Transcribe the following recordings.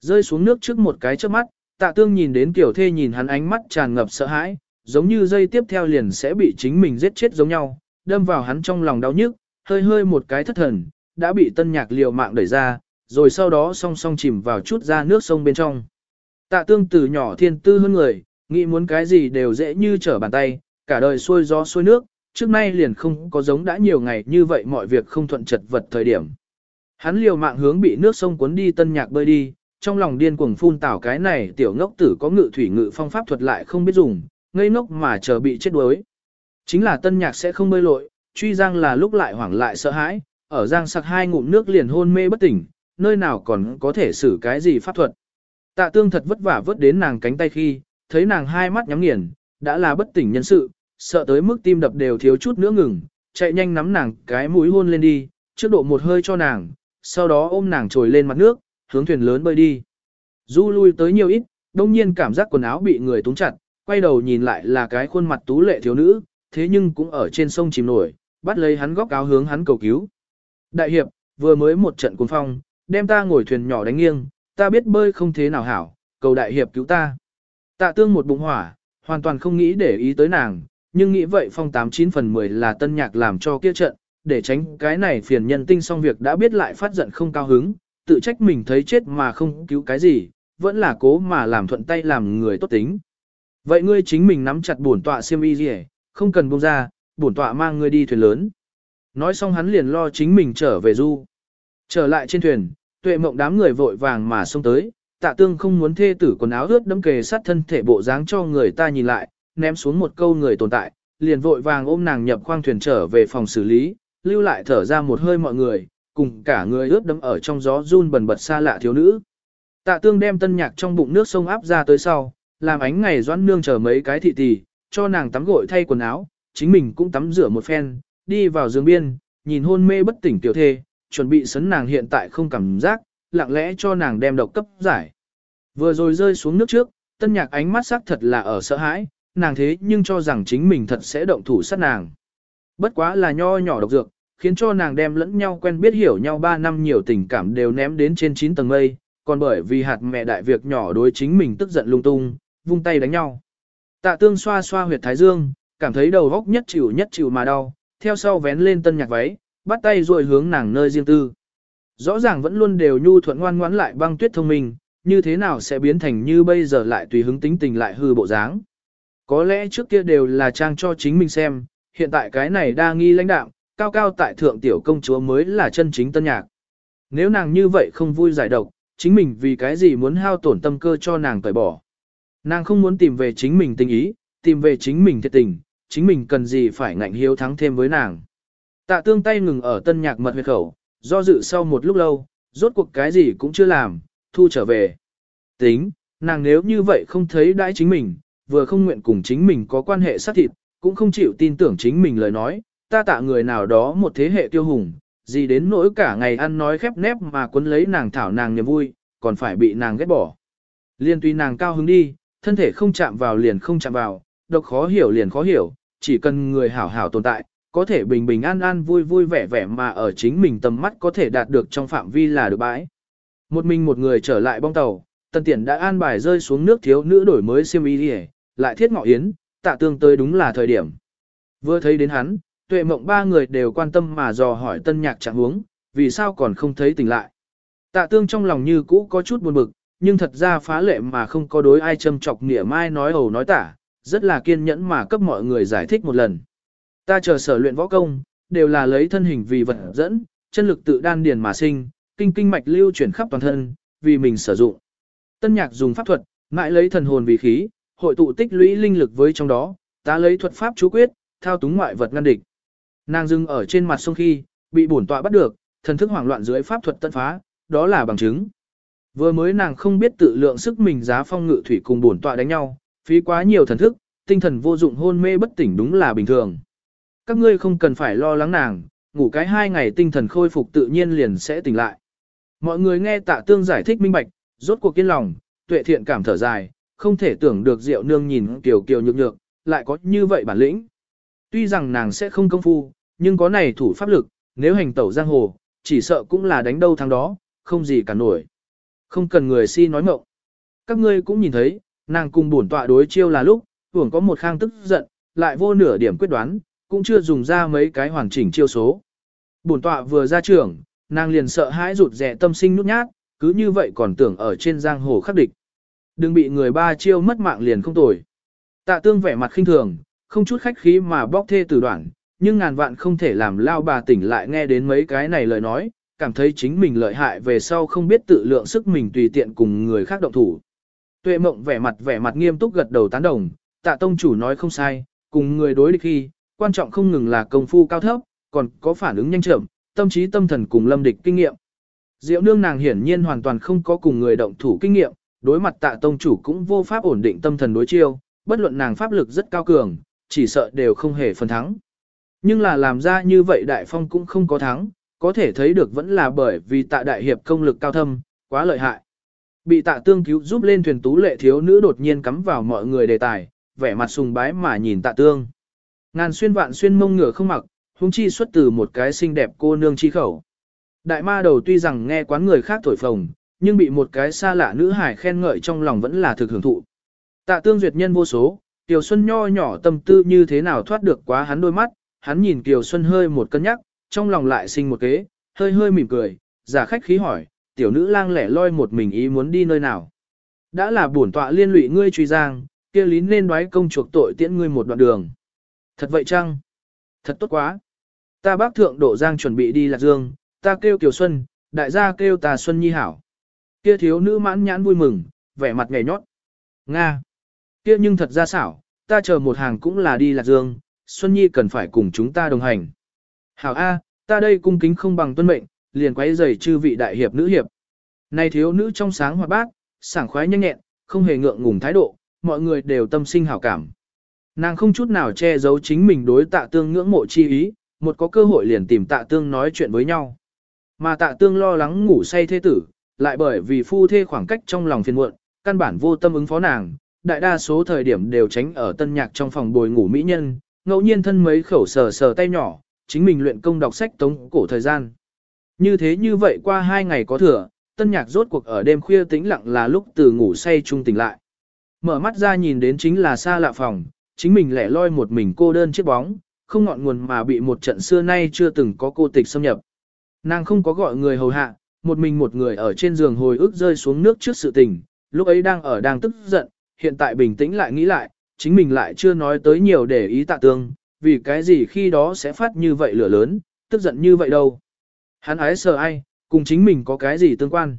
Rơi xuống nước trước một cái trước mắt, tạ tương nhìn đến tiểu thê nhìn hắn ánh mắt tràn ngập sợ hãi, giống như dây tiếp theo liền sẽ bị chính mình giết chết giống nhau, đâm vào hắn trong lòng đau nhức, hơi hơi một cái thất thần, đã bị tân nhạc liều mạng đẩy ra, rồi sau đó song song chìm vào chút ra nước sông bên trong. Tạ tương từ nhỏ thiên tư hơn người, nghĩ muốn cái gì đều dễ như trở bàn tay, cả đời xuôi gió xuôi nước, trước nay liền không có giống đã nhiều ngày như vậy mọi việc không thuận chật vật thời điểm. Hắn liều mạng hướng bị nước sông cuốn đi tân nhạc bơi đi, trong lòng điên cuồng phun tảo cái này tiểu ngốc tử có ngự thủy ngự phong pháp thuật lại không biết dùng, ngây ngốc mà chờ bị chết đuối. Chính là tân nhạc sẽ không bơi lội, truy giang là lúc lại hoảng lại sợ hãi, ở giang sặc hai ngụm nước liền hôn mê bất tỉnh, nơi nào còn có thể xử cái gì pháp thuật. Tạ tương thật vất vả vớt đến nàng cánh tay khi, thấy nàng hai mắt nhắm nghiền, đã là bất tỉnh nhân sự, sợ tới mức tim đập đều thiếu chút nữa ngừng, chạy nhanh nắm nàng cái mũi hôn lên đi, trước độ một hơi cho nàng, sau đó ôm nàng trồi lên mặt nước, hướng thuyền lớn bơi đi. Du lui tới nhiều ít, đông nhiên cảm giác quần áo bị người túng chặt, quay đầu nhìn lại là cái khuôn mặt tú lệ thiếu nữ, thế nhưng cũng ở trên sông chìm nổi, bắt lấy hắn góc áo hướng hắn cầu cứu. Đại hiệp, vừa mới một trận cuốn phong, đem ta ngồi thuyền nhỏ đánh nghiêng, ta biết bơi không thế nào hảo, cầu đại hiệp cứu ta. Tạ tương một bụng hỏa, hoàn toàn không nghĩ để ý tới nàng, nhưng nghĩ vậy phong 89 phần 10 là tân nhạc làm cho kia trận, để tránh cái này phiền nhân tinh xong việc đã biết lại phát giận không cao hứng, tự trách mình thấy chết mà không cứu cái gì, vẫn là cố mà làm thuận tay làm người tốt tính. Vậy ngươi chính mình nắm chặt bổn tọa xiêm y gì không cần buông ra, bổn tọa mang ngươi đi thuyền lớn. Nói xong hắn liền lo chính mình trở về du. Trở lại trên thuyền, tuệ mộng đám người vội vàng mà xông tới, tạ tương không muốn thê tử quần áo ướt đẫm kề sát thân thể bộ dáng cho người ta nhìn lại, ném xuống một câu người tồn tại, liền vội vàng ôm nàng nhập khoang thuyền trở về phòng xử lý, lưu lại thở ra một hơi mọi người, cùng cả người ướt đẫm ở trong gió run bần bật xa lạ thiếu nữ. Tạ tương đem tân nhạc trong bụng nước sông áp ra tới sau, làm ánh ngày doãn nương chờ mấy cái thị tỷ, cho nàng tắm gội thay quần áo, chính mình cũng tắm rửa một phen, đi vào giường biên, nhìn hôn mê bất tỉnh tiểu thê, chuẩn bị sấn nàng hiện tại không cảm giác, lặng lẽ cho nàng đem độc cấp giải. Vừa rồi rơi xuống nước trước, tân nhạc ánh mắt sắc thật là ở sợ hãi, nàng thế nhưng cho rằng chính mình thật sẽ động thủ sát nàng. Bất quá là nho nhỏ độc dược, khiến cho nàng đem lẫn nhau quen biết hiểu nhau 3 năm nhiều tình cảm đều ném đến trên 9 tầng mây, còn bởi vì hạt mẹ đại việc nhỏ đối chính mình tức giận lung tung, vung tay đánh nhau. Tạ tương xoa xoa huyệt thái dương, cảm thấy đầu góc nhất chịu nhất chịu mà đau, theo sau vén lên tân nhạc váy, bắt tay rồi hướng nàng nơi riêng tư. Rõ ràng vẫn luôn đều nhu thuận ngoan ngoãn lại băng tuyết thông minh, như thế nào sẽ biến thành như bây giờ lại tùy hứng tính tình lại hư bộ dáng. Có lẽ trước kia đều là trang cho chính mình xem, hiện tại cái này đa nghi lãnh đạo, cao cao tại thượng tiểu công chúa mới là chân chính tân nhạc. Nếu nàng như vậy không vui giải độc, chính mình vì cái gì muốn hao tổn tâm cơ cho nàng tẩy bỏ. Nàng không muốn tìm về chính mình tình ý, tìm về chính mình thiệt tình, chính mình cần gì phải ngạnh hiếu thắng thêm với nàng. Tạ tương tay ngừng ở tân nhạc mật huyệt khẩu, do dự sau một lúc lâu, rốt cuộc cái gì cũng chưa làm, thu trở về. Tính, nàng nếu như vậy không thấy đãi chính mình, vừa không nguyện cùng chính mình có quan hệ sát thịt, cũng không chịu tin tưởng chính mình lời nói, ta tạ người nào đó một thế hệ tiêu hùng, gì đến nỗi cả ngày ăn nói khép nép mà quấn lấy nàng thảo nàng niềm vui, còn phải bị nàng ghét bỏ. Liên tuy nàng cao hứng đi, thân thể không chạm vào liền không chạm vào, độc khó hiểu liền khó hiểu, chỉ cần người hảo hảo tồn tại, có thể bình bình an an vui vui vẻ vẻ mà ở chính mình tầm mắt có thể đạt được trong phạm vi là được bãi. Một mình một người trở lại bong tàu, tần tiện đã an bài rơi xuống nước thiếu nữ đổi mới siêm y lại thiết ngọ yến, tạ tương tới đúng là thời điểm. Vừa thấy đến hắn, tuệ mộng ba người đều quan tâm mà dò hỏi tân nhạc trạng huống, vì sao còn không thấy tỉnh lại. Tạ tương trong lòng như cũ có chút buồn bực, nhưng thật ra phá lệ mà không có đối ai châm chọc nghĩa mai nói ẩu nói tả, rất là kiên nhẫn mà cấp mọi người giải thích một lần. Ta chờ sở luyện võ công, đều là lấy thân hình vì vật dẫn, chân lực tự đan điền mà sinh, kinh kinh mạch lưu chuyển khắp toàn thân, vì mình sử dụng. Tân nhạc dùng pháp thuật, mãi lấy thần hồn vì khí, hội tụ tích lũy linh lực với trong đó, ta lấy thuật pháp chú quyết, thao túng ngoại vật ngăn địch. Nàng dưng ở trên mặt sông khi, bị bổn tọa bắt được, thần thức hoảng loạn dưới pháp thuật tận phá, đó là bằng chứng. Vừa mới nàng không biết tự lượng sức mình giá phong ngự thủy cùng bổn tọa đánh nhau, phí quá nhiều thần thức, tinh thần vô dụng hôn mê bất tỉnh đúng là bình thường. Các ngươi không cần phải lo lắng nàng, ngủ cái hai ngày tinh thần khôi phục tự nhiên liền sẽ tỉnh lại. Mọi người nghe tạ tương giải thích minh bạch, rốt cuộc kiên lòng, tuệ thiện cảm thở dài, không thể tưởng được diệu nương nhìn kiều kiều nhược nhược, lại có như vậy bản lĩnh. Tuy rằng nàng sẽ không công phu, nhưng có này thủ pháp lực, nếu hành tẩu giang hồ, chỉ sợ cũng là đánh đâu thắng đó, không gì cả nổi. Không cần người si nói mộng. Các ngươi cũng nhìn thấy, nàng cùng bổn tọa đối chiêu là lúc, tưởng có một khang tức giận, lại vô nửa điểm quyết đoán, cũng chưa dùng ra mấy cái hoàn chỉnh chiêu số. Bổn tọa vừa ra trưởng nàng liền sợ hãi rụt rè tâm sinh nút nhát, cứ như vậy còn tưởng ở trên giang hồ khắc địch. Đừng bị người ba chiêu mất mạng liền không tồi. Tạ tương vẻ mặt khinh thường, không chút khách khí mà bóc thê từ đoạn, nhưng ngàn vạn không thể làm lao bà tỉnh lại nghe đến mấy cái này lời nói, cảm thấy chính mình lợi hại về sau không biết tự lượng sức mình tùy tiện cùng người khác động thủ. Tuệ mộng vẻ mặt vẻ mặt nghiêm túc gật đầu tán đồng, tạ tông chủ nói không sai, cùng người đối địch khi, quan trọng không ngừng là công phu cao thấp, còn có phản ứng nhanh chậm, tâm trí tâm thần cùng lâm địch kinh nghiệm. Diệu nương nàng hiển nhiên hoàn toàn không có cùng người động thủ kinh nghiệm, đối mặt tạ tông chủ cũng vô pháp ổn định tâm thần đối chiêu, bất luận nàng pháp lực rất cao cường, chỉ sợ đều không hề phần thắng. Nhưng là làm ra như vậy đại phong cũng không có thắng, có thể thấy được vẫn là bởi vì tạ đại hiệp công lực cao thâm, quá lợi hại. Bị tạ tương cứu giúp lên thuyền tú lệ thiếu nữ đột nhiên cắm vào mọi người đề tài, vẻ mặt sùng bái mà nhìn tạ tương. Ngàn xuyên vạn xuyên mông ngửa không mặc, hung chi xuất từ một cái xinh đẹp cô nương chi khẩu. Đại ma đầu tuy rằng nghe quán người khác thổi phồng, nhưng bị một cái xa lạ nữ hải khen ngợi trong lòng vẫn là thực hưởng thụ. Tạ tương duyệt nhân vô số, tiểu Xuân nho nhỏ tâm tư như thế nào thoát được quá hắn đôi mắt, hắn nhìn Kiều Xuân hơi một cân nhắc, trong lòng lại sinh một kế, hơi hơi mỉm cười, giả khách khí hỏi, tiểu nữ lang lẻ loi một mình ý muốn đi nơi nào. Đã là bổn tọa liên lụy ngươi truy giang, kia lín nên đoái công chuộc tội tiễn ngươi một đoạn đường. Thật vậy chăng? Thật tốt quá. Ta bác thượng độ giang chuẩn bị đi lạc dương, ta kêu Kiều Xuân, đại gia kêu ta Xuân Nhi hảo. Kia thiếu nữ mãn nhãn vui mừng, vẻ mặt nhảy nhót. Nga. Kia nhưng thật ra xảo, ta chờ một hàng cũng là đi lạc dương, Xuân Nhi cần phải cùng chúng ta đồng hành. Hảo A, ta đây cung kính không bằng tuân mệnh, liền quấy giày chư vị đại hiệp nữ hiệp. Này thiếu nữ trong sáng hoạt bát, sảng khoái nhanh nhẹn, không hề ngượng ngùng thái độ, mọi người đều tâm sinh hảo cảm. Nàng không chút nào che giấu chính mình đối tạ tương ngưỡng mộ chi ý, một có cơ hội liền tìm tạ tương nói chuyện với nhau. Mà tạ tương lo lắng ngủ say thế tử, lại bởi vì phu thê khoảng cách trong lòng phiền muộn, căn bản vô tâm ứng phó nàng, đại đa số thời điểm đều tránh ở tân nhạc trong phòng bồi ngủ mỹ nhân, ngẫu nhiên thân mấy khẩu sờ sờ tay nhỏ, chính mình luyện công đọc sách tống cổ thời gian. Như thế như vậy qua hai ngày có thừa, tân nhạc rốt cuộc ở đêm khuya tĩnh lặng là lúc từ ngủ say trung tỉnh lại. Mở mắt ra nhìn đến chính là xa lạ phòng, chính mình lẻ loi một mình cô đơn chiếc bóng, không ngọn nguồn mà bị một trận xưa nay chưa từng có cô tịch xâm nhập. Nàng không có gọi người hầu hạ, một mình một người ở trên giường hồi ức rơi xuống nước trước sự tình, lúc ấy đang ở đang tức giận, hiện tại bình tĩnh lại nghĩ lại, chính mình lại chưa nói tới nhiều để ý tạ tương, vì cái gì khi đó sẽ phát như vậy lửa lớn, tức giận như vậy đâu. Hắn ái sợ ai, cùng chính mình có cái gì tương quan.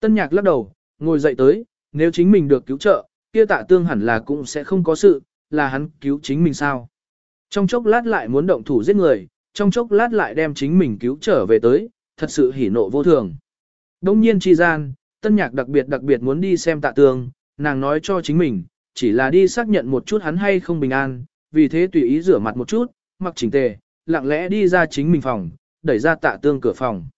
Tân nhạc lắc đầu, ngồi dậy tới, nếu chính mình được cứu trợ, kia tạ tương hẳn là cũng sẽ không có sự, là hắn cứu chính mình sao. Trong chốc lát lại muốn động thủ giết người, trong chốc lát lại đem chính mình cứu trở về tới, thật sự hỉ nộ vô thường. Đông nhiên chi gian, tân nhạc đặc biệt đặc biệt muốn đi xem tạ tương, nàng nói cho chính mình, chỉ là đi xác nhận một chút hắn hay không bình an, vì thế tùy ý rửa mặt một chút, mặc chỉnh tề, lặng lẽ đi ra chính mình phòng, đẩy ra tạ tương cửa phòng.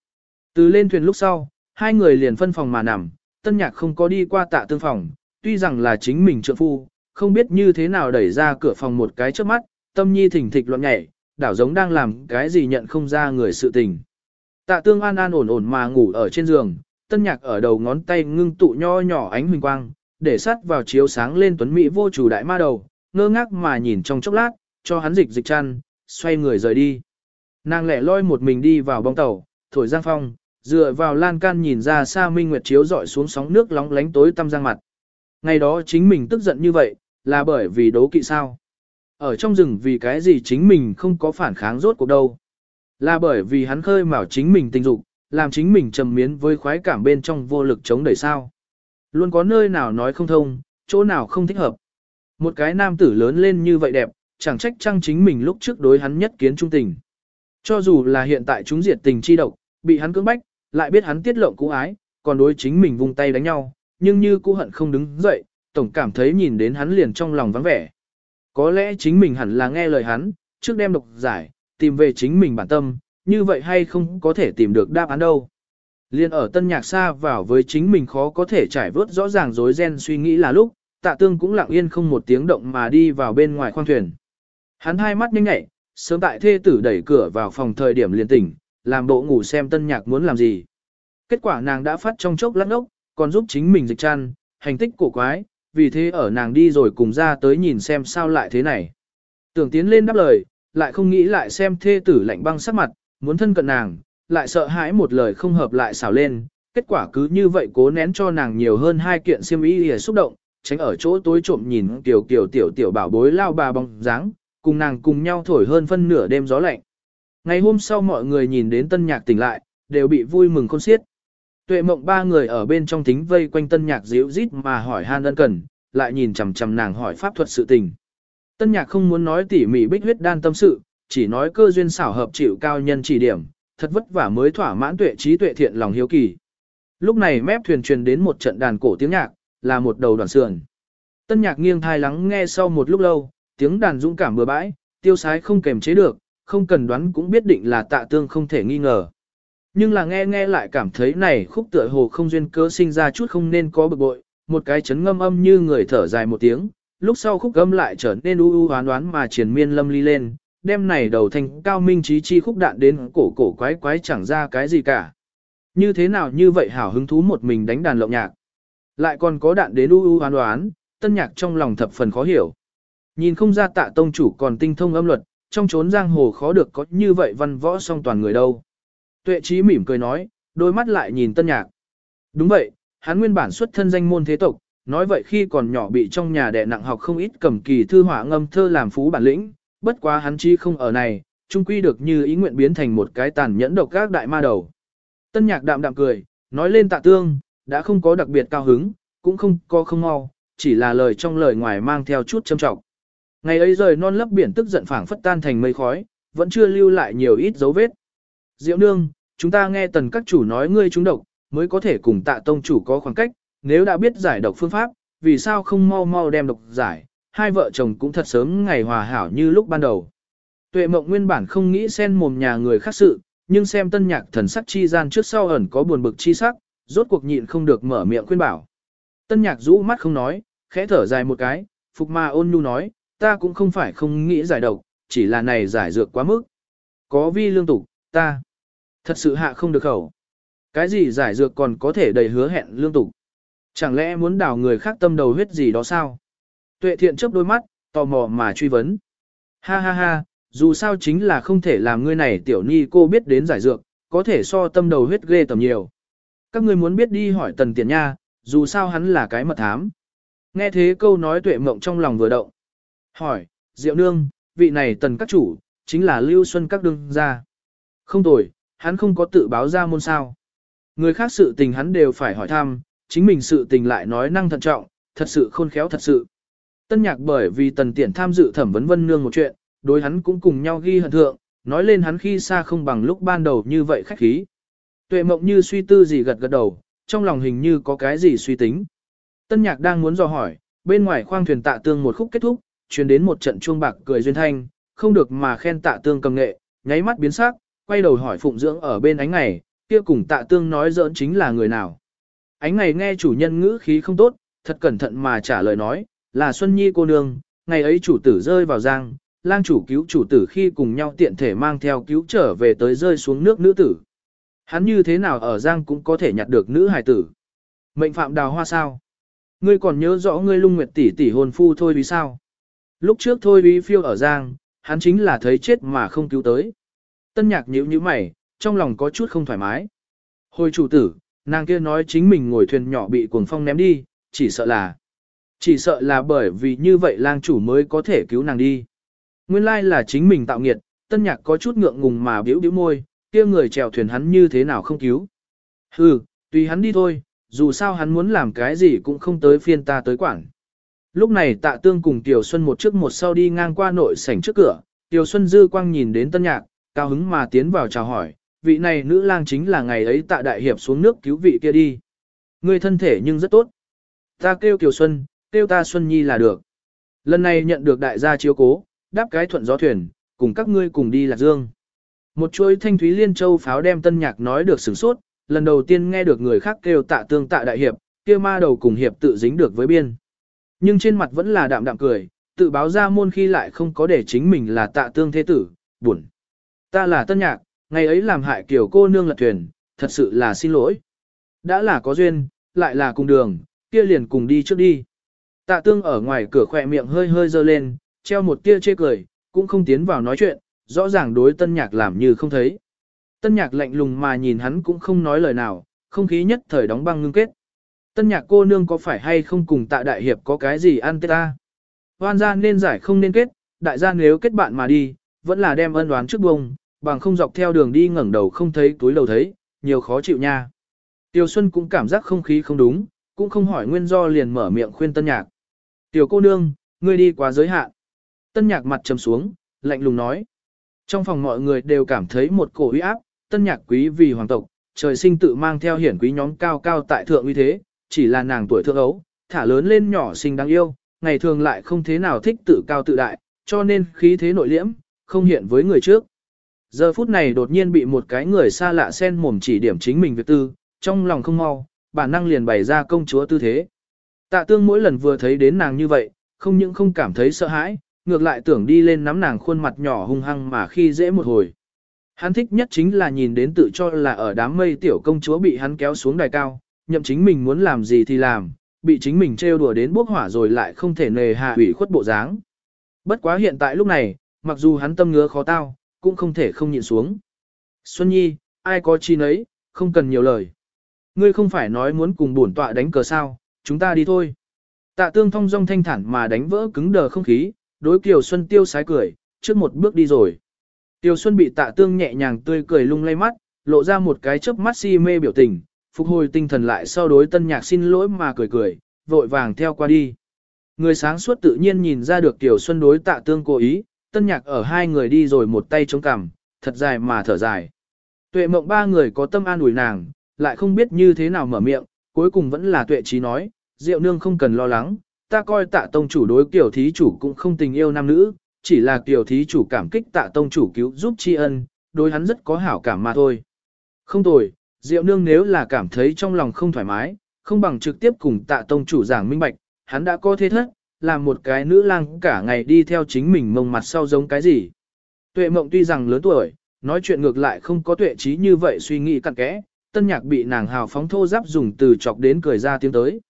Từ lên thuyền lúc sau, hai người liền phân phòng mà nằm, tân nhạc không có đi qua tạ tương phòng, tuy rằng là chính mình trợ phu, không biết như thế nào đẩy ra cửa phòng một cái trước mắt, tâm nhi thỉnh thịch loạn nhảy, đảo giống đang làm cái gì nhận không ra người sự tình. Tạ tương an an ổn ổn mà ngủ ở trên giường, tân nhạc ở đầu ngón tay ngưng tụ nho nhỏ ánh huỳnh quang, để sát vào chiếu sáng lên tuấn mỹ vô chủ đại ma đầu, ngơ ngác mà nhìn trong chốc lát, cho hắn dịch dịch chăn, xoay người rời đi. Nàng lẻ loi một mình đi vào bong tàu, thổi giang phong, dựa vào lan can nhìn ra xa minh nguyệt chiếu dọi xuống sóng nước lóng lánh tối tăm giang mặt. Ngày đó chính mình tức giận như vậy, là bởi vì đố kỵ sao. Ở trong rừng vì cái gì chính mình không có phản kháng rốt cuộc đâu. Là bởi vì hắn khơi mào chính mình tình dục, làm chính mình trầm miến với khoái cảm bên trong vô lực chống đẩy sao. Luôn có nơi nào nói không thông, chỗ nào không thích hợp. Một cái nam tử lớn lên như vậy đẹp, chẳng trách chăng chính mình lúc trước đối hắn nhất kiến trung tình. Cho dù là hiện tại chúng diệt tình chi độc, bị hắn cưỡng bách, lại biết hắn tiết lộ cũ ái, còn đối chính mình vung tay đánh nhau, nhưng như cũ hận không đứng dậy, tổng cảm thấy nhìn đến hắn liền trong lòng vắng vẻ. Có lẽ chính mình hẳn là nghe lời hắn, trước đem độc giải, tìm về chính mình bản tâm, như vậy hay không có thể tìm được đáp án đâu. Liên ở tân nhạc xa vào với chính mình khó có thể trải vớt rõ ràng rối ren suy nghĩ là lúc, tạ tương cũng lặng yên không một tiếng động mà đi vào bên ngoài khoang thuyền. Hắn hai mắt nhanh nhạy, sớm tại thê tử đẩy cửa vào phòng thời điểm liền tỉnh, làm bộ ngủ xem tân nhạc muốn làm gì. Kết quả nàng đã phát trong chốc lát ốc, còn giúp chính mình dịch chăn, hành tích cổ quái, vì thế ở nàng đi rồi cùng ra tới nhìn xem sao lại thế này. Tưởng tiến lên đáp lời, lại không nghĩ lại xem thê tử lạnh băng sắc mặt, muốn thân cận nàng, lại sợ hãi một lời không hợp lại xảo lên, kết quả cứ như vậy cố nén cho nàng nhiều hơn hai kiện xiêm y hề xúc động, tránh ở chỗ tối trộm nhìn tiểu kiểu tiểu tiểu bảo bối lao bà bóng dáng, cùng nàng cùng nhau thổi hơn phân nửa đêm gió lạnh. Ngày hôm sau mọi người nhìn đến tân nhạc tỉnh lại, đều bị vui mừng khôn xiết. Tuệ mộng ba người ở bên trong tính vây quanh tân nhạc díu rít mà hỏi han ân cần, lại nhìn chằm chằm nàng hỏi pháp thuật sự tình. Tân nhạc không muốn nói tỉ mỉ bích huyết đan tâm sự, chỉ nói cơ duyên xảo hợp chịu cao nhân chỉ điểm, thật vất vả mới thỏa mãn tuệ trí tuệ thiện lòng hiếu kỳ. Lúc này mép thuyền truyền đến một trận đàn cổ tiếng nhạc, là một đầu đoàn sườn. Tân nhạc nghiêng thai lắng nghe sau một lúc lâu, tiếng đàn dũng cảm bừa bãi, tiêu sái không kềm chế được, không cần đoán cũng biết định là tạ tương không thể nghi ngờ. Nhưng là nghe nghe lại cảm thấy này khúc tựa hồ không duyên cớ sinh ra chút không nên có bực bội, một cái chấn ngâm âm như người thở dài một tiếng, lúc sau khúc âm lại trở nên u u hoán đoán mà triền miên lâm ly lên, đêm này đầu thành cao minh trí chi khúc đạn đến cổ cổ quái quái chẳng ra cái gì cả. Như thế nào như vậy hảo hứng thú một mình đánh đàn lộng nhạc. Lại còn có đạn đến u u hoán đoán, tân nhạc trong lòng thập phần khó hiểu. Nhìn không ra tạ tông chủ còn tinh thông âm luật, trong chốn giang hồ khó được có như vậy văn võ song toàn người đâu. Tuệ trí mỉm cười nói, đôi mắt lại nhìn tân nhạc. Đúng vậy, hắn nguyên bản xuất thân danh môn thế tộc, nói vậy khi còn nhỏ bị trong nhà đẻ nặng học không ít cầm kỳ thư họa ngâm thơ làm phú bản lĩnh, bất quá hắn chi không ở này, trung quy được như ý nguyện biến thành một cái tàn nhẫn độc các đại ma đầu. Tân nhạc đạm đạm cười, nói lên tạ tương, đã không có đặc biệt cao hứng, cũng không có không mau, chỉ là lời trong lời ngoài mang theo chút châm trọng. Ngày ấy rời non lấp biển tức giận phảng phất tan thành mây khói, vẫn chưa lưu lại nhiều ít dấu vết. Diệu nương, chúng ta nghe tần các chủ nói ngươi trúng độc, mới có thể cùng tạ tông chủ có khoảng cách, nếu đã biết giải độc phương pháp, vì sao không mau mau đem độc giải, hai vợ chồng cũng thật sớm ngày hòa hảo như lúc ban đầu. Tuệ mộng nguyên bản không nghĩ xen mồm nhà người khác sự, nhưng xem tân nhạc thần sắc chi gian trước sau ẩn có buồn bực chi sắc, rốt cuộc nhịn không được mở miệng khuyên bảo. Tân nhạc rũ mắt không nói, khẽ thở dài một cái, phục ma ôn nhu nói, ta cũng không phải không nghĩ giải độc, chỉ là này giải dược quá mức. Có vi lương tục, ta thật sự hạ không được khẩu. Cái gì giải dược còn có thể đầy hứa hẹn lương tục. Chẳng lẽ muốn đào người khác tâm đầu huyết gì đó sao? Tuệ thiện chớp đôi mắt, tò mò mà truy vấn. Ha ha ha, dù sao chính là không thể làm ngươi này tiểu ni cô biết đến giải dược, có thể so tâm đầu huyết ghê tầm nhiều. Các ngươi muốn biết đi hỏi tần tiền nha, dù sao hắn là cái mật thám. Nghe thế câu nói tuệ mộng trong lòng vừa động. Hỏi, Diệu Nương, vị này tần các chủ, chính là Lưu Xuân các đương gia. Không tồi, hắn không có tự báo ra môn sao. Người khác sự tình hắn đều phải hỏi thăm, chính mình sự tình lại nói năng thận trọng, thật sự khôn khéo thật sự. Tân nhạc bởi vì tần tiện tham dự thẩm vấn vân nương một chuyện, đối hắn cũng cùng nhau ghi hận thượng, nói lên hắn khi xa không bằng lúc ban đầu như vậy khách khí. Tuệ mộng như suy tư gì gật gật đầu, trong lòng hình như có cái gì suy tính. Tân nhạc đang muốn dò hỏi, bên ngoài khoang thuyền tạ tương một khúc kết thúc, truyền đến một trận chuông bạc cười duyên thanh, không được mà khen tạ tương cầm nghệ, nháy mắt biến sắc, quay đầu hỏi phụng dưỡng ở bên ánh ngày, kia cùng tạ tương nói giỡn chính là người nào. Ánh ngày nghe chủ nhân ngữ khí không tốt, thật cẩn thận mà trả lời nói, là Xuân Nhi cô nương, ngày ấy chủ tử rơi vào giang, lang chủ cứu chủ tử khi cùng nhau tiện thể mang theo cứu trở về tới rơi xuống nước nữ tử. Hắn như thế nào ở giang cũng có thể nhặt được nữ hài tử. Mệnh phạm đào hoa sao? Ngươi còn nhớ rõ ngươi lung nguyệt tỷ tỷ hồn phu thôi vì sao? Lúc trước thôi vì phiêu ở giang, hắn chính là thấy chết mà không cứu tới. Tân nhạc nhíu như mày, trong lòng có chút không thoải mái. Hồi chủ tử, nàng kia nói chính mình ngồi thuyền nhỏ bị cuồng phong ném đi, chỉ sợ là chỉ sợ là bởi vì như vậy lang chủ mới có thể cứu nàng đi. Nguyên lai là chính mình tạo nghiệt, tân nhạc có chút ngượng ngùng mà biểu biểu môi, kia người chèo thuyền hắn như thế nào không cứu. Hừ, tùy hắn đi thôi, dù sao hắn muốn làm cái gì cũng không tới phiên ta tới quản. Lúc này tạ tương cùng Tiểu Xuân một trước một sau đi ngang qua nội sảnh trước cửa, Tiểu Xuân dư quang nhìn đến tân nhạc, cao hứng mà tiến vào chào hỏi, vị này nữ lang chính là ngày ấy tạ đại hiệp xuống nước cứu vị kia đi. Người thân thể nhưng rất tốt. Ta kêu tiểu Xuân, kêu ta Xuân Nhi là được. Lần này nhận được đại gia chiếu cố, đáp cái thuận gió thuyền, cùng các ngươi cùng đi Lạc Dương. Một chuỗi thanh thúy liên châu pháo đem tân nhạc nói được sửng sốt, lần đầu tiên nghe được người khác kêu tạ tương tạ đại hiệp, kia ma đầu cùng hiệp tự dính được với biên. Nhưng trên mặt vẫn là đạm đạm cười, tự báo ra môn khi lại không có để chính mình là tạ tương thế tử, buồn. Ta là tân nhạc, ngày ấy làm hại kiểu cô nương lật thuyền, thật sự là xin lỗi. Đã là có duyên, lại là cùng đường, kia liền cùng đi trước đi. Tạ tương ở ngoài cửa khỏe miệng hơi hơi dơ lên, treo một tia chê cười, cũng không tiến vào nói chuyện, rõ ràng đối tân nhạc làm như không thấy. Tân nhạc lạnh lùng mà nhìn hắn cũng không nói lời nào, không khí nhất thời đóng băng ngưng kết. Tân nhạc cô nương có phải hay không cùng tạ đại hiệp có cái gì ăn tết ta? Hoan gia nên giải không nên kết, đại gia nếu kết bạn mà đi, vẫn là đem ân đoán trước bông, bằng không dọc theo đường đi ngẩng đầu không thấy túi lầu thấy, nhiều khó chịu nha. Tiêu Xuân cũng cảm giác không khí không đúng, cũng không hỏi nguyên do liền mở miệng khuyên tân nhạc. Tiểu cô nương, ngươi đi quá giới hạn. Tân nhạc mặt trầm xuống, lạnh lùng nói. Trong phòng mọi người đều cảm thấy một cổ uy áp, tân nhạc quý vì hoàng tộc, trời sinh tự mang theo hiển quý nhóm cao cao tại thượng uy thế, chỉ là nàng tuổi thượng ấu, thả lớn lên nhỏ xinh đáng yêu, ngày thường lại không thế nào thích tự cao tự đại, cho nên khí thế nội liễm, không hiện với người trước. Giờ phút này đột nhiên bị một cái người xa lạ sen mồm chỉ điểm chính mình việc tư, trong lòng không mau, bản năng liền bày ra công chúa tư thế. Tạ tương mỗi lần vừa thấy đến nàng như vậy, không những không cảm thấy sợ hãi, ngược lại tưởng đi lên nắm nàng khuôn mặt nhỏ hung hăng mà khi dễ một hồi. Hắn thích nhất chính là nhìn đến tự cho là ở đám mây tiểu công chúa bị hắn kéo xuống đài cao, nhậm chính mình muốn làm gì thì làm, bị chính mình trêu đùa đến bốc hỏa rồi lại không thể nề hạ ủy khuất bộ dáng. Bất quá hiện tại lúc này, mặc dù hắn tâm ngứa khó tao, cũng không thể không nhịn xuống. Xuân Nhi, ai có chi nấy, không cần nhiều lời. Ngươi không phải nói muốn cùng bổn tọa đánh cờ sao, chúng ta đi thôi. Tạ tương thông dong thanh thản mà đánh vỡ cứng đờ không khí, đối Kiều Xuân tiêu sái cười, trước một bước đi rồi. Tiêu Xuân bị tạ tương nhẹ nhàng tươi cười lung lay mắt, lộ ra một cái chớp mắt si mê biểu tình, phục hồi tinh thần lại sau đối tân nhạc xin lỗi mà cười cười, vội vàng theo qua đi. Người sáng suốt tự nhiên nhìn ra được Tiểu Xuân đối tạ tương cố ý, tân nhạc ở hai người đi rồi một tay chống cằm, thật dài mà thở dài. Tuệ mộng ba người có tâm an ủi nàng, lại không biết như thế nào mở miệng, cuối cùng vẫn là tuệ trí nói, diệu nương không cần lo lắng, ta coi tạ tông chủ đối kiểu thí chủ cũng không tình yêu nam nữ, chỉ là kiểu thí chủ cảm kích tạ tông chủ cứu giúp tri ân, đối hắn rất có hảo cảm mà thôi. Không tồi, diệu nương nếu là cảm thấy trong lòng không thoải mái, không bằng trực tiếp cùng tạ tông chủ giảng minh bạch, hắn đã có thế thất, làm một cái nữ lang cả ngày đi theo chính mình mông mặt sau giống cái gì. Tuệ mộng tuy rằng lớn tuổi, nói chuyện ngược lại không có tuệ trí như vậy suy nghĩ cặn kẽ, tân nhạc bị nàng hào phóng thô giáp dùng từ chọc đến cười ra tiếng tới.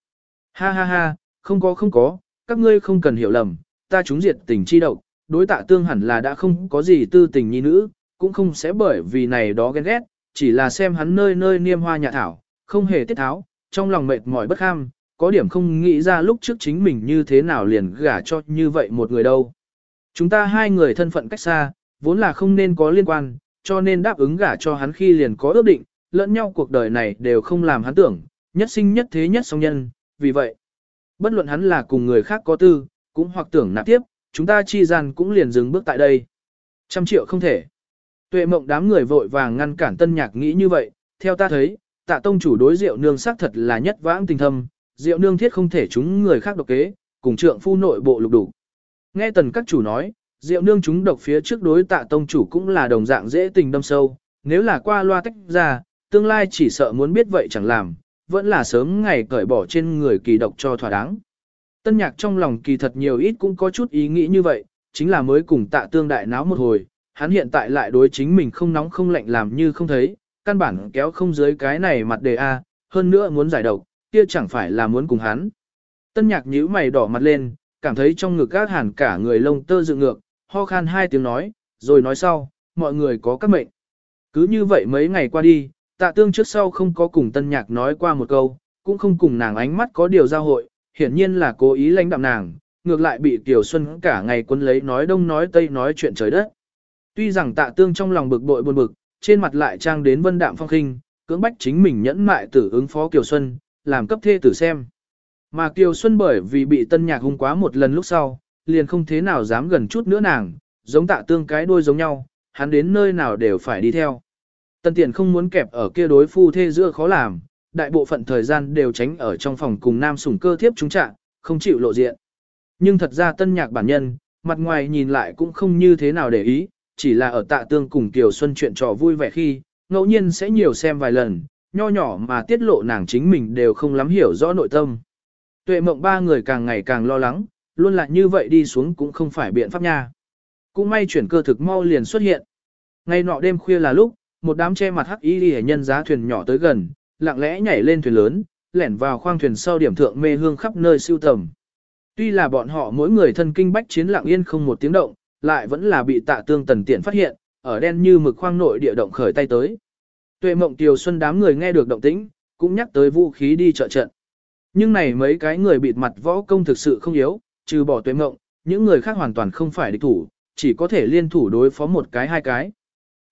Ha ha ha, không có không có, các ngươi không cần hiểu lầm, ta chúng diệt tình chi độc, đối tạ tương hẳn là đã không có gì tư tình nhi nữ, cũng không sẽ bởi vì này đó ghen ghét, chỉ là xem hắn nơi nơi niêm hoa nhà thảo, không hề tiết tháo, trong lòng mệt mỏi bất ham, có điểm không nghĩ ra lúc trước chính mình như thế nào liền gả cho như vậy một người đâu. Chúng ta hai người thân phận cách xa, vốn là không nên có liên quan, cho nên đáp ứng gả cho hắn khi liền có ước định, lẫn nhau cuộc đời này đều không làm hắn tưởng, nhất sinh nhất thế nhất song nhân, vì vậy, bất luận hắn là cùng người khác có tư, cũng hoặc tưởng nạp tiếp, chúng ta chi gian cũng liền dừng bước tại đây. Trăm triệu không thể. Tuệ mộng đám người vội vàng ngăn cản tân nhạc nghĩ như vậy, theo ta thấy, tạ tông chủ đối rượu nương xác thật là nhất vãng tình thâm, rượu nương thiết không thể chúng người khác độc kế, cùng trượng phu nội bộ lục đủ. Nghe tần các chủ nói, rượu nương chúng độc phía trước đối tạ tông chủ cũng là đồng dạng dễ tình đâm sâu, nếu là qua loa tách ra, tương lai chỉ sợ muốn biết vậy chẳng làm, vẫn là sớm ngày cởi bỏ trên người kỳ độc cho thỏa đáng. Tân nhạc trong lòng kỳ thật nhiều ít cũng có chút ý nghĩ như vậy, chính là mới cùng tạ tương đại náo một hồi, hắn hiện tại lại đối chính mình không nóng không lạnh làm như không thấy, căn bản kéo không dưới cái này mặt đề A, hơn nữa muốn giải độc, kia chẳng phải là muốn cùng hắn. Tân nhạc nhíu mày đỏ mặt lên, cảm thấy trong ngực gác hẳn cả người lông tơ dựng ngược, ho khan hai tiếng nói, rồi nói sau, mọi người có các mệnh. Cứ như vậy mấy ngày qua đi, tạ tương trước sau không có cùng tân nhạc nói qua một câu, cũng không cùng nàng ánh mắt có điều giao hội, hiển nhiên là cố ý lãnh đạm nàng, ngược lại bị Tiểu Xuân cả ngày quân lấy nói đông nói tây nói chuyện trời đất. Tuy rằng tạ tương trong lòng bực bội buồn bực, trên mặt lại trang đến vân đạm phong khinh, cưỡng bách chính mình nhẫn mại tử ứng phó Kiều Xuân, làm cấp thê tử xem. Mà Kiều Xuân bởi vì bị tân nhạc hung quá một lần lúc sau, liền không thế nào dám gần chút nữa nàng, giống tạ tương cái đuôi giống nhau, hắn đến nơi nào đều phải đi theo. Tân tiền không muốn kẹp ở kia đối phu thê giữa khó làm, đại bộ phận thời gian đều tránh ở trong phòng cùng nam sủng cơ thiếp chúng trạng, không chịu lộ diện. Nhưng thật ra tân nhạc bản nhân, mặt ngoài nhìn lại cũng không như thế nào để ý, chỉ là ở tạ tương cùng Kiều Xuân chuyện trò vui vẻ khi, ngẫu nhiên sẽ nhiều xem vài lần, nho nhỏ mà tiết lộ nàng chính mình đều không lắm hiểu rõ nội tâm. Tuệ mộng ba người càng ngày càng lo lắng, luôn là như vậy đi xuống cũng không phải biện pháp nha. Cũng may chuyển cơ thực mau liền xuất hiện. Ngay nọ đêm khuya là lúc, một đám che mặt hắc y hệ nhân giá thuyền nhỏ tới gần, lặng lẽ nhảy lên thuyền lớn, lẻn vào khoang thuyền sau điểm thượng mê hương khắp nơi siêu tầm. Tuy là bọn họ mỗi người thân kinh bách chiến lặng yên không một tiếng động, lại vẫn là bị tạ tương tần tiện phát hiện, ở đen như mực khoang nội địa động khởi tay tới. Tuệ mộng Tiều Xuân đám người nghe được động tĩnh, cũng nhắc tới vũ khí đi trợ trận. Nhưng này mấy cái người bịt mặt võ công thực sự không yếu, trừ bỏ tuệ mộng, những người khác hoàn toàn không phải địch thủ, chỉ có thể liên thủ đối phó một cái hai cái.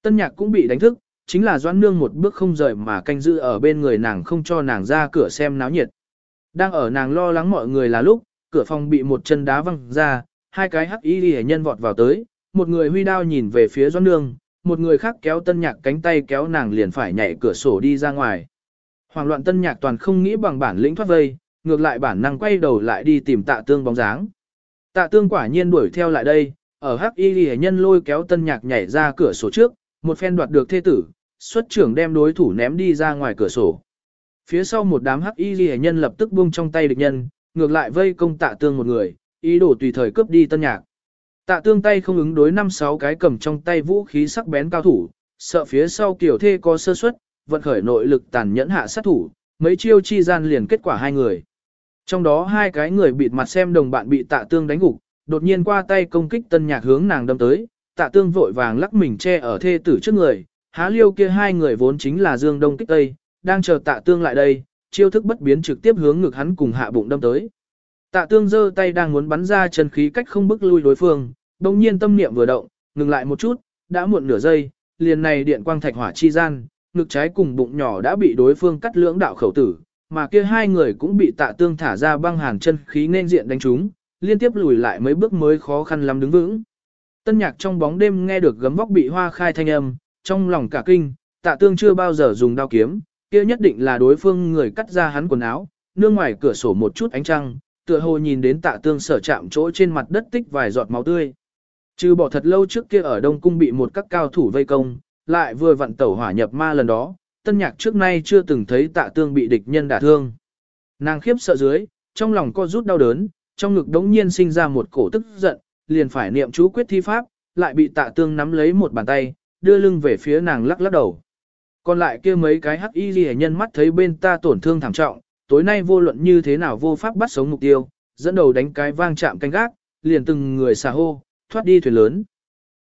Tân nhạc cũng bị đánh thức, chính là doãn nương một bước không rời mà canh giữ ở bên người nàng không cho nàng ra cửa xem náo nhiệt. Đang ở nàng lo lắng mọi người là lúc, cửa phòng bị một chân đá văng ra, hai cái hắc y hệ nhân vọt vào tới, một người huy đao nhìn về phía doãn nương, một người khác kéo tân nhạc cánh tay kéo nàng liền phải nhảy cửa sổ đi ra ngoài. Hoàng loạn tân nhạc toàn không nghĩ bằng bản lĩnh thoát vây, ngược lại bản năng quay đầu lại đi tìm tạ tương bóng dáng. Tạ tương quả nhiên đuổi theo lại đây, ở hắc y ghi nhân lôi kéo tân nhạc nhảy ra cửa sổ trước, một phen đoạt được thê tử, xuất trưởng đem đối thủ ném đi ra ngoài cửa sổ. Phía sau một đám hắc y ghi nhân lập tức buông trong tay địch nhân, ngược lại vây công tạ tương một người, ý đồ tùy thời cướp đi tân nhạc. Tạ tương tay không ứng đối năm sáu cái cầm trong tay vũ khí sắc bén cao thủ, sợ phía sau kiểu thê có sơ suất, vận khởi nội lực tàn nhẫn hạ sát thủ, mấy chiêu chi gian liền kết quả hai người. Trong đó hai cái người bịt mặt xem đồng bạn bị tạ tương đánh gục, đột nhiên qua tay công kích tân nhạc hướng nàng đâm tới, tạ tương vội vàng lắc mình che ở thê tử trước người, há liêu kia hai người vốn chính là dương đông kích tây, đang chờ tạ tương lại đây, chiêu thức bất biến trực tiếp hướng ngực hắn cùng hạ bụng đâm tới. Tạ tương giơ tay đang muốn bắn ra chân khí cách không bức lui đối phương, đồng nhiên tâm niệm vừa động, ngừng lại một chút, đã muộn nửa giây, liền này điện quang thạch hỏa chi gian, ngực trái cùng bụng nhỏ đã bị đối phương cắt lưỡng đạo khẩu tử, mà kia hai người cũng bị tạ tương thả ra băng hàn chân khí nên diện đánh chúng, liên tiếp lùi lại mấy bước mới khó khăn lắm đứng vững. Tân nhạc trong bóng đêm nghe được gấm vóc bị hoa khai thanh âm, trong lòng cả kinh, tạ tương chưa bao giờ dùng đao kiếm, kia nhất định là đối phương người cắt ra hắn quần áo, nương ngoài cửa sổ một chút ánh trăng, tựa hồ nhìn đến tạ tương sở chạm chỗ trên mặt đất tích vài giọt máu tươi. Trừ bỏ thật lâu trước kia ở Đông Cung bị một các cao thủ vây công, lại vừa vặn tẩu hỏa nhập ma lần đó, tân nhạc trước nay chưa từng thấy tạ tương bị địch nhân đả thương. Nàng khiếp sợ dưới, trong lòng co rút đau đớn, trong ngực đống nhiên sinh ra một cổ tức giận, liền phải niệm chú quyết thi pháp, lại bị tạ tương nắm lấy một bàn tay, đưa lưng về phía nàng lắc lắc đầu. Còn lại kia mấy cái hắc y ghi nhân mắt thấy bên ta tổn thương thảm trọng, tối nay vô luận như thế nào vô pháp bắt sống mục tiêu, dẫn đầu đánh cái vang chạm canh gác, liền từng người xà hô, thoát đi thuyền lớn.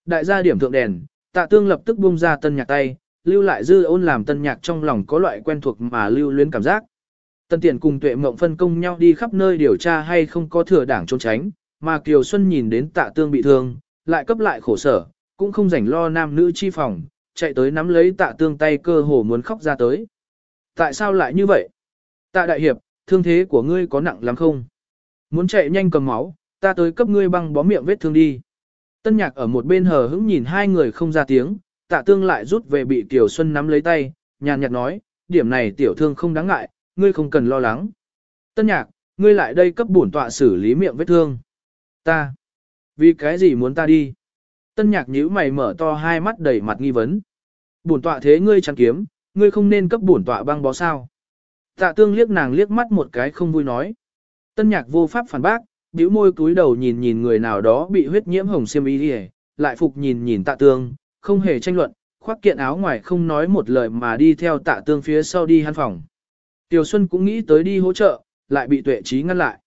Đại gia điểm thượng đèn, tạ tương lập tức buông ra tân nhạc tay, lưu lại dư ôn làm tân nhạc trong lòng có loại quen thuộc mà lưu luyến cảm giác. Tân tiền cùng tuệ mộng phân công nhau đi khắp nơi điều tra hay không có thừa đảng trốn tránh, mà Kiều Xuân nhìn đến tạ tương bị thương, lại cấp lại khổ sở, cũng không rảnh lo nam nữ chi phòng, chạy tới nắm lấy tạ tương tay cơ hồ muốn khóc ra tới. Tại sao lại như vậy? Tạ đại hiệp, thương thế của ngươi có nặng lắm không? Muốn chạy nhanh cầm máu, ta tới cấp ngươi băng bó miệng vết thương đi. Tân nhạc ở một bên hờ hững nhìn hai người không ra tiếng, tạ tương lại rút về bị Tiểu Xuân nắm lấy tay, nhàn nhạt nói, điểm này tiểu thương không đáng ngại, ngươi không cần lo lắng. Tân nhạc, ngươi lại đây cấp bổn tọa xử lý miệng vết thương. Ta. Vì cái gì muốn ta đi? Tân nhạc nhíu mày mở to hai mắt đầy mặt nghi vấn. Bổn tọa thế ngươi chẳng kiếm, ngươi không nên cấp bổn tọa băng bó sao. Tạ tương liếc nàng liếc mắt một cái không vui nói. Tân nhạc vô pháp phản bác, bĩu môi cúi đầu nhìn nhìn người nào đó bị huyết nhiễm hồng xiêm y đi lại phục nhìn nhìn tạ tương, không hề tranh luận, khoác kiện áo ngoài không nói một lời mà đi theo tạ tương phía sau đi hắn phòng. Tiểu Xuân cũng nghĩ tới đi hỗ trợ, lại bị tuệ trí ngăn lại.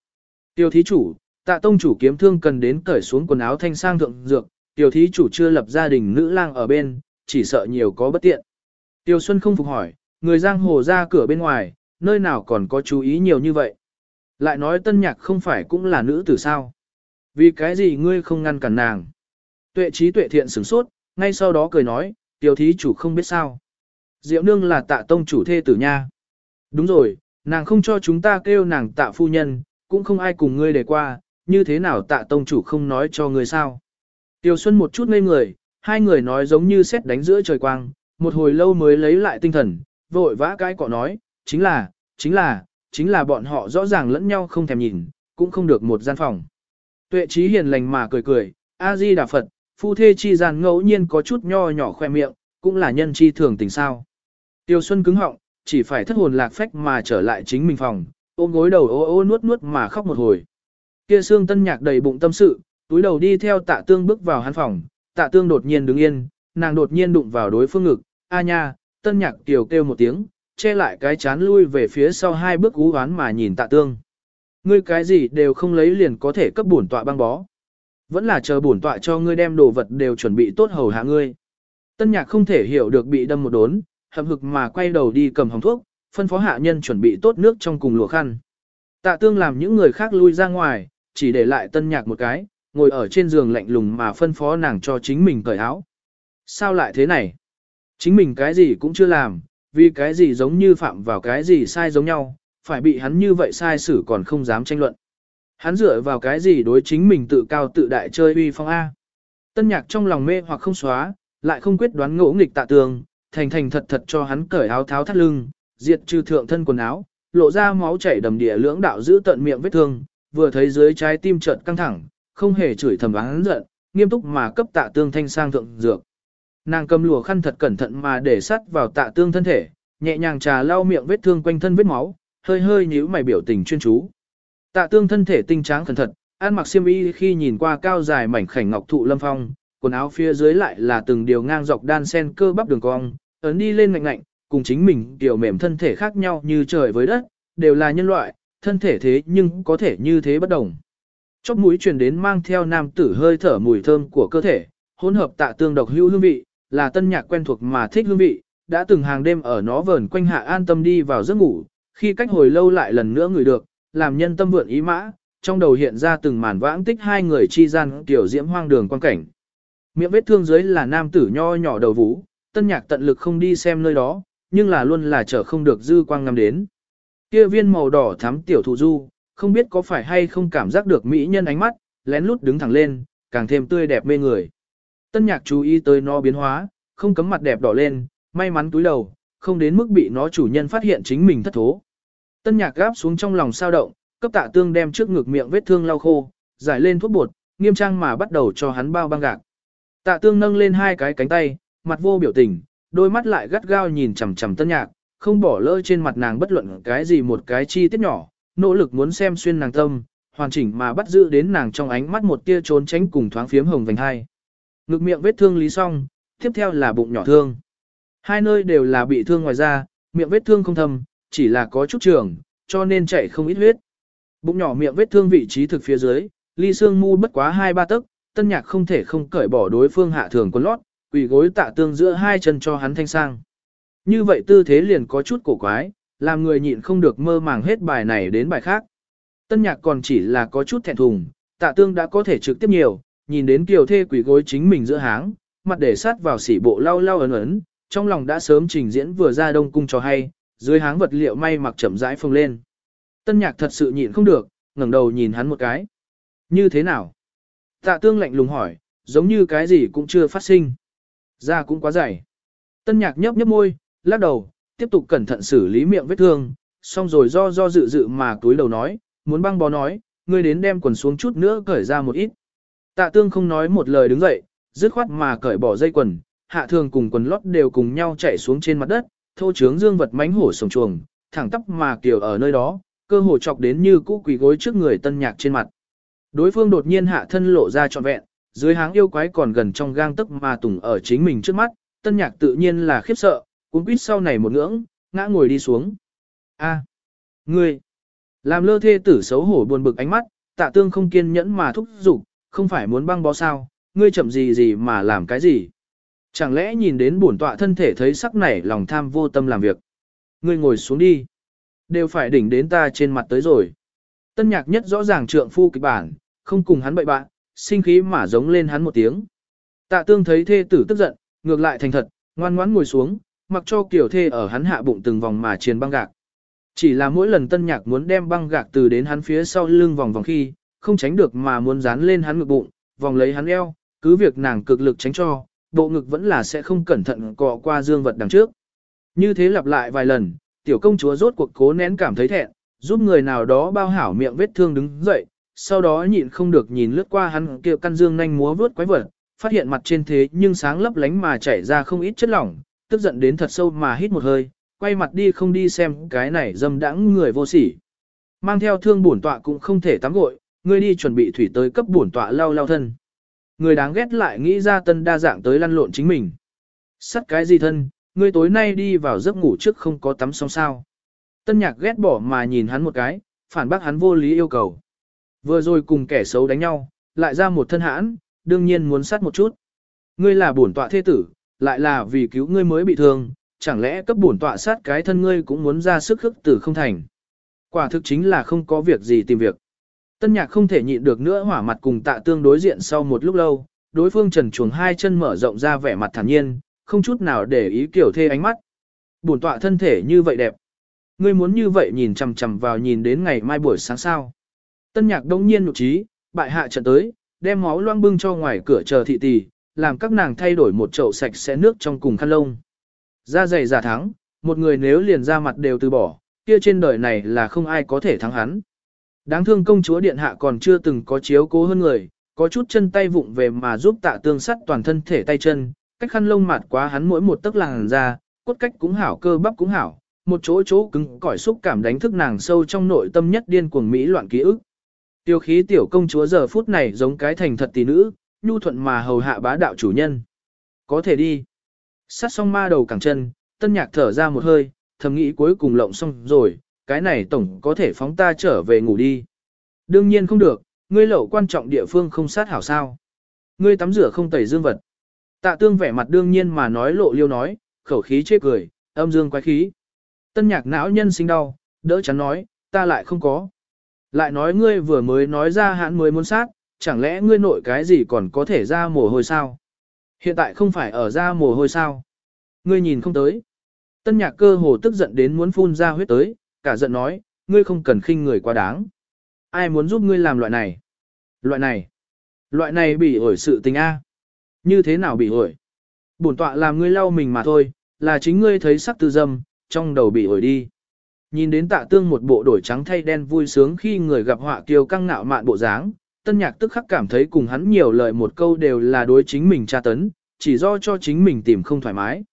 Tiểu thí chủ, tạ tông chủ kiếm thương cần đến cởi xuống quần áo thanh sang thượng dược, tiểu thí chủ chưa lập gia đình nữ lang ở bên, chỉ sợ nhiều có bất tiện. Tiêu Xuân không phục hỏi, người giang hồ ra cửa bên ngoài, nơi nào còn có chú ý nhiều như vậy. Lại nói tân nhạc không phải cũng là nữ tử sao. Vì cái gì ngươi không ngăn cản nàng. Tuệ trí tuệ thiện sửng sốt, ngay sau đó cười nói, tiểu thí chủ không biết sao. Diệu nương là tạ tông chủ thê tử nha. Đúng rồi, nàng không cho chúng ta kêu nàng tạ phu nhân, cũng không ai cùng ngươi để qua, như thế nào tạ tông chủ không nói cho người sao. Tiêu Xuân một chút ngây người, hai người nói giống như xét đánh giữa trời quang, một hồi lâu mới lấy lại tinh thần, vội vã cái cọ nói, chính là, chính là, chính là bọn họ rõ ràng lẫn nhau không thèm nhìn, cũng không được một gian phòng. Tuệ trí hiền lành mà cười cười, A-di Đà Phật, phu thê chi gian ngẫu nhiên có chút nho nhỏ khoe miệng, cũng là nhân chi thường tình sao. Tiêu Xuân cứng họng, chỉ phải thất hồn lạc phách mà trở lại chính mình phòng, ôm gối đầu ô ô nuốt nuốt mà khóc một hồi. Kia xương tân nhạc đầy bụng tâm sự, túi đầu đi theo tạ tương bước vào hắn phòng, tạ tương đột nhiên đứng yên, nàng đột nhiên đụng vào đối phương ngực, a nha, tân nhạc tiểu kêu một tiếng, che lại cái chán lui về phía sau hai bước ú oán mà nhìn tạ tương. Ngươi cái gì đều không lấy liền có thể cấp bổn tọa băng bó. Vẫn là chờ bổn tọa cho ngươi đem đồ vật đều chuẩn bị tốt hầu hạ ngươi. Tân nhạc không thể hiểu được bị đâm một đốn, hậm hực mà quay đầu đi cầm hồng thuốc, phân phó hạ nhân chuẩn bị tốt nước trong cùng lùa khăn. Tạ tương làm những người khác lui ra ngoài, chỉ để lại tân nhạc một cái, ngồi ở trên giường lạnh lùng mà phân phó nàng cho chính mình cởi áo. Sao lại thế này? Chính mình cái gì cũng chưa làm, vì cái gì giống như phạm vào cái gì sai giống nhau, phải bị hắn như vậy sai xử còn không dám tranh luận. Hắn dựa vào cái gì đối chính mình tự cao tự đại chơi uy phong A. Tân nhạc trong lòng mê hoặc không xóa, lại không quyết đoán ngỗ nghịch tạ tường, thành thành thật thật cho hắn cởi áo tháo thắt lưng, diệt trừ thượng thân quần áo, lộ ra máu chảy đầm địa lưỡng đạo giữ tận miệng vết thương, vừa thấy dưới trái tim chợt căng thẳng, không hề chửi thầm hắn giận, nghiêm túc mà cấp tạ tương thanh sang thượng dược. Nàng cầm lùa khăn thật cẩn thận mà để sắt vào tạ tương thân thể, nhẹ nhàng trà lau miệng vết thương quanh thân vết máu, hơi hơi nhíu mày biểu tình chuyên chú. Tạ tương thân thể tinh tráng cẩn thận, ăn mặc xiêm y khi nhìn qua cao dài mảnh khảnh ngọc thụ lâm phong, quần áo phía dưới lại là từng điều ngang dọc đan sen cơ bắp đường cong, ấn đi lên ngạnh ngạnh, cùng chính mình điều mềm thân thể khác nhau như trời với đất, đều là nhân loại, thân thể thế nhưng có thể như thế bất đồng. Chóp mũi truyền đến mang theo nam tử hơi thở mùi thơm của cơ thể, hỗn hợp tạ tương độc hữu hương vị, là tân nhạc quen thuộc mà thích hương vị, đã từng hàng đêm ở nó vờn quanh hạ an tâm đi vào giấc ngủ, khi cách hồi lâu lại lần nữa ngửi được, làm nhân tâm vượn ý mã, trong đầu hiện ra từng màn vãng tích hai người chi gian tiểu diễm hoang đường quan cảnh. Miệng vết thương dưới là nam tử nho nhỏ đầu vũ, tân nhạc tận lực không đi xem nơi đó, nhưng là luôn là trở không được dư quang ngắm đến. Kia viên màu đỏ thắm tiểu thụ du, không biết có phải hay không cảm giác được mỹ nhân ánh mắt, lén lút đứng thẳng lên, càng thêm tươi đẹp mê người. Tân nhạc chú ý tới nó biến hóa, không cấm mặt đẹp đỏ lên, may mắn túi đầu, không đến mức bị nó chủ nhân phát hiện chính mình thất thố. Tân nhạc gáp xuống trong lòng sao động, cấp tạ tương đem trước ngực miệng vết thương lau khô, giải lên thuốc bột, nghiêm trang mà bắt đầu cho hắn bao băng gạc. Tạ tương nâng lên hai cái cánh tay, mặt vô biểu tình, đôi mắt lại gắt gao nhìn chằm chằm tân nhạc, không bỏ lỡ trên mặt nàng bất luận cái gì một cái chi tiết nhỏ, nỗ lực muốn xem xuyên nàng tâm, hoàn chỉnh mà bắt giữ đến nàng trong ánh mắt một tia trốn tránh cùng thoáng phiếm hồng vành hai. Ngực miệng vết thương lý xong, tiếp theo là bụng nhỏ thương. Hai nơi đều là bị thương ngoài da, miệng vết thương không thâm, chỉ là có chút trường, cho nên chảy không ít huyết. Bụng nhỏ miệng vết thương vị trí thực phía dưới, ly xương mu bất quá hai ba tấc, tân nhạc không thể không cởi bỏ đối phương hạ thường quần lót, quỳ gối tạ tương giữa hai chân cho hắn thanh sang. Như vậy tư thế liền có chút cổ quái, làm người nhịn không được mơ màng hết bài này đến bài khác. Tân nhạc còn chỉ là có chút thẹn thùng, tạ tương đã có thể trực tiếp nhiều, nhìn đến kiều thê quỷ gối chính mình giữa háng, mặt để sát vào sỉ bộ lau lau ấn ấn, trong lòng đã sớm trình diễn vừa ra đông cung cho hay, dưới háng vật liệu may mặc chậm rãi phồng lên. Tân nhạc thật sự nhịn không được, ngẩng đầu nhìn hắn một cái. Như thế nào? Tạ tương lạnh lùng hỏi, giống như cái gì cũng chưa phát sinh. Da cũng quá dày. Tân nhạc nhấp nhấp môi, lắc đầu, tiếp tục cẩn thận xử lý miệng vết thương, xong rồi do do dự dự mà túi đầu nói, muốn băng bó nói, ngươi đến đem quần xuống chút nữa cởi ra một ít. Tạ tương không nói một lời đứng dậy, dứt khoát mà cởi bỏ dây quần, hạ thường cùng quần lót đều cùng nhau chạy xuống trên mặt đất, thô trướng dương vật mánh hổ sồng chuồng, thẳng tắp mà kiểu ở nơi đó, cơ hồ chọc đến như cũ quỳ gối trước người tân nhạc trên mặt. Đối phương đột nhiên hạ thân lộ ra trọn vẹn, dưới háng yêu quái còn gần trong gang tức mà tùng ở chính mình trước mắt, tân nhạc tự nhiên là khiếp sợ, cuốn quýt sau này một ngưỡng, ngã ngồi đi xuống. A, ngươi, làm lơ thê tử xấu hổ buồn bực ánh mắt, tạ tương không kiên nhẫn mà thúc giục, không phải muốn băng bó sao, ngươi chậm gì gì mà làm cái gì. Chẳng lẽ nhìn đến bổn tọa thân thể thấy sắc nảy lòng tham vô tâm làm việc. Ngươi ngồi xuống đi. Đều phải đỉnh đến ta trên mặt tới rồi. Tân nhạc nhất rõ ràng trượng phu kịch bản, không cùng hắn bậy bạn, sinh khí mà giống lên hắn một tiếng. Tạ tương thấy thê tử tức giận, ngược lại thành thật, ngoan ngoãn ngồi xuống, mặc cho kiểu thê ở hắn hạ bụng từng vòng mà triền băng gạc. Chỉ là mỗi lần tân nhạc muốn đem băng gạc từ đến hắn phía sau lưng vòng vòng khi, không tránh được mà muốn dán lên hắn ngực bụng, vòng lấy hắn eo, cứ việc nàng cực lực tránh cho, bộ ngực vẫn là sẽ không cẩn thận cọ qua dương vật đằng trước. Như thế lặp lại vài lần, tiểu công chúa rốt cuộc cố nén cảm thấy thẹn, giúp người nào đó bao hảo miệng vết thương đứng dậy, sau đó nhịn không được nhìn lướt qua hắn kia căn dương nhanh múa vớt quái vật, phát hiện mặt trên thế nhưng sáng lấp lánh mà chảy ra không ít chất lỏng, tức giận đến thật sâu mà hít một hơi, quay mặt đi không đi xem cái này dâm đãng người vô sỉ. Mang theo thương bổn tọa cũng không thể tắm gội, ngươi đi chuẩn bị thủy tới cấp bổn tọa lau lau thân. Người đáng ghét lại nghĩ ra tân đa dạng tới lăn lộn chính mình. Sắt cái gì thân, ngươi tối nay đi vào giấc ngủ trước không có tắm xong sao. Tân nhạc ghét bỏ mà nhìn hắn một cái, phản bác hắn vô lý yêu cầu. Vừa rồi cùng kẻ xấu đánh nhau, lại ra một thân hãn, đương nhiên muốn sát một chút. Ngươi là bổn tọa thế tử, lại là vì cứu ngươi mới bị thương, chẳng lẽ cấp bổn tọa sát cái thân ngươi cũng muốn ra sức khức tử không thành. Quả thực chính là không có việc gì tìm việc. Tân nhạc không thể nhịn được nữa hỏa mặt cùng tạ tương đối diện sau một lúc lâu, đối phương trần chuồng hai chân mở rộng ra vẻ mặt thản nhiên, không chút nào để ý kiểu thê ánh mắt. Bổn tọa thân thể như vậy đẹp. Ngươi muốn như vậy nhìn chằm chằm vào nhìn đến ngày mai buổi sáng sao. Tân nhạc đông nhiên nụ trí, bại hạ trận tới, đem máu loang bưng cho ngoài cửa chờ thị tỷ, làm các nàng thay đổi một chậu sạch sẽ nước trong cùng khăn lông. Ra dày giả thắng, một người nếu liền ra mặt đều từ bỏ, kia trên đời này là không ai có thể thắng hắn. Đáng thương công chúa điện hạ còn chưa từng có chiếu cố hơn người, có chút chân tay vụng về mà giúp tạ tương sắt toàn thân thể tay chân, cách khăn lông mặt quá hắn mỗi một tấc làn ra, cốt cách cũng hảo cơ bắp cũng hảo, một chỗ chỗ cứng cỏi xúc cảm đánh thức nàng sâu trong nội tâm nhất điên cuồng mỹ loạn ký ức. Tiêu khí tiểu công chúa giờ phút này giống cái thành thật tỷ nữ, nhu thuận mà hầu hạ bá đạo chủ nhân. Có thể đi. Sát xong ma đầu cẳng chân, tân nhạc thở ra một hơi, thầm nghĩ cuối cùng lộng xong rồi, cái này tổng có thể phóng ta trở về ngủ đi. Đương nhiên không được, ngươi lậu quan trọng địa phương không sát hảo sao. Ngươi tắm rửa không tẩy dương vật. Tạ tương vẻ mặt đương nhiên mà nói lộ liêu nói, khẩu khí chê cười, âm dương quái khí. Tân nhạc não nhân sinh đau, đỡ chắn nói, ta lại không có. Lại nói ngươi vừa mới nói ra hãn mới muốn sát, chẳng lẽ ngươi nội cái gì còn có thể ra mồ hôi sao? Hiện tại không phải ở ra mồ hôi sao? Ngươi nhìn không tới. Tân nhạc cơ hồ tức giận đến muốn phun ra huyết tới, cả giận nói, ngươi không cần khinh người quá đáng. Ai muốn giúp ngươi làm loại này? Loại này? Loại này bị ổi sự tình A. Như thế nào bị ổi? Bổn tọa làm ngươi lau mình mà thôi, là chính ngươi thấy sắc tư dâm, trong đầu bị ổi đi. Nhìn đến tạ tương một bộ đổi trắng thay đen vui sướng khi người gặp họa kiều căng nạo mạn bộ dáng, tân nhạc tức khắc cảm thấy cùng hắn nhiều lời một câu đều là đối chính mình tra tấn, chỉ do cho chính mình tìm không thoải mái.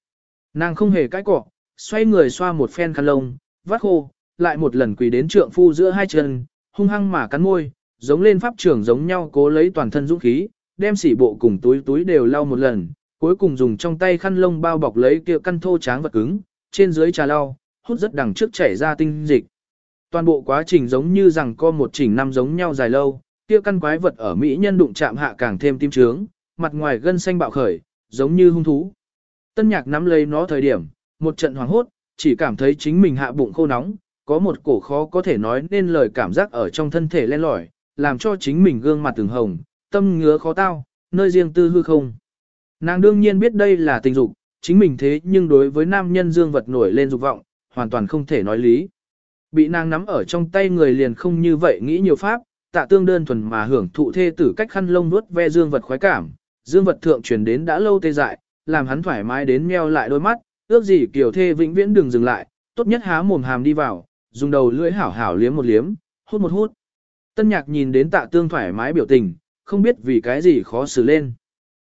Nàng không hề cãi cọ, xoay người xoa một phen khăn lông, vắt khô, lại một lần quỳ đến trượng phu giữa hai chân, hung hăng mà cắn môi, giống lên pháp trưởng giống nhau cố lấy toàn thân dũng khí, đem sỉ bộ cùng túi túi đều lau một lần, cuối cùng dùng trong tay khăn lông bao bọc lấy kia căn thô tráng vật cứng, trên dưới trà lau, hút rất đằng trước chảy ra tinh dịch. Toàn bộ quá trình giống như rằng co một chỉnh năm giống nhau dài lâu, kia căn quái vật ở mỹ nhân đụng chạm hạ càng thêm tim trướng, mặt ngoài gân xanh bạo khởi, giống như hung thú. Tân nhạc nắm lấy nó thời điểm, một trận hoảng hốt, chỉ cảm thấy chính mình hạ bụng khô nóng, có một cổ khó có thể nói nên lời cảm giác ở trong thân thể len lỏi, làm cho chính mình gương mặt từng hồng, tâm ngứa khó tao, nơi riêng tư hư không. Nàng đương nhiên biết đây là tình dục, chính mình thế nhưng đối với nam nhân dương vật nổi lên dục vọng, hoàn toàn không thể nói lý. Bị nàng nắm ở trong tay người liền không như vậy nghĩ nhiều pháp, tạ tương đơn thuần mà hưởng thụ thê tử cách khăn lông nuốt ve dương vật khoái cảm, dương vật thượng truyền đến đã lâu tê dại, làm hắn thoải mái đến meo lại đôi mắt, ước gì kiểu thê vĩnh viễn đừng dừng lại, tốt nhất há mồm hàm đi vào, dùng đầu lưỡi hảo hảo liếm một liếm, hút một hút. Tân nhạc nhìn đến tạ tương thoải mái biểu tình, không biết vì cái gì khó xử lên.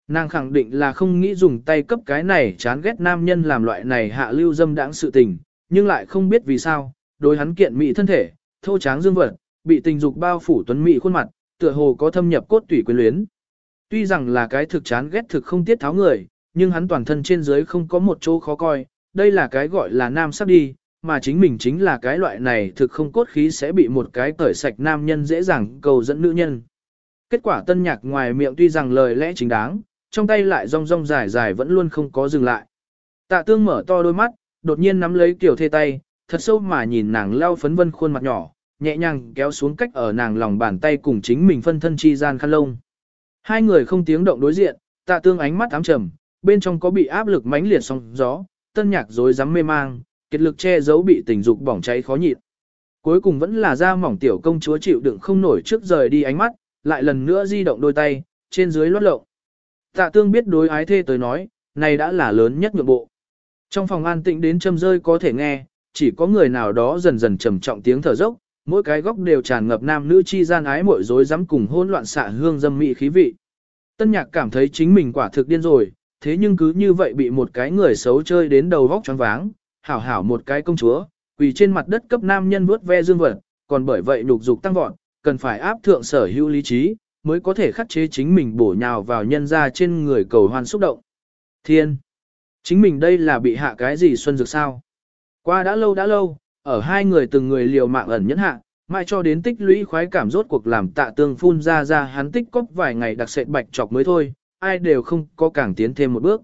Nàng khẳng định là không nghĩ dùng tay cấp cái này chán ghét nam nhân làm loại này hạ lưu dâm đãng sự tình, nhưng lại không biết vì sao, đối hắn kiện mỹ thân thể, thô tráng dương vật, bị tình dục bao phủ tuấn mỹ khuôn mặt, tựa hồ có thâm nhập cốt tủy quyến luyến. Tuy rằng là cái thực chán ghét thực không tiết tháo người, nhưng hắn toàn thân trên dưới không có một chỗ khó coi, đây là cái gọi là nam sắp đi, mà chính mình chính là cái loại này thực không cốt khí sẽ bị một cái cởi sạch nam nhân dễ dàng cầu dẫn nữ nhân. Kết quả tân nhạc ngoài miệng tuy rằng lời lẽ chính đáng, trong tay lại rong rong dài dài vẫn luôn không có dừng lại. Tạ tương mở to đôi mắt, đột nhiên nắm lấy tiểu thê tay, thật sâu mà nhìn nàng leo phấn vân khuôn mặt nhỏ, nhẹ nhàng kéo xuống cách ở nàng lòng bàn tay cùng chính mình phân thân chi gian khăn lông. Hai người không tiếng động đối diện, tạ tương ánh mắt ám trầm, bên trong có bị áp lực mãnh liệt sóng gió, tân nhạc dối rắm mê mang, kết lực che giấu bị tình dục bỏng cháy khó nhịn. Cuối cùng vẫn là ra mỏng tiểu công chúa chịu đựng không nổi trước rời đi ánh mắt, lại lần nữa di động đôi tay, trên dưới lót lộng. Tạ tương biết đối ái thê tới nói, này đã là lớn nhất nhượng bộ. Trong phòng an tĩnh đến châm rơi có thể nghe, chỉ có người nào đó dần dần trầm trọng tiếng thở dốc, mỗi cái góc đều tràn ngập nam nữ chi gian ái mội rối rắm cùng hôn loạn xạ hương dâm mị khí vị. Tân nhạc cảm thấy chính mình quả thực điên rồi, thế nhưng cứ như vậy bị một cái người xấu chơi đến đầu vóc choáng váng, hảo hảo một cái công chúa, quỳ trên mặt đất cấp nam nhân vuốt ve dương vật, còn bởi vậy nhục dục tăng vọt, cần phải áp thượng sở hữu lý trí, mới có thể khắc chế chính mình bổ nhào vào nhân ra trên người cầu hoan xúc động. Thiên! Chính mình đây là bị hạ cái gì xuân dược sao? Qua đã lâu đã lâu, ở hai người từng người liều mạng ẩn nhẫn hạ, mai cho đến tích lũy khoái cảm rốt cuộc làm tạ tương phun ra ra hắn tích cóp vài ngày đặc sệt bạch chọc mới thôi, ai đều không có càng tiến thêm một bước.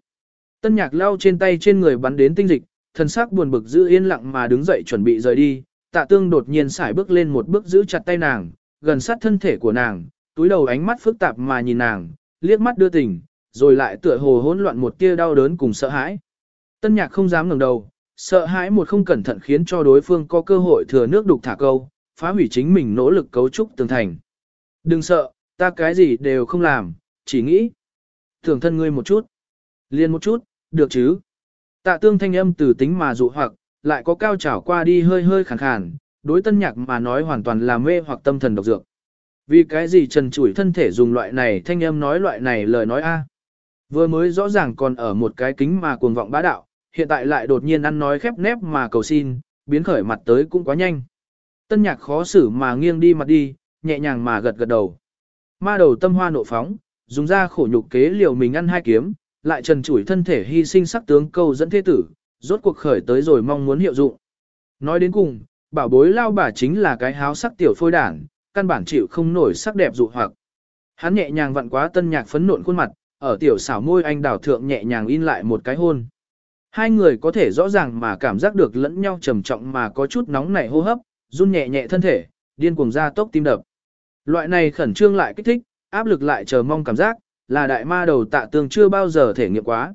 Tân nhạc lao trên tay trên người bắn đến tinh dịch, thân xác buồn bực giữ yên lặng mà đứng dậy chuẩn bị rời đi, tạ tương đột nhiên xài bước lên một bước giữ chặt tay nàng, gần sát thân thể của nàng, túi đầu ánh mắt phức tạp mà nhìn nàng, liếc mắt đưa tình, rồi lại tựa hồ hỗn loạn một tia đau đớn cùng sợ hãi. Tân nhạc không dám ngẩng đầu, sợ hãi một không cẩn thận khiến cho đối phương có cơ hội thừa nước đục thả câu, phá hủy chính mình nỗ lực cấu trúc tường thành. Đừng sợ, ta cái gì đều không làm, chỉ nghĩ. Thường thân ngươi một chút. Liên một chút, được chứ. Tạ tương thanh âm từ tính mà dụ hoặc, lại có cao trảo qua đi hơi hơi khàn khàn, đối tân nhạc mà nói hoàn toàn là mê hoặc tâm thần độc dược. Vì cái gì trần chủi thân thể dùng loại này thanh âm nói loại này lời nói a Vừa mới rõ ràng còn ở một cái kính mà cuồng vọng bá đạo, hiện tại lại đột nhiên ăn nói khép nép mà cầu xin, biến khởi mặt tới cũng quá nhanh. Tân nhạc khó xử mà nghiêng đi mặt đi, nhẹ nhàng mà gật gật đầu. Ma đầu tâm hoa nộ phóng, dùng ra khổ nhục kế liều mình ăn hai kiếm, lại trần chủi thân thể hy sinh sắc tướng câu dẫn thế tử, rốt cuộc khởi tới rồi mong muốn hiệu dụng. Nói đến cùng, bảo bối lao bà chính là cái háo sắc tiểu phôi đảng, căn bản chịu không nổi sắc đẹp dụ hoặc. Hắn nhẹ nhàng vặn quá tân nhạc phấn nộn khuôn mặt, ở tiểu xảo môi anh đảo thượng nhẹ nhàng in lại một cái hôn. Hai người có thể rõ ràng mà cảm giác được lẫn nhau trầm trọng mà có chút nóng nảy hô hấp, run nhẹ nhẹ thân thể, điên cuồng ra tốc tim đập. Loại này khẩn trương lại kích thích, áp lực lại chờ mong cảm giác, là đại ma đầu tạ tương chưa bao giờ thể nghiệm quá.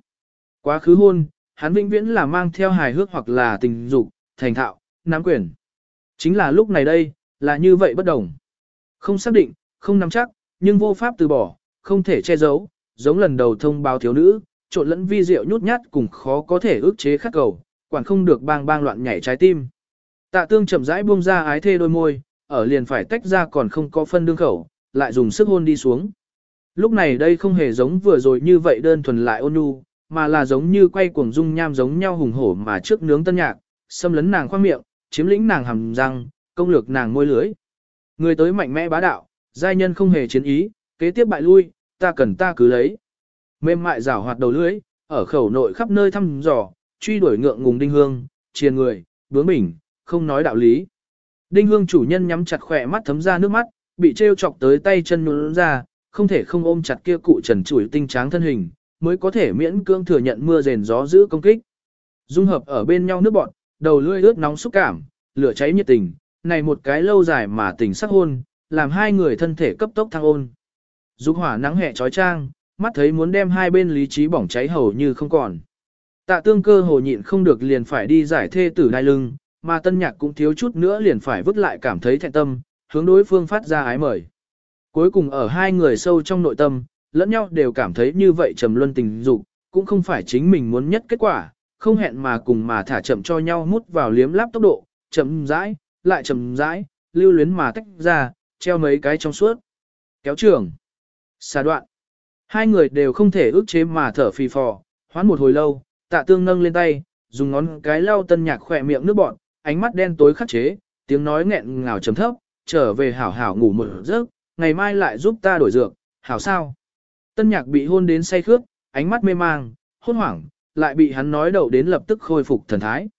Quá khứ hôn, hắn vĩnh viễn là mang theo hài hước hoặc là tình dục, thành thạo, nắm quyền. Chính là lúc này đây, là như vậy bất đồng. Không xác định, không nắm chắc, nhưng vô pháp từ bỏ, không thể che giấu, giống lần đầu thông báo thiếu nữ, trộn lẫn vi diệu nhút nhát cùng khó có thể ước chế khắc cầu, quản không được bang bang loạn nhảy trái tim. Tạ tương chậm rãi buông ra ái thê đôi môi, ở liền phải tách ra còn không có phân đương khẩu, lại dùng sức hôn đi xuống. Lúc này đây không hề giống vừa rồi như vậy đơn thuần lại ôn nhu, mà là giống như quay cuồng dung nham giống nhau hùng hổ mà trước nướng tân nhạc, xâm lấn nàng khoang miệng, chiếm lĩnh nàng hầm răng, công lược nàng môi lưới. Người tới mạnh mẽ bá đạo, giai nhân không hề chiến ý, kế tiếp bại lui, ta cần ta cứ lấy. Mềm mại rảo hoạt đầu lưỡi ở khẩu nội khắp nơi thăm dò, truy đuổi ngượng ngùng đinh hương, chiền người, bướng bỉnh, không nói đạo lý. Đinh hương chủ nhân nhắm chặt khỏe mắt thấm ra nước mắt, bị treo chọc tới tay chân nhún ra, không thể không ôm chặt kia cụ trần chủi tinh tráng thân hình, mới có thể miễn cưỡng thừa nhận mưa rền gió giữ công kích. Dung hợp ở bên nhau nước bọn, đầu lưỡi ướt nóng xúc cảm, lửa cháy nhiệt tình, này một cái lâu dài mà tình sắc hôn, làm hai người thân thể cấp tốc thăng ôn. Dục hỏa nắng hè trói trang, mắt thấy muốn đem hai bên lý trí bỏng cháy hầu như không còn. Tạ tương cơ hồ nhịn không được liền phải đi giải thê tử đai lưng, mà tân nhạc cũng thiếu chút nữa liền phải vứt lại cảm thấy thẹn tâm, hướng đối phương phát ra ái mời. Cuối cùng ở hai người sâu trong nội tâm, lẫn nhau đều cảm thấy như vậy trầm luân tình dục, cũng không phải chính mình muốn nhất kết quả, không hẹn mà cùng mà thả chậm cho nhau mút vào liếm láp tốc độ, chậm rãi, lại chậm rãi, lưu luyến mà tách ra, treo mấy cái trong suốt. Kéo trường, xà đoạn. Hai người đều không thể ước chế mà thở phì phò, hoán một hồi lâu, tạ tương nâng lên tay, dùng ngón cái lau tân nhạc khỏe miệng nước bọn, ánh mắt đen tối khắc chế, tiếng nói nghẹn ngào trầm thấp, trở về hảo hảo ngủ một giấc, ngày mai lại giúp ta đổi dược, hảo sao. Tân nhạc bị hôn đến say khước, ánh mắt mê mang, hôn hoảng, lại bị hắn nói đầu đến lập tức khôi phục thần thái.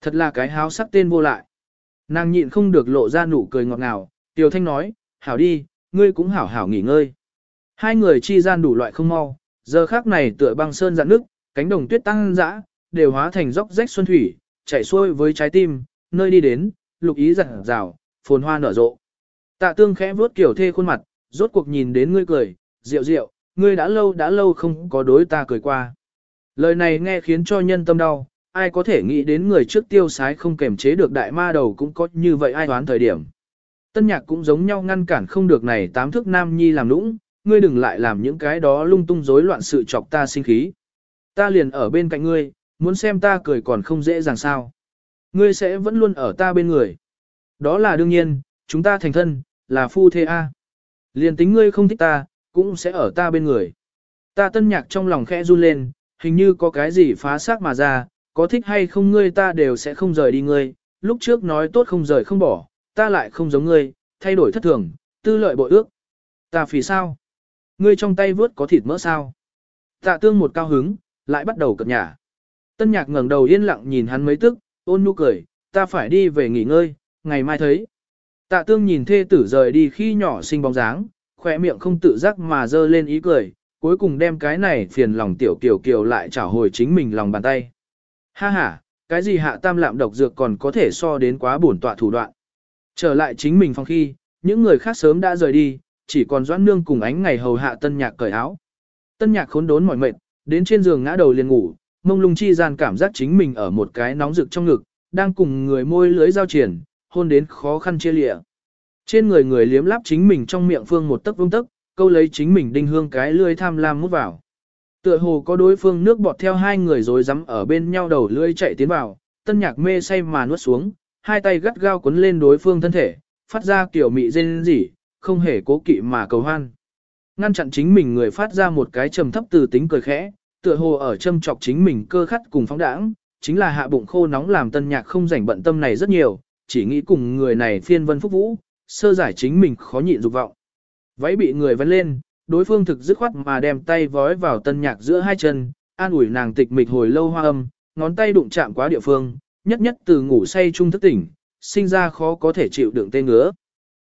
Thật là cái háo sắc tên vô lại. Nàng nhịn không được lộ ra nụ cười ngọt ngào, Tiểu Thanh nói, hảo đi, ngươi cũng hảo hảo nghỉ ngơi. Hai người chi gian đủ loại không mau, giờ khác này tựa băng sơn dạn nước, cánh đồng tuyết tăng dã, đều hóa thành dốc rách xuân thủy, chảy xuôi với trái tim, nơi đi đến, lục ý rạng rào, phồn hoa nở rộ. Tạ tương khẽ vuốt kiểu thê khuôn mặt, rốt cuộc nhìn đến ngươi cười, rượu rượu, ngươi đã lâu đã lâu không có đối ta cười qua. Lời này nghe khiến cho nhân tâm đau, ai có thể nghĩ đến người trước tiêu sái không kềm chế được đại ma đầu cũng có như vậy ai đoán thời điểm. Tân nhạc cũng giống nhau ngăn cản không được này tám thước nam nhi làm lũng, ngươi đừng lại làm những cái đó lung tung rối loạn sự chọc ta sinh khí. Ta liền ở bên cạnh ngươi, muốn xem ta cười còn không dễ dàng sao. Ngươi sẽ vẫn luôn ở ta bên người. Đó là đương nhiên, chúng ta thành thân, là phu thê A. Liền tính ngươi không thích ta, cũng sẽ ở ta bên người. Ta tân nhạc trong lòng khẽ run lên, hình như có cái gì phá xác mà ra, có thích hay không ngươi ta đều sẽ không rời đi ngươi, lúc trước nói tốt không rời không bỏ, ta lại không giống ngươi, thay đổi thất thường, tư lợi bội ước. Ta phì sao? Ngươi trong tay vớt có thịt mỡ sao? Tạ tương một cao hứng, lại bắt đầu cập nhả. Tân nhạc ngẩng đầu yên lặng nhìn hắn mấy tức, ôn nhu cười, ta phải đi về nghỉ ngơi, ngày mai thấy. Tạ tương nhìn thê tử rời đi khi nhỏ sinh bóng dáng, khỏe miệng không tự giác mà dơ lên ý cười, cuối cùng đem cái này phiền lòng tiểu kiều kiều lại trả hồi chính mình lòng bàn tay. Ha ha, cái gì hạ tam lạm độc dược còn có thể so đến quá bổn tọa thủ đoạn. Trở lại chính mình phòng khi, những người khác sớm đã rời đi, chỉ còn Doãn Nương cùng ánh ngày hầu hạ tân nhạc cởi áo. Tân nhạc khốn đốn mỏi mệt, đến trên giường ngã đầu liền ngủ, mông lung chi gian cảm giác chính mình ở một cái nóng rực trong ngực, đang cùng người môi lưới giao triển, hôn đến khó khăn chia lịa. Trên người người liếm láp chính mình trong miệng phương một tấc vương tấc, câu lấy chính mình đinh hương cái lưỡi tham lam mút vào. Tựa hồ có đối phương nước bọt theo hai người rồi dám ở bên nhau đầu lưỡi chạy tiến vào, tân nhạc mê say mà nuốt xuống, hai tay gắt gao cuốn lên đối phương thân thể, phát ra kiểu mị rên rỉ, không hề cố kỵ mà cầu hoan. Ngăn chặn chính mình người phát ra một cái trầm thấp từ tính cười khẽ, tựa hồ ở châm chọc chính mình cơ khắt cùng phóng đãng, chính là hạ bụng khô nóng làm tân nhạc không rảnh bận tâm này rất nhiều, chỉ nghĩ cùng người này phiên vân phúc vũ, sơ giải chính mình khó nhịn dục vọng. Váy bị người vén lên, đối phương thực dứt khoát mà đem tay vói vào tân nhạc giữa hai chân, an ủi nàng tịch mịch hồi lâu hoa âm, ngón tay đụng chạm quá địa phương, nhất nhất từ ngủ say trung thức tỉnh, sinh ra khó có thể chịu đựng tê ngứa.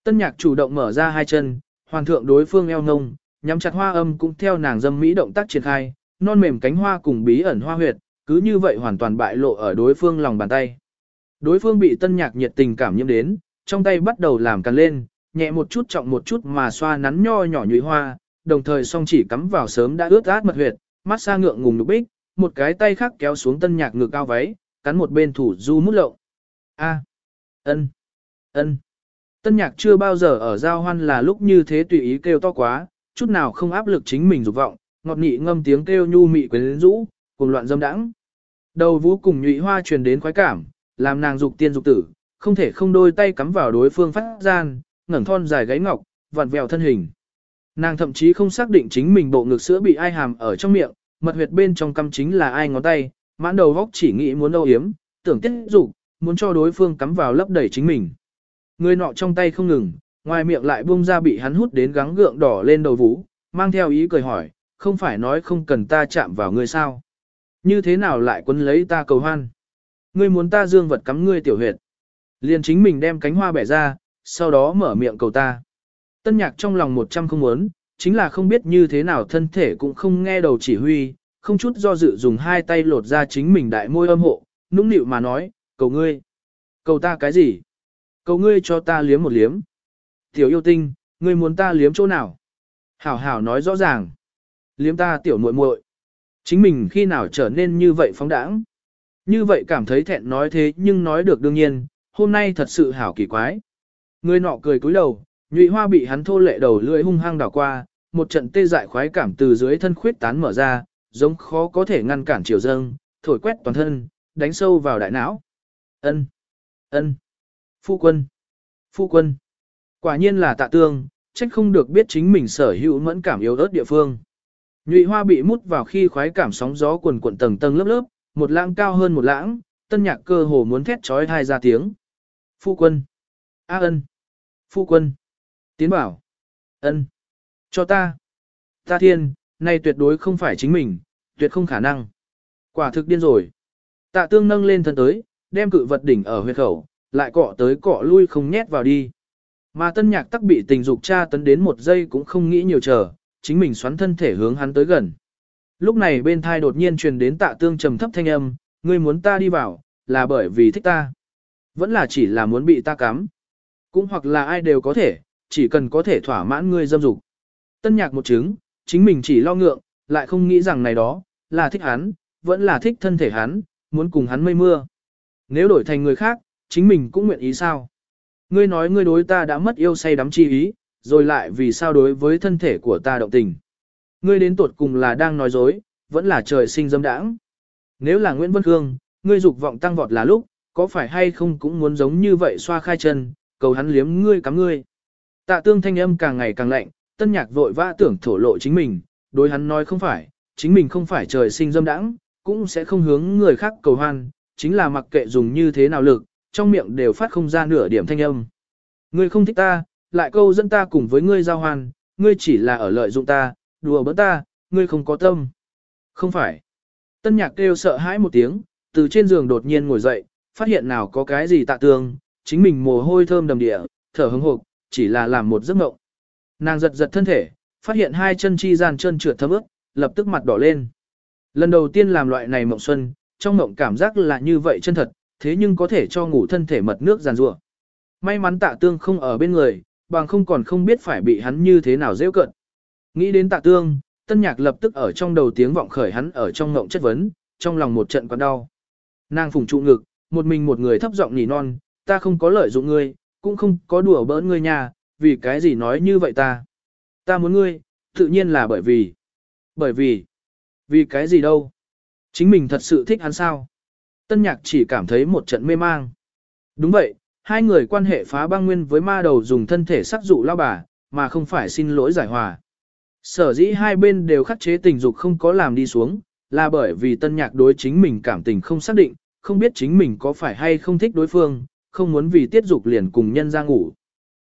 Tân nhạc chủ động mở ra hai chân, hoàn thượng đối phương eo ngông, nhắm chặt hoa âm cũng theo nàng dâm mỹ động tác triển khai, non mềm cánh hoa cùng bí ẩn hoa huyệt, cứ như vậy hoàn toàn bại lộ ở đối phương lòng bàn tay. Đối phương bị tân nhạc nhiệt tình cảm nhiễm đến, trong tay bắt đầu làm càng lên, nhẹ một chút trọng một chút mà xoa nắn nho nhỏ nhụy hoa, đồng thời song chỉ cắm vào sớm đã ướt át mật huyệt, mát xa ngượng ngùng nục bích, một cái tay khác kéo xuống tân nhạc ngược cao váy, cắn một bên thủ du mút lậu. A. Ân. Ân. Tân nhạc chưa bao giờ ở giao hoan là lúc như thế tùy ý kêu to quá, chút nào không áp lực chính mình dục vọng, ngọt nị ngâm tiếng kêu nhu mị quyến rũ, cùng loạn dâm đãng. Đầu vũ cùng nhụy hoa truyền đến khoái cảm, làm nàng dục tiên dục tử, không thể không đôi tay cắm vào đối phương phát gian, ngẩng thon dài gáy ngọc, vặn vẹo thân hình. Nàng thậm chí không xác định chính mình bộ ngực sữa bị ai hàm ở trong miệng, mật huyệt bên trong cắm chính là ai ngón tay, mãn đầu góc chỉ nghĩ muốn âu yếm, tưởng tiết dục, muốn cho đối phương cắm vào lấp đầy chính mình. Người nọ trong tay không ngừng, ngoài miệng lại buông ra bị hắn hút đến gắng gượng đỏ lên đầu vũ, mang theo ý cười hỏi, không phải nói không cần ta chạm vào ngươi sao? Như thế nào lại quấn lấy ta cầu hoan? Ngươi muốn ta dương vật cắm ngươi tiểu huyệt. Liền chính mình đem cánh hoa bẻ ra, sau đó mở miệng cầu ta. Tân nhạc trong lòng một trăm không muốn, chính là không biết như thế nào thân thể cũng không nghe đầu chỉ huy, không chút do dự dùng hai tay lột ra chính mình đại môi âm hộ, nũng nịu mà nói, cầu ngươi. Cầu ta cái gì? Cầu ngươi cho ta liếm một liếm. Tiểu yêu tinh, ngươi muốn ta liếm chỗ nào? Hảo hảo nói rõ ràng. Liếm ta tiểu muội muội. Chính mình khi nào trở nên như vậy phóng đãng? Như vậy cảm thấy thẹn nói thế nhưng nói được đương nhiên, hôm nay thật sự hảo kỳ quái. Người nọ cười cúi đầu, nhụy hoa bị hắn thô lệ đầu lưỡi hung hăng đảo qua, một trận tê dại khoái cảm từ dưới thân khuyết tán mở ra, giống khó có thể ngăn cản chiều dâng, thổi quét toàn thân, đánh sâu vào đại não. Ân, ân, phu quân, phu quân. Quả nhiên là tạ tương, trách không được biết chính mình sở hữu mẫn cảm yếu ớt địa phương. Nhụy hoa bị mút vào khi khoái cảm sóng gió quần cuộn tầng tầng lớp lớp, một lãng cao hơn một lãng, tân nhạc cơ hồ muốn thét trói thai ra tiếng. Phu quân. A ân. Phu quân. Tiến bảo. ân. Cho ta. Ta thiên, nay tuyệt đối không phải chính mình, tuyệt không khả năng. Quả thực điên rồi. Tạ tương nâng lên thân tới, đem cự vật đỉnh ở huyệt khẩu, lại cọ tới cọ lui không nhét vào đi. Mà tân nhạc tắc bị tình dục tra tấn đến một giây cũng không nghĩ nhiều chờ, chính mình xoắn thân thể hướng hắn tới gần. Lúc này bên thai đột nhiên truyền đến tạ tương trầm thấp thanh âm, ngươi muốn ta đi vào, là bởi vì thích ta. Vẫn là chỉ là muốn bị ta cắm. Cũng hoặc là ai đều có thể, chỉ cần có thể thỏa mãn ngươi dâm dục. Tân nhạc một chứng, chính mình chỉ lo ngượng, lại không nghĩ rằng này đó, là thích hắn, vẫn là thích thân thể hắn, muốn cùng hắn mây mưa. Nếu đổi thành người khác, chính mình cũng nguyện ý sao? Ngươi nói ngươi đối ta đã mất yêu say đắm chi ý, rồi lại vì sao đối với thân thể của ta động tình. Ngươi đến tuột cùng là đang nói dối, vẫn là trời sinh dâm đãng. Nếu là Nguyễn Vân Khương, ngươi dục vọng tăng vọt là lúc, có phải hay không cũng muốn giống như vậy xoa khai chân, cầu hắn liếm ngươi cắm ngươi. Tạ tương thanh âm càng ngày càng lạnh, tân nhạc vội vã tưởng thổ lộ chính mình, đối hắn nói không phải, chính mình không phải trời sinh dâm đãng, cũng sẽ không hướng người khác cầu hoan, chính là mặc kệ dùng như thế nào lực, trong miệng đều phát không ra nửa điểm thanh âm. Ngươi không thích ta, lại câu dẫn ta cùng với ngươi giao hoan, ngươi chỉ là ở lợi dụng ta, đùa bỡn ta, ngươi không có tâm. Không phải. Tân nhạc kêu sợ hãi một tiếng, từ trên giường đột nhiên ngồi dậy, phát hiện nào có cái gì tạ tường, chính mình mồ hôi thơm đầm địa, thở hứng hộp, chỉ là làm một giấc mộng. Nàng giật giật thân thể, phát hiện hai chân chi gian chân trượt thấm ướt, lập tức mặt đỏ lên. Lần đầu tiên làm loại này mộng xuân, trong mộng cảm giác là như vậy chân thật, thế nhưng có thể cho ngủ thân thể mật nước giàn rủa. May mắn tạ tương không ở bên người, bằng không còn không biết phải bị hắn như thế nào dễ cận. Nghĩ đến tạ tương, tân nhạc lập tức ở trong đầu tiếng vọng khởi hắn ở trong ngộng chất vấn, trong lòng một trận quặn đau. Nàng phùng trụ ngực, một mình một người thấp giọng nỉ non, ta không có lợi dụng ngươi, cũng không có đùa bỡn ngươi nhà, vì cái gì nói như vậy ta. Ta muốn ngươi, tự nhiên là bởi vì. Bởi vì. Vì cái gì đâu. Chính mình thật sự thích hắn sao. Tân nhạc chỉ cảm thấy một trận mê mang. Đúng vậy, hai người quan hệ phá băng nguyên với ma đầu dùng thân thể sắc dụ lao bà, mà không phải xin lỗi giải hòa. Sở dĩ hai bên đều khắc chế tình dục không có làm đi xuống, là bởi vì tân nhạc đối chính mình cảm tình không xác định, không biết chính mình có phải hay không thích đối phương, không muốn vì tiết dục liền cùng nhân ra ngủ.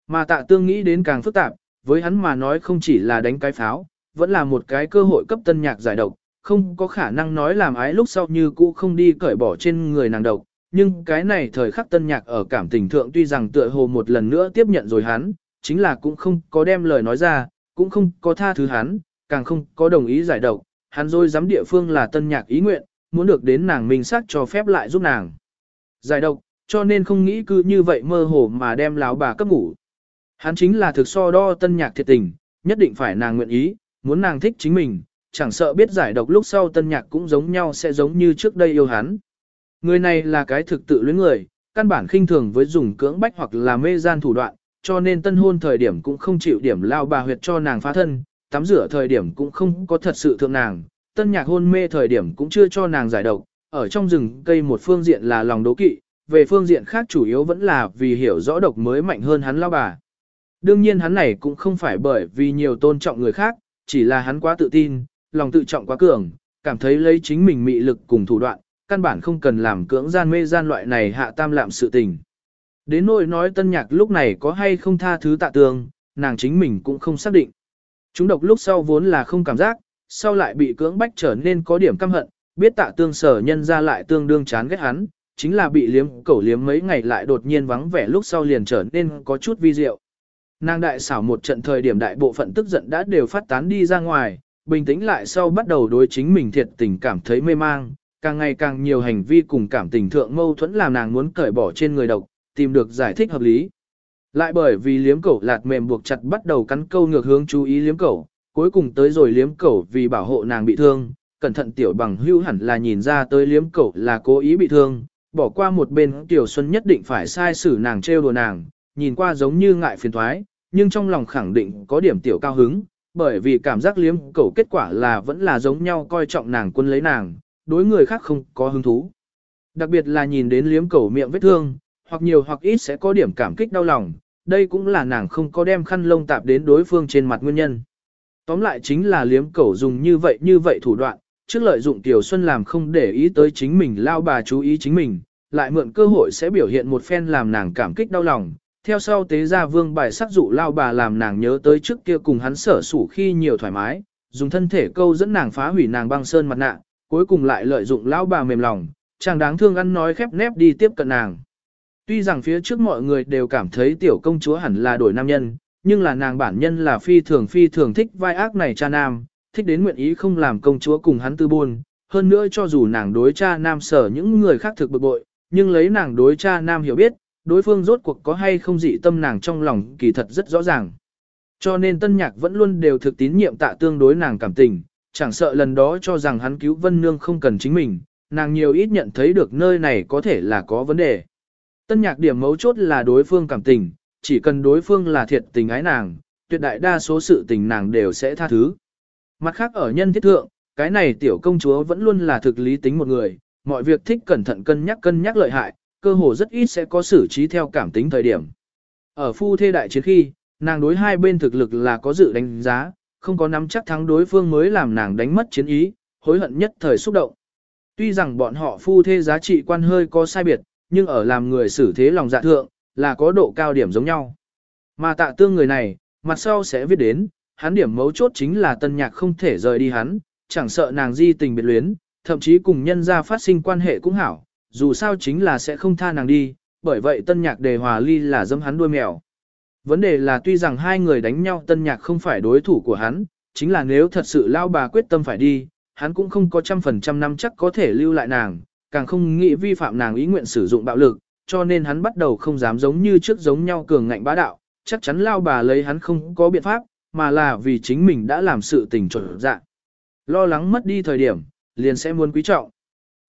Mà tạ tương nghĩ đến càng phức tạp, với hắn mà nói không chỉ là đánh cái pháo, vẫn là một cái cơ hội cấp tân nhạc giải độc, không có khả năng nói làm ái lúc sau như cũ không đi cởi bỏ trên người nàng độc. Nhưng cái này thời khắc tân nhạc ở cảm tình thượng tuy rằng tựa hồ một lần nữa tiếp nhận rồi hắn, chính là cũng không có đem lời nói ra, cũng không có tha thứ hắn, càng không có đồng ý giải độc, hắn rồi dám địa phương là tân nhạc ý nguyện, muốn được đến nàng minh xác cho phép lại giúp nàng. Giải độc, cho nên không nghĩ cứ như vậy mơ hồ mà đem láo bà cấp ngủ. Hắn chính là thực so đo tân nhạc thiệt tình, nhất định phải nàng nguyện ý, muốn nàng thích chính mình, chẳng sợ biết giải độc lúc sau tân nhạc cũng giống nhau sẽ giống như trước đây yêu hắn. Người này là cái thực tự luyến người, căn bản khinh thường với dùng cưỡng bách hoặc là mê gian thủ đoạn, cho nên tân hôn thời điểm cũng không chịu điểm lao bà huyệt cho nàng phá thân, tắm rửa thời điểm cũng không có thật sự thượng nàng, tân nhạc hôn mê thời điểm cũng chưa cho nàng giải độc, ở trong rừng cây một phương diện là lòng đố kỵ, về phương diện khác chủ yếu vẫn là vì hiểu rõ độc mới mạnh hơn hắn lao bà. Đương nhiên hắn này cũng không phải bởi vì nhiều tôn trọng người khác, chỉ là hắn quá tự tin, lòng tự trọng quá cường, cảm thấy lấy chính mình mị lực cùng thủ đoạn, căn bản không cần làm cưỡng gian mê gian loại này hạ tam lạm sự tình. Đến nỗi nói tân nhạc lúc này có hay không tha thứ tạ tường, nàng chính mình cũng không xác định. Chúng độc lúc sau vốn là không cảm giác, sau lại bị cưỡng bách trở nên có điểm căm hận, biết tạ tương sở nhân ra lại tương đương chán ghét hắn, chính là bị liếm cẩu liếm mấy ngày lại đột nhiên vắng vẻ lúc sau liền trở nên có chút vi diệu. Nàng đại xảo một trận thời điểm đại bộ phận tức giận đã đều phát tán đi ra ngoài, bình tĩnh lại sau bắt đầu đối chính mình thiệt tình cảm thấy mê mang, càng ngày càng nhiều hành vi cùng cảm tình thượng mâu thuẫn làm nàng muốn cởi bỏ trên người độc, tìm được giải thích hợp lý. Lại bởi vì liếm cẩu lạt mềm buộc chặt bắt đầu cắn câu ngược hướng chú ý liếm cẩu, cuối cùng tới rồi liếm cẩu vì bảo hộ nàng bị thương, cẩn thận tiểu bằng hưu hẳn là nhìn ra tới liếm cẩu là cố ý bị thương, bỏ qua một bên tiểu xuân nhất định phải sai xử nàng trêu đùa nàng, nhìn qua giống như ngại phiền thoái, nhưng trong lòng khẳng định có điểm tiểu cao hứng, bởi vì cảm giác liếm cẩu kết quả là vẫn là giống nhau coi trọng nàng quân lấy nàng, đối người khác không có hứng thú. Đặc biệt là nhìn đến liếm cẩu miệng vết thương, hoặc nhiều hoặc ít sẽ có điểm cảm kích đau lòng, đây cũng là nàng không có đem khăn lông tạp đến đối phương trên mặt nguyên nhân. Tóm lại chính là liếm cẩu dùng như vậy như vậy thủ đoạn, trước lợi dụng Tiểu Xuân làm không để ý tới chính mình lao bà chú ý chính mình, lại mượn cơ hội sẽ biểu hiện một phen làm nàng cảm kích đau lòng. Theo sau tế gia vương bài sắc dụ lao bà làm nàng nhớ tới trước kia cùng hắn sở sủ khi nhiều thoải mái, dùng thân thể câu dẫn nàng phá hủy nàng băng sơn mặt nạ, cuối cùng lại lợi dụng lao bà mềm lòng, chàng đáng thương ăn nói khép nép đi tiếp cận nàng. Tuy rằng phía trước mọi người đều cảm thấy tiểu công chúa hẳn là đổi nam nhân, nhưng là nàng bản nhân là phi thường phi thường thích vai ác này cha nam, thích đến nguyện ý không làm công chúa cùng hắn tư buôn. Hơn nữa cho dù nàng đối cha nam sở những người khác thực bực bội, nhưng lấy nàng đối cha nam hiểu biết, đối phương rốt cuộc có hay không dị tâm nàng trong lòng kỳ thật rất rõ ràng. Cho nên tân nhạc vẫn luôn đều thực tín nhiệm tạ tương đối nàng cảm tình, chẳng sợ lần đó cho rằng hắn cứu vân nương không cần chính mình, nàng nhiều ít nhận thấy được nơi này có thể là có vấn đề. Tân nhạc điểm mấu chốt là đối phương cảm tình, chỉ cần đối phương là thiệt tình ái nàng, tuyệt đại đa số sự tình nàng đều sẽ tha thứ. Mặt khác ở nhân thiết thượng, cái này tiểu công chúa vẫn luôn là thực lý tính một người, mọi việc thích cẩn thận cân nhắc cân nhắc lợi hại, cơ hồ rất ít sẽ có xử trí theo cảm tính thời điểm. Ở phu thê đại chiến khi, nàng đối hai bên thực lực là có dự đánh giá, không có nắm chắc thắng đối phương mới làm nàng đánh mất chiến ý, hối hận nhất thời xúc động. Tuy rằng bọn họ phu thê giá trị quan hơi có sai biệt, nhưng ở làm người xử thế lòng dạ thượng, là có độ cao điểm giống nhau. Mà tạ tương người này, mặt sau sẽ viết đến, hắn điểm mấu chốt chính là tân nhạc không thể rời đi hắn, chẳng sợ nàng di tình biệt luyến, thậm chí cùng nhân gia phát sinh quan hệ cũng hảo, dù sao chính là sẽ không tha nàng đi, bởi vậy tân nhạc đề hòa ly là dâm hắn đuôi mèo. Vấn đề là tuy rằng hai người đánh nhau tân nhạc không phải đối thủ của hắn, chính là nếu thật sự lao bà quyết tâm phải đi, hắn cũng không có trăm phần trăm năm chắc có thể lưu lại nàng, càng không nghĩ vi phạm nàng ý nguyện sử dụng bạo lực, cho nên hắn bắt đầu không dám giống như trước giống nhau cường ngạnh bá đạo, chắc chắn lao bà lấy hắn không có biện pháp, mà là vì chính mình đã làm sự tình trộn dạ. Lo lắng mất đi thời điểm, liền sẽ muốn quý trọng.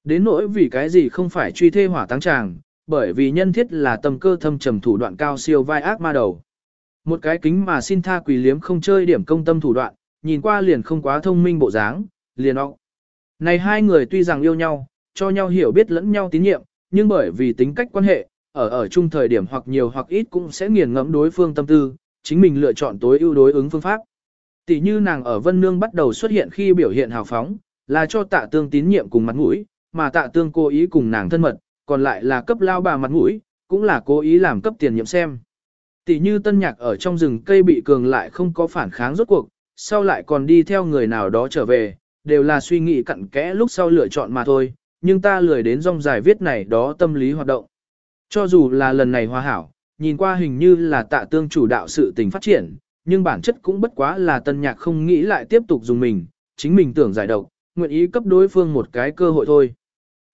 Đến nỗi vì cái gì không phải truy thê hỏa táng tràng, bởi vì nhân thiết là tâm cơ thâm trầm thủ đoạn cao siêu vai ác ma đầu. Một cái kính mà xin tha quỷ liếm không chơi điểm công tâm thủ đoạn, nhìn qua liền không quá thông minh bộ dáng, liền ọc. Này hai người tuy rằng yêu nhau, cho nhau hiểu biết lẫn nhau tín nhiệm, nhưng bởi vì tính cách quan hệ, ở ở chung thời điểm hoặc nhiều hoặc ít cũng sẽ nghiền ngẫm đối phương tâm tư, chính mình lựa chọn tối ưu đối ứng phương pháp. Tỷ như nàng ở Vân Nương bắt đầu xuất hiện khi biểu hiện hào phóng, là cho tạ tương tín nhiệm cùng mặt mũi, mà tạ tương cố ý cùng nàng thân mật, còn lại là cấp lao bà mặt mũi, cũng là cố ý làm cấp tiền nhiệm xem. Tỷ như tân nhạc ở trong rừng cây bị cường lại không có phản kháng rốt cuộc, sau lại còn đi theo người nào đó trở về, đều là suy nghĩ cặn kẽ lúc sau lựa chọn mà thôi, nhưng ta lười đến rong dài viết này đó tâm lý hoạt động. Cho dù là lần này hòa hảo, nhìn qua hình như là tạ tương chủ đạo sự tình phát triển, nhưng bản chất cũng bất quá là tân nhạc không nghĩ lại tiếp tục dùng mình, chính mình tưởng giải độc, nguyện ý cấp đối phương một cái cơ hội thôi.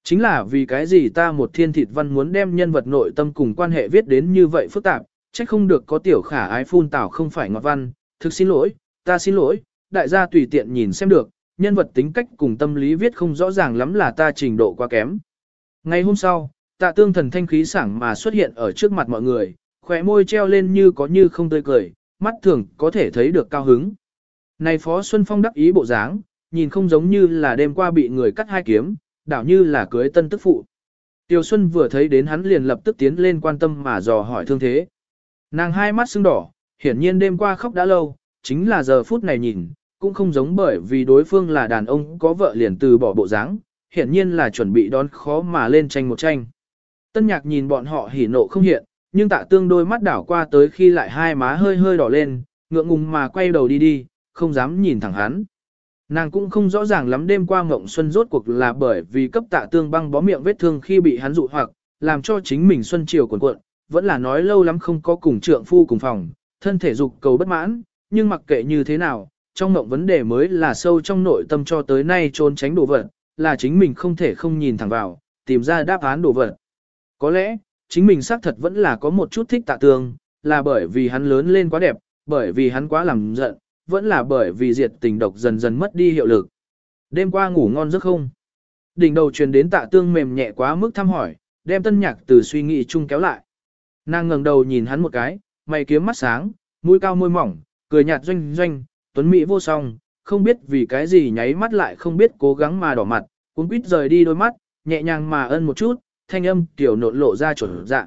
Chính là vì cái gì ta một thiên thịt văn muốn đem nhân vật nội tâm cùng quan hệ viết đến như vậy phức tạp, trách không được có tiểu khả ái phun tảo không phải ngọt văn, thực xin lỗi, ta xin lỗi, đại gia tùy tiện nhìn xem được, nhân vật tính cách cùng tâm lý viết không rõ ràng lắm là ta trình độ quá kém. Ngày hôm sau, tạ tương thần thanh khí sảng mà xuất hiện ở trước mặt mọi người, khỏe môi treo lên như có như không tươi cười, mắt thường có thể thấy được cao hứng. Này Phó Xuân Phong đắc ý bộ dáng, nhìn không giống như là đêm qua bị người cắt hai kiếm, đảo như là cưới tân tức phụ. Tiêu Xuân vừa thấy đến hắn liền lập tức tiến lên quan tâm mà dò hỏi thương thế. Nàng hai mắt sưng đỏ, hiển nhiên đêm qua khóc đã lâu, chính là giờ phút này nhìn, cũng không giống bởi vì đối phương là đàn ông có vợ liền từ bỏ bộ dáng, hiển nhiên là chuẩn bị đón khó mà lên tranh một tranh. Tân nhạc nhìn bọn họ hỉ nộ không hiện, nhưng tạ tương đôi mắt đảo qua tới khi lại hai má hơi hơi đỏ lên, ngượng ngùng mà quay đầu đi đi, không dám nhìn thẳng hắn. Nàng cũng không rõ ràng lắm đêm qua Ngộng Xuân rốt cuộc là bởi vì cấp tạ tương băng bó miệng vết thương khi bị hắn dụ hoặc, làm cho chính mình Xuân chiều cuộn cuộn, vẫn là nói lâu lắm không có cùng trượng phu cùng phòng, thân thể dục cầu bất mãn, nhưng mặc kệ như thế nào, trong mộng vấn đề mới là sâu trong nội tâm cho tới nay trốn tránh đồ vật, là chính mình không thể không nhìn thẳng vào, tìm ra đáp án đồ vật. Có lẽ, chính mình xác thật vẫn là có một chút thích tạ tương, là bởi vì hắn lớn lên quá đẹp, bởi vì hắn quá làm giận, vẫn là bởi vì diệt tình độc dần dần mất đi hiệu lực. Đêm qua ngủ ngon giấc không? Đỉnh đầu truyền đến tạ tương mềm nhẹ quá mức thăm hỏi, đem tân nhạc từ suy nghĩ chung kéo lại. Nàng ngẩng đầu nhìn hắn một cái, mày kiếm mắt sáng, mũi cao môi mỏng, cười nhạt doanh doanh, tuấn mỹ vô song, không biết vì cái gì nháy mắt lại không biết cố gắng mà đỏ mặt, cuốn quýt rời đi đôi mắt, nhẹ nhàng mà ân một chút, thanh âm tiểu nộn lộ ra chuẩn dạng.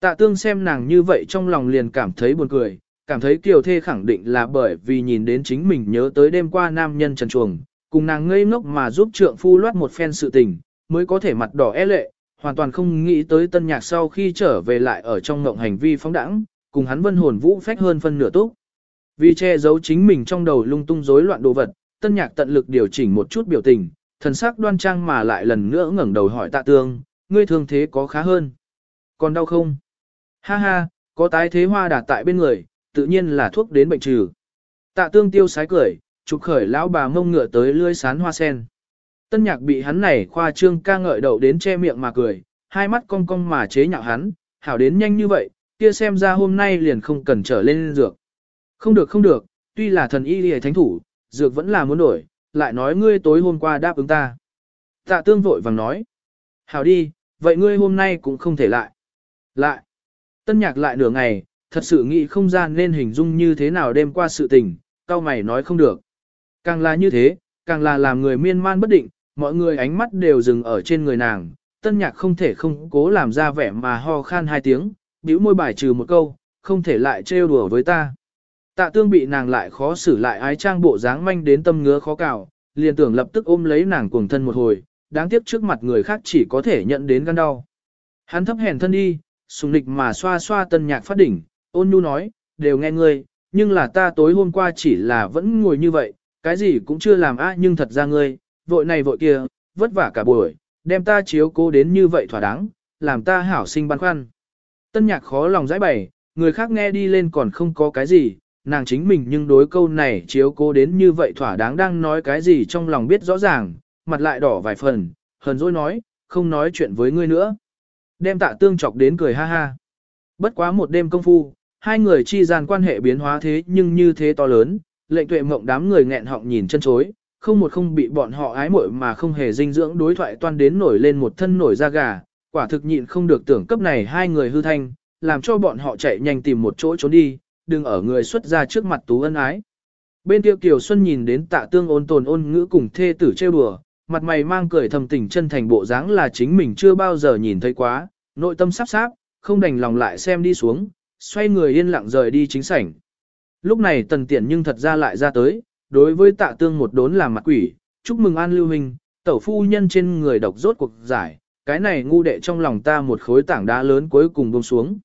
Tạ tương xem nàng như vậy trong lòng liền cảm thấy buồn cười, cảm thấy kiều thê khẳng định là bởi vì nhìn đến chính mình nhớ tới đêm qua nam nhân trần chuồng, cùng nàng ngây ngốc mà giúp trượng phu loát một phen sự tình, mới có thể mặt đỏ e lệ, hoàn toàn không nghĩ tới tân nhạc sau khi trở về lại ở trong ngộng hành vi phóng đẳng, cùng hắn vân hồn vũ phách hơn phân nửa túc. Vì che giấu chính mình trong đầu lung tung rối loạn đồ vật, tân nhạc tận lực điều chỉnh một chút biểu tình, thần sắc đoan trang mà lại lần nữa ngẩng đầu hỏi tạ tương, ngươi thương thế có khá hơn. Còn đau không? Ha ha, có tái thế hoa đạt tại bên người, tự nhiên là thuốc đến bệnh trừ. Tạ tương tiêu sái cười, chụp khởi lão bà mông ngựa tới lưới sán hoa sen. Tân nhạc bị hắn này khoa trương ca ngợi đậu đến che miệng mà cười, hai mắt cong cong mà chế nhạo hắn, hảo đến nhanh như vậy, kia xem ra hôm nay liền không cần trở lên dược. Không được không được, tuy là thần y lìa thánh thủ, dược vẫn là muốn đổi, lại nói ngươi tối hôm qua đáp ứng ta. Tạ tương vội vàng nói. Hảo đi, vậy ngươi hôm nay cũng không thể lại. Lại. Tân nhạc lại nửa ngày, thật sự nghĩ không gian nên hình dung như thế nào đêm qua sự tình, cao mày nói không được. Càng là như thế, càng là làm người miên man bất định, mọi người ánh mắt đều dừng ở trên người nàng, tân nhạc không thể không cố làm ra vẻ mà ho khan hai tiếng, bĩu môi bài trừ một câu, không thể lại trêu đùa với ta. Tạ tương bị nàng lại khó xử lại ái trang bộ dáng manh đến tâm ngứa khó cào, liền tưởng lập tức ôm lấy nàng cuồng thân một hồi, đáng tiếc trước mặt người khác chỉ có thể nhận đến gan đau. Hắn thấp hèn thân đi, sùng nịch mà xoa xoa tân nhạc phát đỉnh, ôn nhu nói, đều nghe ngươi, nhưng là ta tối hôm qua chỉ là vẫn ngồi như vậy, cái gì cũng chưa làm á nhưng thật ra ngươi, vội này vội kia, vất vả cả buổi, đem ta chiếu cố đến như vậy thỏa đáng, làm ta hảo sinh băn khoăn. Tân nhạc khó lòng giải bày, người khác nghe đi lên còn không có cái gì, nàng chính mình nhưng đối câu này chiếu cố đến như vậy thỏa đáng đang nói cái gì trong lòng biết rõ ràng, mặt lại đỏ vài phần, hờn dỗi nói, không nói chuyện với ngươi nữa. Đem tạ tương chọc đến cười ha ha. Bất quá một đêm công phu, hai người chi gian quan hệ biến hóa thế nhưng như thế to lớn, lệnh tuệ mộng đám người nghẹn họng nhìn chân chối, không một không bị bọn họ ái muội mà không hề dinh dưỡng đối thoại toan đến nổi lên một thân nổi da gà, quả thực nhịn không được tưởng cấp này hai người hư thanh, làm cho bọn họ chạy nhanh tìm một chỗ trốn đi, đừng ở người xuất ra trước mặt tú ân ái. Bên tiêu Kiều Xuân nhìn đến tạ tương ôn tồn ôn ngữ cùng thê tử trêu đùa, mặt mày mang cười thầm tình chân thành bộ dáng là chính mình chưa bao giờ nhìn thấy quá, nội tâm sắp sáp, không đành lòng lại xem đi xuống, xoay người yên lặng rời đi chính sảnh. Lúc này tần tiện nhưng thật ra lại ra tới, đối với tạ tương một đốn làm mặt quỷ, chúc mừng an lưu hình, tẩu phu nhân trên người độc rốt cuộc giải, cái này ngu đệ trong lòng ta một khối tảng đá lớn cuối cùng buông xuống.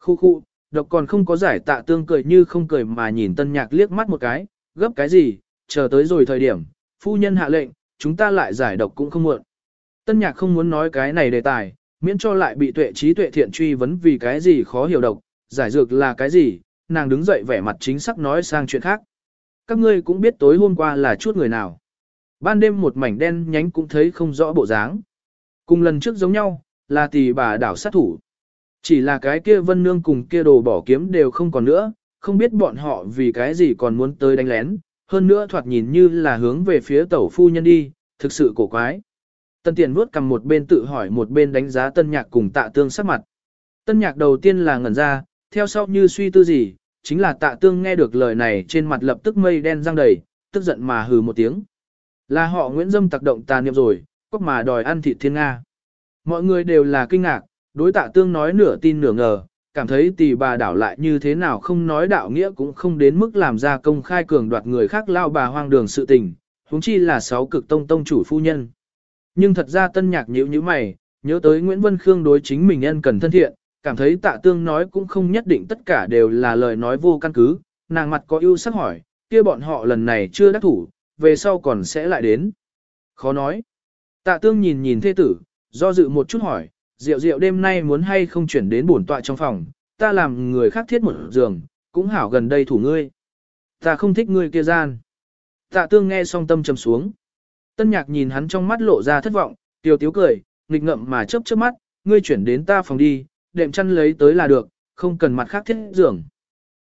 Khu khu, độc còn không có giải tạ tương cười như không cười mà nhìn tân nhạc liếc mắt một cái, gấp cái gì, chờ tới rồi thời điểm, phu nhân hạ lệnh, chúng ta lại giải độc cũng không muộn. Tân nhạc không muốn nói cái này đề tài, miễn cho lại bị tuệ trí tuệ thiện truy vấn vì cái gì khó hiểu độc, giải dược là cái gì, nàng đứng dậy vẻ mặt chính xác nói sang chuyện khác. Các ngươi cũng biết tối hôm qua là chút người nào. Ban đêm một mảnh đen nhánh cũng thấy không rõ bộ dáng. Cùng lần trước giống nhau, là tỷ bà đảo sát thủ. Chỉ là cái kia vân nương cùng kia đồ bỏ kiếm đều không còn nữa, không biết bọn họ vì cái gì còn muốn tới đánh lén, hơn nữa thoạt nhìn như là hướng về phía tẩu phu nhân đi, thực sự cổ quái. Tân tiền vuốt cầm một bên tự hỏi một bên đánh giá tân nhạc cùng tạ tương sắc mặt. Tân nhạc đầu tiên là ngẩn ra, theo sau như suy tư gì, chính là tạ tương nghe được lời này trên mặt lập tức mây đen răng đầy, tức giận mà hừ một tiếng. Là họ Nguyễn Dâm tặc động tà niệm rồi, cóc mà đòi ăn thịt thiên Nga. Mọi người đều là kinh ngạc, đối tạ tương nói nửa tin nửa ngờ, cảm thấy tỷ bà đảo lại như thế nào không nói đạo nghĩa cũng không đến mức làm ra công khai cường đoạt người khác lao bà hoang đường sự tình, huống chi là sáu cực tông tông chủ phu nhân. Nhưng thật ra tân nhạc nhíu như mày, nhớ tới Nguyễn Vân Khương đối chính mình ân cần thân thiện, cảm thấy tạ tương nói cũng không nhất định tất cả đều là lời nói vô căn cứ, nàng mặt có ưu sắc hỏi, kia bọn họ lần này chưa đắc thủ, về sau còn sẽ lại đến. Khó nói. Tạ tương nhìn nhìn thê tử, do dự một chút hỏi, rượu rượu đêm nay muốn hay không chuyển đến bổn tọa trong phòng, ta làm người khác thiết một giường, cũng hảo gần đây thủ ngươi. Ta không thích ngươi kia gian. Tạ tương nghe xong tâm trầm xuống. Tân nhạc nhìn hắn trong mắt lộ ra thất vọng, tiêu tiếu cười, nghịch ngậm mà chớp chớp mắt, ngươi chuyển đến ta phòng đi, đệm chăn lấy tới là được, không cần mặt khác thiết giường.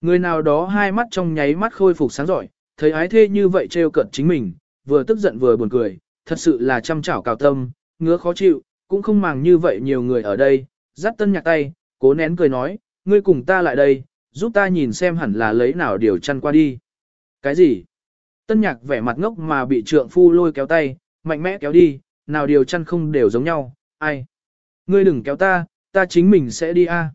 Người nào đó hai mắt trong nháy mắt khôi phục sáng giỏi, thấy ái thê như vậy trêu cận chính mình, vừa tức giận vừa buồn cười, thật sự là chăm chảo cào tâm, ngứa khó chịu, cũng không màng như vậy nhiều người ở đây, dắt tân nhạc tay, cố nén cười nói, ngươi cùng ta lại đây, giúp ta nhìn xem hẳn là lấy nào điều chăn qua đi. Cái gì? Tân nhạc vẻ mặt ngốc mà bị trượng phu lôi kéo tay, mạnh mẽ kéo đi, nào điều chăn không đều giống nhau, ai? Ngươi đừng kéo ta, ta chính mình sẽ đi a.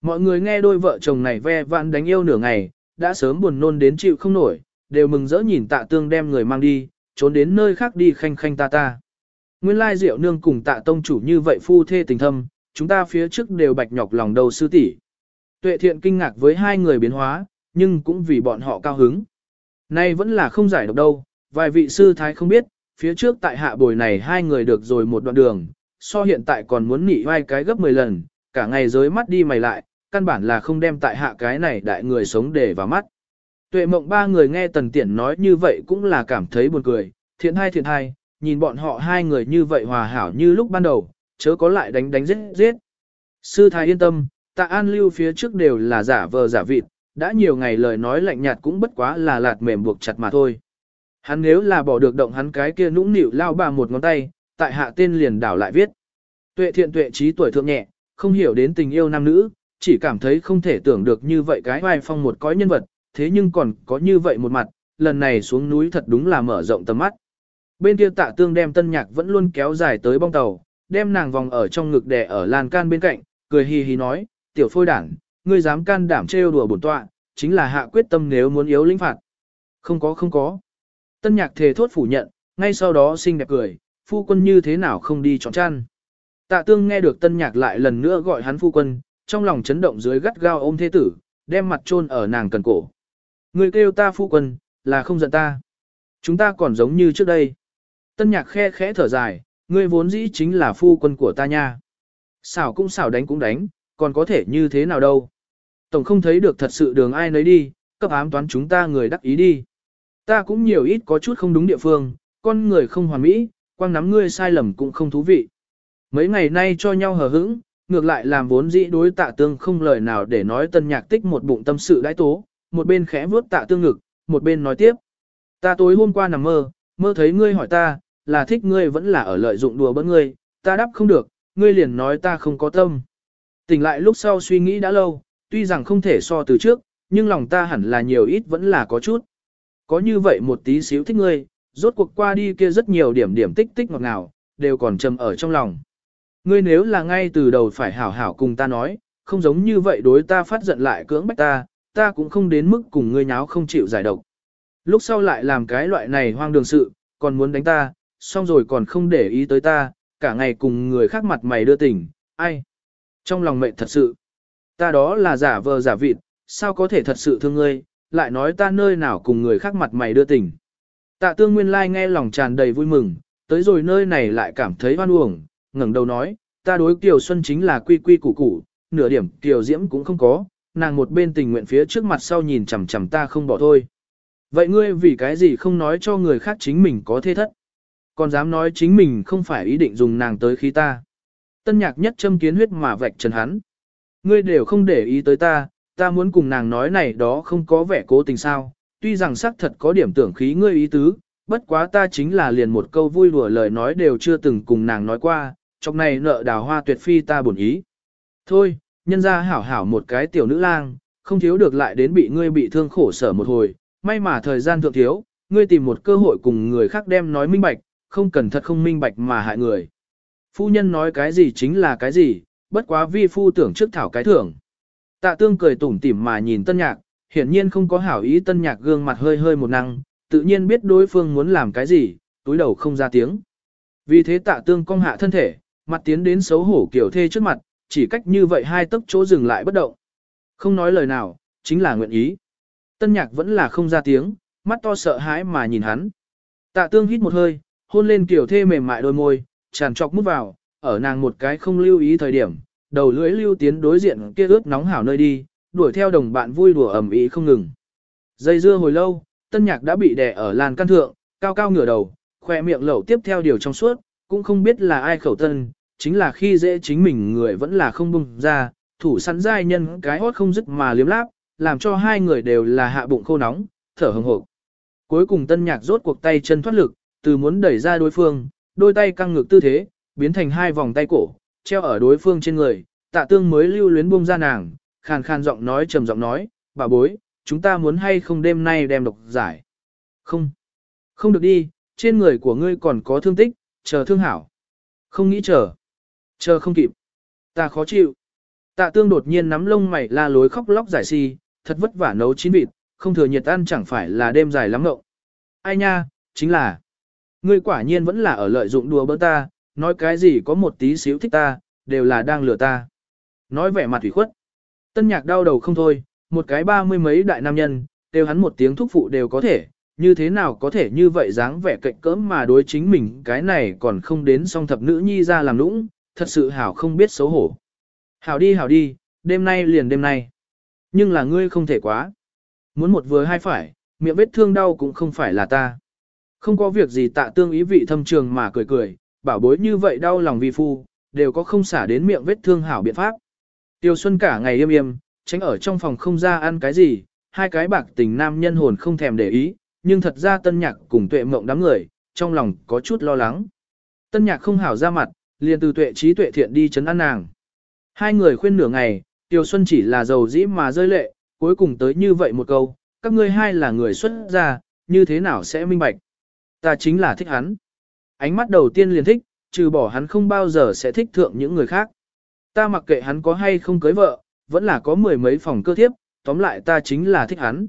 Mọi người nghe đôi vợ chồng này ve vãn đánh yêu nửa ngày, đã sớm buồn nôn đến chịu không nổi, đều mừng rỡ nhìn tạ tương đem người mang đi, trốn đến nơi khác đi khanh khanh ta ta. Nguyên lai diệu nương cùng tạ tông chủ như vậy phu thê tình thâm, chúng ta phía trước đều bạch nhọc lòng đầu sư tỷ. Tuệ thiện kinh ngạc với hai người biến hóa, nhưng cũng vì bọn họ cao hứng. Nay vẫn là không giải độc đâu, vài vị sư thái không biết, phía trước tại hạ bồi này hai người được rồi một đoạn đường, so hiện tại còn muốn nị vai cái gấp 10 lần, cả ngày giới mắt đi mày lại, căn bản là không đem tại hạ cái này đại người sống để vào mắt. Tuệ mộng ba người nghe tần tiện nói như vậy cũng là cảm thấy buồn cười, thiện hai thiện hai, nhìn bọn họ hai người như vậy hòa hảo như lúc ban đầu, chớ có lại đánh đánh giết giết. Sư thái yên tâm, tạ an lưu phía trước đều là giả vờ giả vịt, đã nhiều ngày lời nói lạnh nhạt cũng bất quá là lạt mềm buộc chặt mà thôi. Hắn nếu là bỏ được động hắn cái kia nũng nịu lao bà một ngón tay, tại hạ tên liền đảo lại viết. Tuệ thiện tuệ trí tuổi thượng nhẹ, không hiểu đến tình yêu nam nữ, chỉ cảm thấy không thể tưởng được như vậy cái vai phong một cõi nhân vật, thế nhưng còn có như vậy một mặt, lần này xuống núi thật đúng là mở rộng tầm mắt. Bên kia tạ tương đem tân nhạc vẫn luôn kéo dài tới bong tàu, đem nàng vòng ở trong ngực đè ở lan can bên cạnh, cười hì hì nói, tiểu phôi đảng, ngươi dám can đảm trêu đùa bổn tọa, chính là hạ quyết tâm nếu muốn yếu lĩnh phạt. Không có không có. Tân nhạc thề thốt phủ nhận, ngay sau đó xinh đẹp cười, phu quân như thế nào không đi chọn chăn. Tạ tương nghe được tân nhạc lại lần nữa gọi hắn phu quân, trong lòng chấn động dưới gắt gao ôm thế tử, đem mặt chôn ở nàng cần cổ. Người kêu ta phu quân, là không giận ta. Chúng ta còn giống như trước đây. Tân nhạc khe khẽ thở dài, ngươi vốn dĩ chính là phu quân của ta nha. Xảo cũng xảo đánh cũng đánh, còn có thể như thế nào đâu. Tổng không thấy được thật sự đường ai nấy đi, cấp ám toán chúng ta người đắc ý đi. Ta cũng nhiều ít có chút không đúng địa phương, con người không hoàn mỹ, quang nắm ngươi sai lầm cũng không thú vị. Mấy ngày nay cho nhau hờ hững, ngược lại làm vốn dĩ đối tạ tương không lời nào để nói tân nhạc tích một bụng tâm sự đãi tố, một bên khẽ vuốt tạ tương ngực, một bên nói tiếp. Ta tối hôm qua nằm mơ, mơ thấy ngươi hỏi ta, là thích ngươi vẫn là ở lợi dụng đùa bỡn ngươi, ta đáp không được, ngươi liền nói ta không có tâm. Tỉnh lại lúc sau suy nghĩ đã lâu, tuy rằng không thể so từ trước, nhưng lòng ta hẳn là nhiều ít vẫn là có chút. Có như vậy một tí xíu thích ngươi, rốt cuộc qua đi kia rất nhiều điểm điểm tích tích ngọt ngào, đều còn trầm ở trong lòng. Ngươi nếu là ngay từ đầu phải hảo hảo cùng ta nói, không giống như vậy đối ta phát giận lại cưỡng bách ta, ta cũng không đến mức cùng ngươi nháo không chịu giải độc. Lúc sau lại làm cái loại này hoang đường sự, còn muốn đánh ta, xong rồi còn không để ý tới ta, cả ngày cùng người khác mặt mày đưa tình, ai? Trong lòng mệnh thật sự, ta đó là giả vờ giả vịt, sao có thể thật sự thương ngươi, lại nói ta nơi nào cùng người khác mặt mày đưa tình. Tạ tương nguyên lai nghe lòng tràn đầy vui mừng, tới rồi nơi này lại cảm thấy hoan uổng, ngẩng đầu nói, ta đối Kiều Xuân chính là quy quy củ củ, nửa điểm Kiều Diễm cũng không có, nàng một bên tình nguyện phía trước mặt sau nhìn chằm chằm ta không bỏ thôi. Vậy ngươi vì cái gì không nói cho người khác chính mình có thế thất? Còn dám nói chính mình không phải ý định dùng nàng tới khi ta. Tân nhạc nhất châm kiến huyết mà vạch trần hắn. Ngươi đều không để ý tới ta, ta muốn cùng nàng nói này đó không có vẻ cố tình sao. Tuy rằng xác thật có điểm tưởng khí ngươi ý tứ, bất quá ta chính là liền một câu vui đùa lời nói đều chưa từng cùng nàng nói qua, trong này nợ đào hoa tuyệt phi ta bổn ý. Thôi, nhân ra hảo hảo một cái tiểu nữ lang, không thiếu được lại đến bị ngươi bị thương khổ sở một hồi, may mà thời gian thượng thiếu, ngươi tìm một cơ hội cùng người khác đem nói minh bạch, không cần thật không minh bạch mà hại người. Phu nhân nói cái gì chính là cái gì, bất quá vi phu tưởng trước thảo cái thưởng. Tạ tương cười tủm tỉm mà nhìn tân nhạc, hiển nhiên không có hảo ý tân nhạc gương mặt hơi hơi một năng, tự nhiên biết đối phương muốn làm cái gì, túi đầu không ra tiếng. Vì thế tạ tương cong hạ thân thể, mặt tiến đến xấu hổ kiểu thê trước mặt, chỉ cách như vậy hai tấc chỗ dừng lại bất động. Không nói lời nào, chính là nguyện ý. Tân nhạc vẫn là không ra tiếng, mắt to sợ hãi mà nhìn hắn. Tạ tương hít một hơi, hôn lên kiểu thê mềm mại đôi môi, tràn trọc mút vào, ở nàng một cái không lưu ý thời điểm, đầu lưỡi lưu tiến đối diện kia ướt nóng hảo nơi đi, đuổi theo đồng bạn vui đùa ầm ĩ không ngừng. Dây dưa hồi lâu, tân nhạc đã bị đè ở làn căn thượng, cao cao ngửa đầu, khoe miệng lẩu tiếp theo điều trong suốt, cũng không biết là ai khẩu tân, chính là khi dễ chính mình người vẫn là không bung ra, thủ sẵn giai nhân cái hót không dứt mà liếm láp, làm cho hai người đều là hạ bụng khô nóng, thở hừng hộp. Cuối cùng tân nhạc rốt cuộc tay chân thoát lực, từ muốn đẩy ra đối phương, đôi tay căng ngược tư thế, biến thành hai vòng tay cổ, treo ở đối phương trên người, tạ tương mới lưu luyến buông ra nàng, khàn khàn giọng nói trầm giọng nói, bà bối, chúng ta muốn hay không đêm nay đem độc giải. Không, không được đi, trên người của ngươi còn có thương tích, chờ thương hảo. Không nghĩ chờ, chờ không kịp, ta khó chịu. Tạ tương đột nhiên nắm lông mày la lối khóc lóc giải si, thật vất vả nấu chín vịt, không thừa nhiệt ăn chẳng phải là đêm dài lắm ngậu. Ai nha, chính là, ngươi quả nhiên vẫn là ở lợi dụng đùa bỡn ta, nói cái gì có một tí xíu thích ta, đều là đang lừa ta. Nói vẻ mặt thủy khuất. Tân nhạc đau đầu không thôi, một cái ba mươi mấy đại nam nhân, đều hắn một tiếng thúc phụ đều có thể, như thế nào có thể như vậy dáng vẻ cạnh cỡm mà đối chính mình cái này còn không đến song thập nữ nhi ra làm nũng, thật sự hảo không biết xấu hổ. Hảo đi hảo đi, đêm nay liền đêm nay. Nhưng là ngươi không thể quá. Muốn một vừa hai phải, miệng vết thương đau cũng không phải là ta. Không có việc gì tạ tương ý vị thâm trường mà cười cười, bảo bối như vậy đau lòng vi phu, đều có không xả đến miệng vết thương hảo biện pháp. Tiêu Xuân cả ngày im im, tránh ở trong phòng không ra ăn cái gì, hai cái bạc tình nam nhân hồn không thèm để ý, nhưng thật ra tân nhạc cùng tuệ mộng đám người, trong lòng có chút lo lắng. Tân nhạc không hảo ra mặt, liền từ tuệ trí tuệ thiện đi chấn an nàng. Hai người khuyên nửa ngày, Tiêu Xuân chỉ là giàu dĩ mà rơi lệ, cuối cùng tới như vậy một câu, các ngươi hai là người xuất gia, như thế nào sẽ minh bạch. Ta chính là thích hắn. Ánh mắt đầu tiên liền thích, trừ bỏ hắn không bao giờ sẽ thích thượng những người khác. Ta mặc kệ hắn có hay không cưới vợ, vẫn là có mười mấy phòng cơ thiếp, tóm lại ta chính là thích hắn.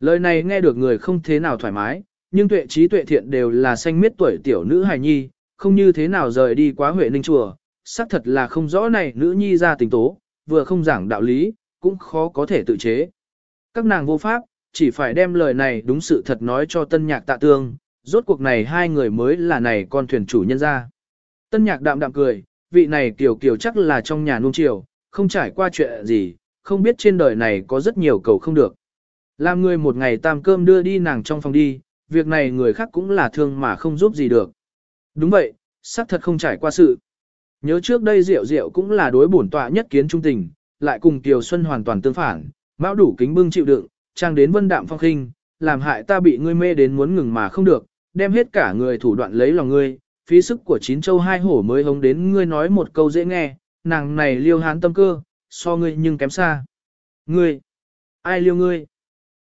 Lời này nghe được người không thế nào thoải mái, nhưng tuệ trí tuệ thiện đều là xanh miết tuổi tiểu nữ hài nhi, không như thế nào rời đi quá huệ ninh chùa, xác thật là không rõ này nữ nhi ra tình tố, vừa không giảng đạo lý, cũng khó có thể tự chế. Các nàng vô pháp, chỉ phải đem lời này đúng sự thật nói cho tân nhạc tạ tương, rốt cuộc này hai người mới là này con thuyền chủ nhân ra. Tân nhạc đạm đạm cười, vị này kiểu kiểu chắc là trong nhà nuông chiều, không trải qua chuyện gì, không biết trên đời này có rất nhiều cầu không được. Làm người một ngày tam cơm đưa đi nàng trong phòng đi, việc này người khác cũng là thương mà không giúp gì được. Đúng vậy, xác thật không trải qua sự. Nhớ trước đây Diệu Diệu cũng là đối bổn tọa nhất kiến trung tình, lại cùng Kiều Xuân hoàn toàn tương phản, mão đủ kính bưng chịu đựng, trang đến vân đạm phong khinh, làm hại ta bị ngươi mê đến muốn ngừng mà không được, đem hết cả người thủ đoạn lấy lòng ngươi, phí sức của chín châu hai hổ mới hống đến ngươi nói một câu dễ nghe, nàng này liêu hán tâm cơ, so ngươi nhưng kém xa. Ngươi, ai liêu ngươi?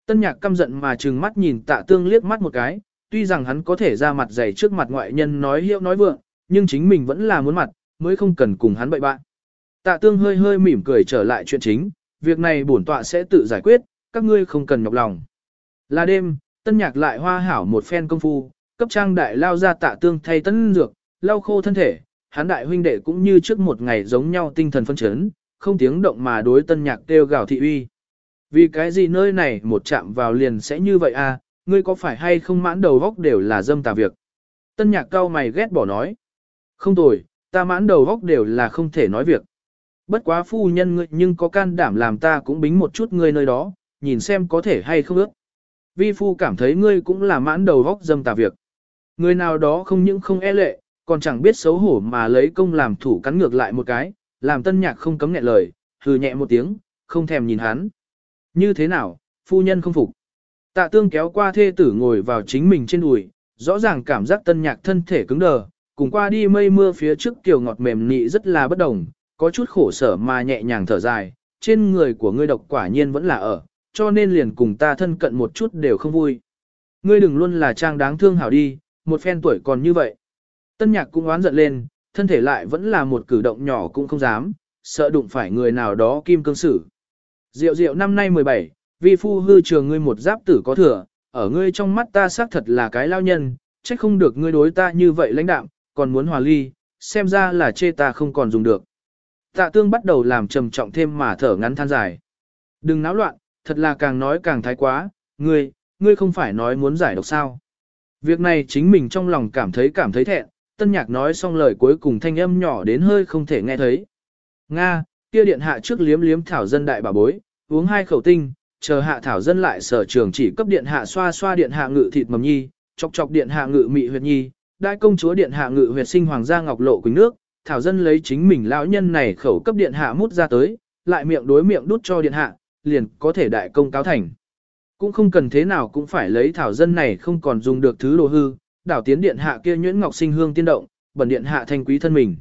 Tân nhạc căm giận mà trừng mắt nhìn tạ tương liếc mắt một cái, tuy rằng hắn có thể ra mặt dày trước mặt ngoại nhân nói hiệu nói vượng, nhưng chính mình vẫn là muốn mặt, mới không cần cùng hắn bậy bạn. Tạ tương hơi hơi mỉm cười trở lại chuyện chính, việc này bổn tọa sẽ tự giải quyết, các ngươi không cần nhọc lòng. Là đêm, tân nhạc lại hoa hảo một phen công phu, cấp trang đại lao ra tạ tương thay tân dược, lau khô thân thể, hắn đại huynh đệ cũng như trước một ngày giống nhau tinh thần phân chấn, không tiếng động mà đối tân nhạc kêu gào thị uy. Vì cái gì nơi này một chạm vào liền sẽ như vậy à, ngươi có phải hay không mãn đầu góc đều là dâm tà việc. Tân nhạc cao mày ghét bỏ nói. Không tồi, ta mãn đầu góc đều là không thể nói việc. Bất quá phu nhân ngươi nhưng có can đảm làm ta cũng bính một chút ngươi nơi đó, nhìn xem có thể hay không ước. Vi phu cảm thấy ngươi cũng là mãn đầu góc dâm tà việc. Người nào đó không những không e lệ, còn chẳng biết xấu hổ mà lấy công làm thủ cắn ngược lại một cái, làm tân nhạc không cấm nhẹ lời, hừ nhẹ một tiếng, không thèm nhìn hắn. Như thế nào, phu nhân không phục. Tạ tương kéo qua thê tử ngồi vào chính mình trên đùi, rõ ràng cảm giác tân nhạc thân thể cứng đờ, cùng qua đi mây mưa phía trước kiều ngọt mềm nị rất là bất đồng, có chút khổ sở mà nhẹ nhàng thở dài, trên người của ngươi độc quả nhiên vẫn là ở, cho nên liền cùng ta thân cận một chút đều không vui. Ngươi đừng luôn là trang đáng thương hảo đi, một phen tuổi còn như vậy. Tân nhạc cũng oán giận lên, thân thể lại vẫn là một cử động nhỏ cũng không dám, sợ đụng phải người nào đó kim cương sử. Diệu diệu năm nay 17, vi phu hư trường ngươi một giáp tử có thừa, ở ngươi trong mắt ta xác thật là cái lao nhân, trách không được ngươi đối ta như vậy lãnh đạm, còn muốn hòa ly, xem ra là chê ta không còn dùng được. Tạ tương bắt đầu làm trầm trọng thêm mà thở ngắn than dài. Đừng náo loạn, thật là càng nói càng thái quá, ngươi, ngươi không phải nói muốn giải độc sao. Việc này chính mình trong lòng cảm thấy cảm thấy thẹn, tân nhạc nói xong lời cuối cùng thanh âm nhỏ đến hơi không thể nghe thấy. Nga, kia điện hạ trước liếm liếm thảo dân đại bà bối, uống hai khẩu tinh, chờ hạ thảo dân lại sở trường chỉ cấp điện hạ xoa xoa điện hạ ngự thịt mầm nhi, chọc chọc điện hạ ngự mị huyệt nhi, đại công chúa điện hạ ngự huyệt sinh hoàng gia ngọc lộ quỳnh nước, thảo dân lấy chính mình lão nhân này khẩu cấp điện hạ mút ra tới, lại miệng đối miệng đút cho điện hạ, liền có thể đại công cáo thành. Cũng không cần thế nào cũng phải lấy thảo dân này không còn dùng được thứ đồ hư, đảo tiến điện hạ kia nhuyễn ngọc sinh hương tiên động, bẩn điện hạ thanh quý thân mình.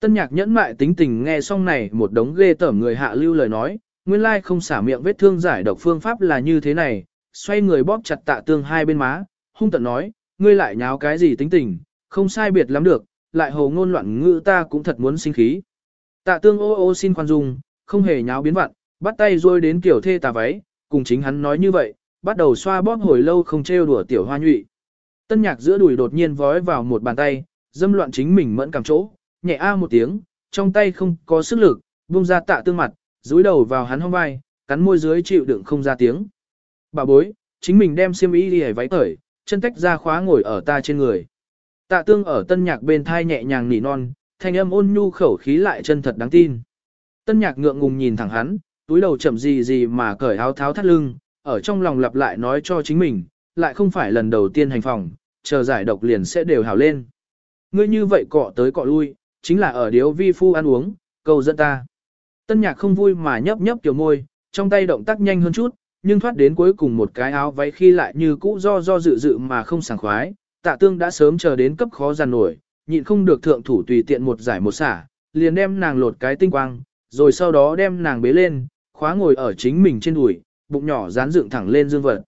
Tân nhạc nhẫn mại tính tình nghe xong này một đống ghê tởm người hạ lưu lời nói, nguyên lai không xả miệng vết thương giải độc phương pháp là như thế này, xoay người bóp chặt tạ tương hai bên má, hung tận nói, ngươi lại nháo cái gì tính tình, không sai biệt lắm được, lại hồ ngôn loạn ngữ ta cũng thật muốn sinh khí. Tạ tương ô ô xin khoan dung, không hề nháo biến vặn, bắt tay rôi đến kiểu thê tà váy, cùng chính hắn nói như vậy, bắt đầu xoa bóp hồi lâu không trêu đùa tiểu hoa nhụy. Tân nhạc giữa đùi đột nhiên vói vào một bàn tay, dâm loạn chính mình mẫn cảm chỗ, nhẹ a một tiếng, trong tay không có sức lực, buông ra tạ tương mặt, dúi đầu vào hắn hông vai, cắn môi dưới chịu đựng không ra tiếng. Bà bối, chính mình đem xiêm y đi hề váy cởi, chân tách ra khóa ngồi ở ta trên người. Tạ tương ở tân nhạc bên thai nhẹ nhàng nỉ non, thanh âm ôn nhu khẩu khí lại chân thật đáng tin. Tân nhạc ngượng ngùng nhìn thẳng hắn, túi đầu chậm gì gì mà cởi áo tháo thắt lưng, ở trong lòng lặp lại nói cho chính mình, lại không phải lần đầu tiên hành phòng, chờ giải độc liền sẽ đều hào lên. Ngươi như vậy cọ tới cọ lui, chính là ở điếu vi phu ăn uống, cầu dẫn ta. Tân nhạc không vui mà nhấp nhấp kiểu môi, trong tay động tác nhanh hơn chút, nhưng thoát đến cuối cùng một cái áo váy khi lại như cũ do do dự dự mà không sảng khoái, tạ tương đã sớm chờ đến cấp khó giàn nổi, nhịn không được thượng thủ tùy tiện một giải một xả, liền đem nàng lột cái tinh quang, rồi sau đó đem nàng bế lên, khóa ngồi ở chính mình trên đùi, bụng nhỏ dán dựng thẳng lên dương vật.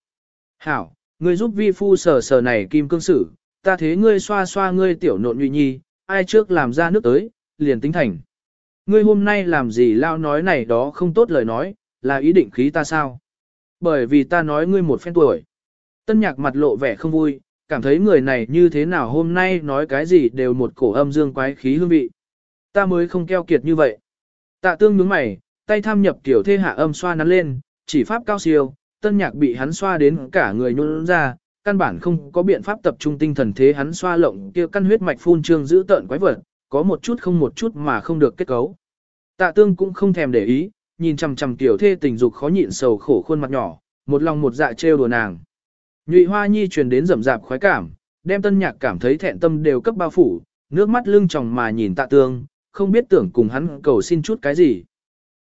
Hảo, ngươi giúp vi phu sờ sờ này kim cương sử, ta thế ngươi xoa xoa ngươi tiểu nộn nhụy nhi, ai trước làm ra nước tới, liền tính thành. Ngươi hôm nay làm gì lao nói này đó không tốt lời nói, là ý định khí ta sao? Bởi vì ta nói ngươi một phen tuổi. Tân nhạc mặt lộ vẻ không vui, cảm thấy người này như thế nào hôm nay nói cái gì đều một cổ âm dương quái khí hương vị. Ta mới không keo kiệt như vậy. Tạ tương nhướng mày, tay tham nhập tiểu thê hạ âm xoa nắn lên, chỉ pháp cao siêu, tân nhạc bị hắn xoa đến cả người nhún ra, căn bản không có biện pháp tập trung tinh thần thế hắn xoa lộng kia căn huyết mạch phun trương giữ tợn quái vật, có một chút không một chút mà không được kết cấu. Tạ tương cũng không thèm để ý, nhìn chằm chằm tiểu thê tình dục khó nhịn sầu khổ khuôn mặt nhỏ, một lòng một dạ trêu đùa nàng. Nhụy hoa nhi truyền đến rầm rạp khoái cảm, đem tân nhạc cảm thấy thẹn tâm đều cấp bao phủ, nước mắt lưng tròng mà nhìn tạ tương, không biết tưởng cùng hắn cầu xin chút cái gì.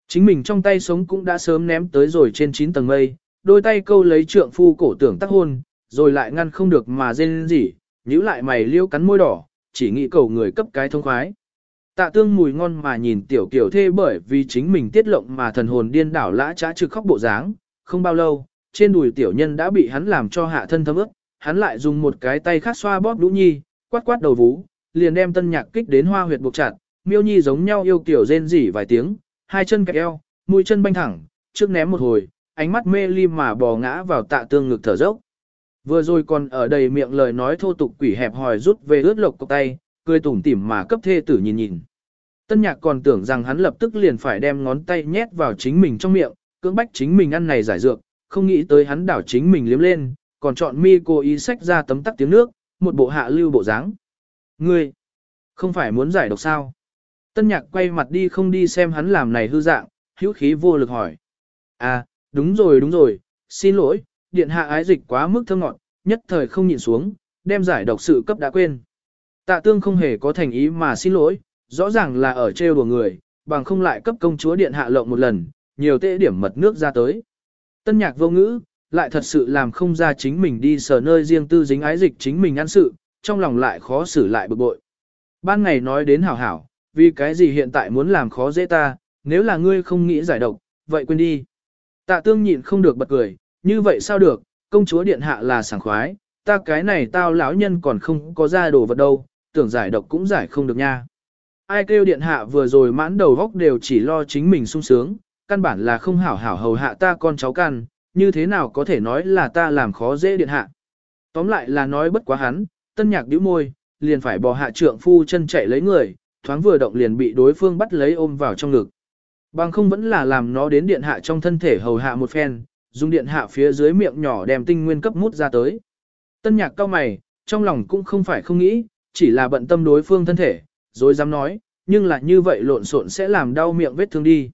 Chính mình trong tay sống cũng đã sớm ném tới rồi trên 9 tầng mây, đôi tay câu lấy trượng phu cổ tưởng tác hôn, rồi lại ngăn không được mà rên rỉ, nhíu lại mày liêu cắn môi đỏ, chỉ nghĩ cầu người cấp cái thông khoái. Tạ tương mùi ngon mà nhìn tiểu kiểu thê bởi vì chính mình tiết lộng mà thần hồn điên đảo lã trá trực khóc bộ dáng, không bao lâu, trên đùi tiểu nhân đã bị hắn làm cho hạ thân thấm ướt, hắn lại dùng một cái tay khác xoa bóp đũ nhi, quát quát đầu vú, liền đem tân nhạc kích đến hoa huyệt buộc chặt, miêu nhi giống nhau yêu kiểu rên rỉ vài tiếng, hai chân kẹp eo, mũi chân banh thẳng, trước ném một hồi, ánh mắt mê ly mà bò ngã vào tạ tương ngực thở dốc. Vừa rồi còn ở đầy miệng lời nói thô tục quỷ hẹp hòi rút về ướt lộc cọc tay, cười tủm tỉm mà cấp thê tử nhìn nhìn. Tân nhạc còn tưởng rằng hắn lập tức liền phải đem ngón tay nhét vào chính mình trong miệng, cưỡng bách chính mình ăn này giải dược, không nghĩ tới hắn đảo chính mình liếm lên, còn chọn mi cô ý sách ra tấm tắc tiếng nước, một bộ hạ lưu bộ dáng. Ngươi, không phải muốn giải độc sao? Tân nhạc quay mặt đi không đi xem hắn làm này hư dạng, hữu khí vô lực hỏi. À, đúng rồi đúng rồi, xin lỗi, điện hạ ái dịch quá mức thơm ngọt, nhất thời không nhìn xuống, đem giải độc sự cấp đã quên. Tạ tương không hề có thành ý mà xin lỗi, rõ ràng là ở trêu đùa người, bằng không lại cấp công chúa điện hạ lộng một lần, nhiều tệ điểm mật nước ra tới. Tân nhạc vô ngữ, lại thật sự làm không ra chính mình đi sở nơi riêng tư dính ái dịch chính mình ăn sự, trong lòng lại khó xử lại bực bội. Ban ngày nói đến hảo hảo, vì cái gì hiện tại muốn làm khó dễ ta, nếu là ngươi không nghĩ giải độc, vậy quên đi. Tạ tương nhịn không được bật cười, như vậy sao được, công chúa điện hạ là sảng khoái, ta cái này tao lão nhân còn không có ra đồ vật đâu, tưởng giải độc cũng giải không được nha. Ai kêu điện hạ vừa rồi mãn đầu góc đều chỉ lo chính mình sung sướng, căn bản là không hảo hảo hầu hạ ta con cháu căn, như thế nào có thể nói là ta làm khó dễ điện hạ. Tóm lại là nói bất quá hắn, tân nhạc bĩu môi, liền phải bò hạ trượng phu chân chạy lấy người, thoáng vừa động liền bị đối phương bắt lấy ôm vào trong ngực. Bằng không vẫn là làm nó đến điện hạ trong thân thể hầu hạ một phen, dùng điện hạ phía dưới miệng nhỏ đem tinh nguyên cấp mút ra tới. Tân nhạc cao mày, trong lòng cũng không phải không nghĩ, chỉ là bận tâm đối phương thân thể, rồi dám nói, nhưng là như vậy lộn xộn sẽ làm đau miệng vết thương đi.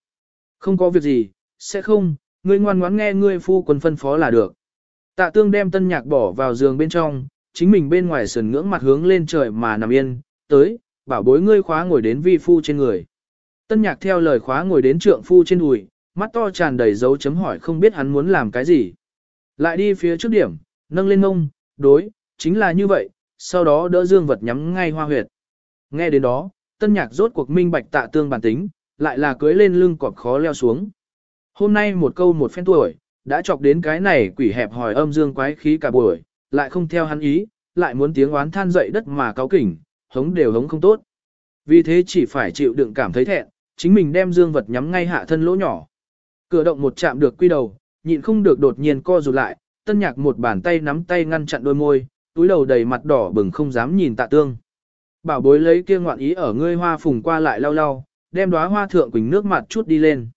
Không có việc gì, sẽ không, ngươi ngoan ngoãn nghe ngươi phu quân phân phó là được. Tạ tương đem tân nhạc bỏ vào giường bên trong, chính mình bên ngoài sườn ngưỡng mặt hướng lên trời mà nằm yên, tới, bảo bối ngươi khóa ngồi đến vi phu trên người. Tân nhạc theo lời khóa ngồi đến trượng phu trên đùi, mắt to tràn đầy dấu chấm hỏi không biết hắn muốn làm cái gì. Lại đi phía trước điểm, nâng lên ngông, đối, chính là như vậy, sau đó đỡ dương vật nhắm ngay hoa huyệt. Nghe đến đó, tân nhạc rốt cuộc minh bạch tạ tương bản tính, lại là cưới lên lưng cọp khó leo xuống. Hôm nay một câu một phen tuổi, đã chọc đến cái này quỷ hẹp hỏi âm dương quái khí cả buổi, lại không theo hắn ý, lại muốn tiếng oán than dậy đất mà cáo kỉnh, hống đều hống không tốt. Vì thế chỉ phải chịu đựng cảm thấy thẹn, chính mình đem dương vật nhắm ngay hạ thân lỗ nhỏ. Cửa động một chạm được quy đầu, nhịn không được đột nhiên co rụt lại, tân nhạc một bàn tay nắm tay ngăn chặn đôi môi, túi đầu đầy mặt đỏ bừng không dám nhìn tạ tương. Bảo bối lấy kia ngoạn ý ở ngươi hoa phùng qua lại lau lau, đem đóa hoa thượng quỳnh nước mặt chút đi lên.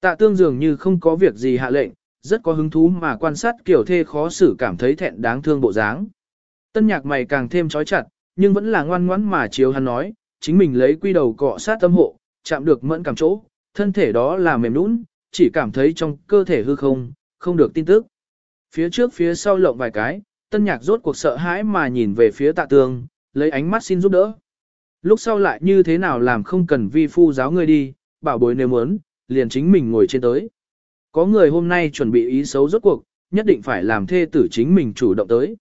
Tạ tương dường như không có việc gì hạ lệnh, rất có hứng thú mà quan sát kiểu thê khó xử cảm thấy thẹn đáng thương bộ dáng. Tân nhạc mày càng thêm trói chặt, nhưng vẫn là ngoan ngoãn mà chiếu hắn nói, chính mình lấy quy đầu cọ sát tâm hộ, chạm được mẫn cảm chỗ, thân thể đó là mềm nũng, chỉ cảm thấy trong cơ thể hư không, không được tin tức. Phía trước phía sau lộng vài cái, tân nhạc rốt cuộc sợ hãi mà nhìn về phía tạ tường lấy ánh mắt xin giúp đỡ. Lúc sau lại như thế nào làm không cần vi phu giáo ngươi đi, bảo bối nếu muốn, liền chính mình ngồi trên tới. Có người hôm nay chuẩn bị ý xấu rốt cuộc, nhất định phải làm thê tử chính mình chủ động tới.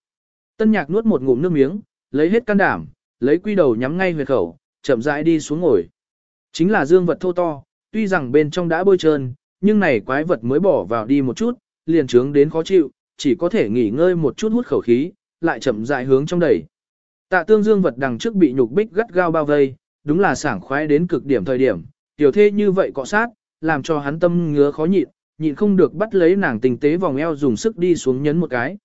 Tân nhạc nuốt một ngụm nước miếng, lấy hết can đảm, lấy quy đầu nhắm ngay huyệt khẩu, chậm rãi đi xuống ngồi. Chính là dương vật thô to, tuy rằng bên trong đã bôi trơn, nhưng này quái vật mới bỏ vào đi một chút, liền trướng đến khó chịu, chỉ có thể nghỉ ngơi một chút hút khẩu khí, lại chậm rãi hướng trong đẩy. Tạ tương dương vật đằng trước bị nhục bích gắt gao bao vây, đúng là sảng khoái đến cực điểm thời điểm, tiểu thê như vậy cọ sát, làm cho hắn tâm ngứa khó nhịn, nhịn không được bắt lấy nàng tình tế vòng eo dùng sức đi xuống nhấn một cái.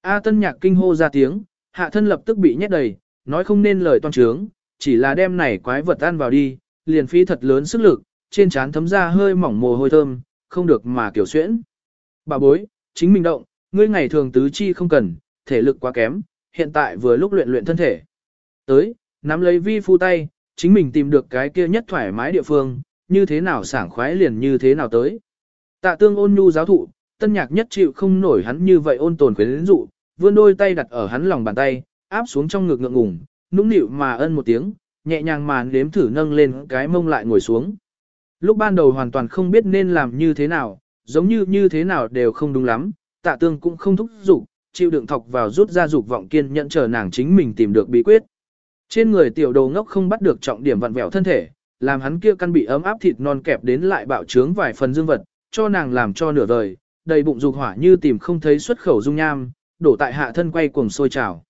A tân nhạc kinh hô ra tiếng, hạ thân lập tức bị nhét đầy, nói không nên lời toan trướng, chỉ là đem này quái vật ăn vào đi, liền phí thật lớn sức lực, trên trán thấm ra hơi mỏng mồ hôi thơm, không được mà kiểu xuyễn. Bà bối, chính mình động, ngươi ngày thường tứ chi không cần, thể lực quá kém, hiện tại vừa lúc luyện luyện thân thể. Tới, nắm lấy vi phu tay, chính mình tìm được cái kia nhất thoải mái địa phương, như thế nào sảng khoái liền như thế nào tới. Tạ tương ôn nhu giáo thụ, tân nhạc nhất chịu không nổi hắn như vậy ôn tồn quyến dụ, vươn đôi tay đặt ở hắn lòng bàn tay, áp xuống trong ngực ngượng ngùng, nũng nịu mà ân một tiếng, nhẹ nhàng mà nếm thử nâng lên cái mông lại ngồi xuống. Lúc ban đầu hoàn toàn không biết nên làm như thế nào, giống như như thế nào đều không đúng lắm, tạ tương cũng không thúc giục, chịu đựng thọc vào rút ra dục vọng kiên nhẫn chờ nàng chính mình tìm được bí quyết. Trên người tiểu đồ ngốc không bắt được trọng điểm vặn vẹo thân thể, làm hắn kia căn bị ấm áp thịt non kẹp đến lại bạo trướng vài phần dương vật, cho nàng làm cho nửa đời, đầy bụng dục hỏa như tìm không thấy xuất khẩu dung nham, đổ tại hạ thân quay cuồng sôi trào.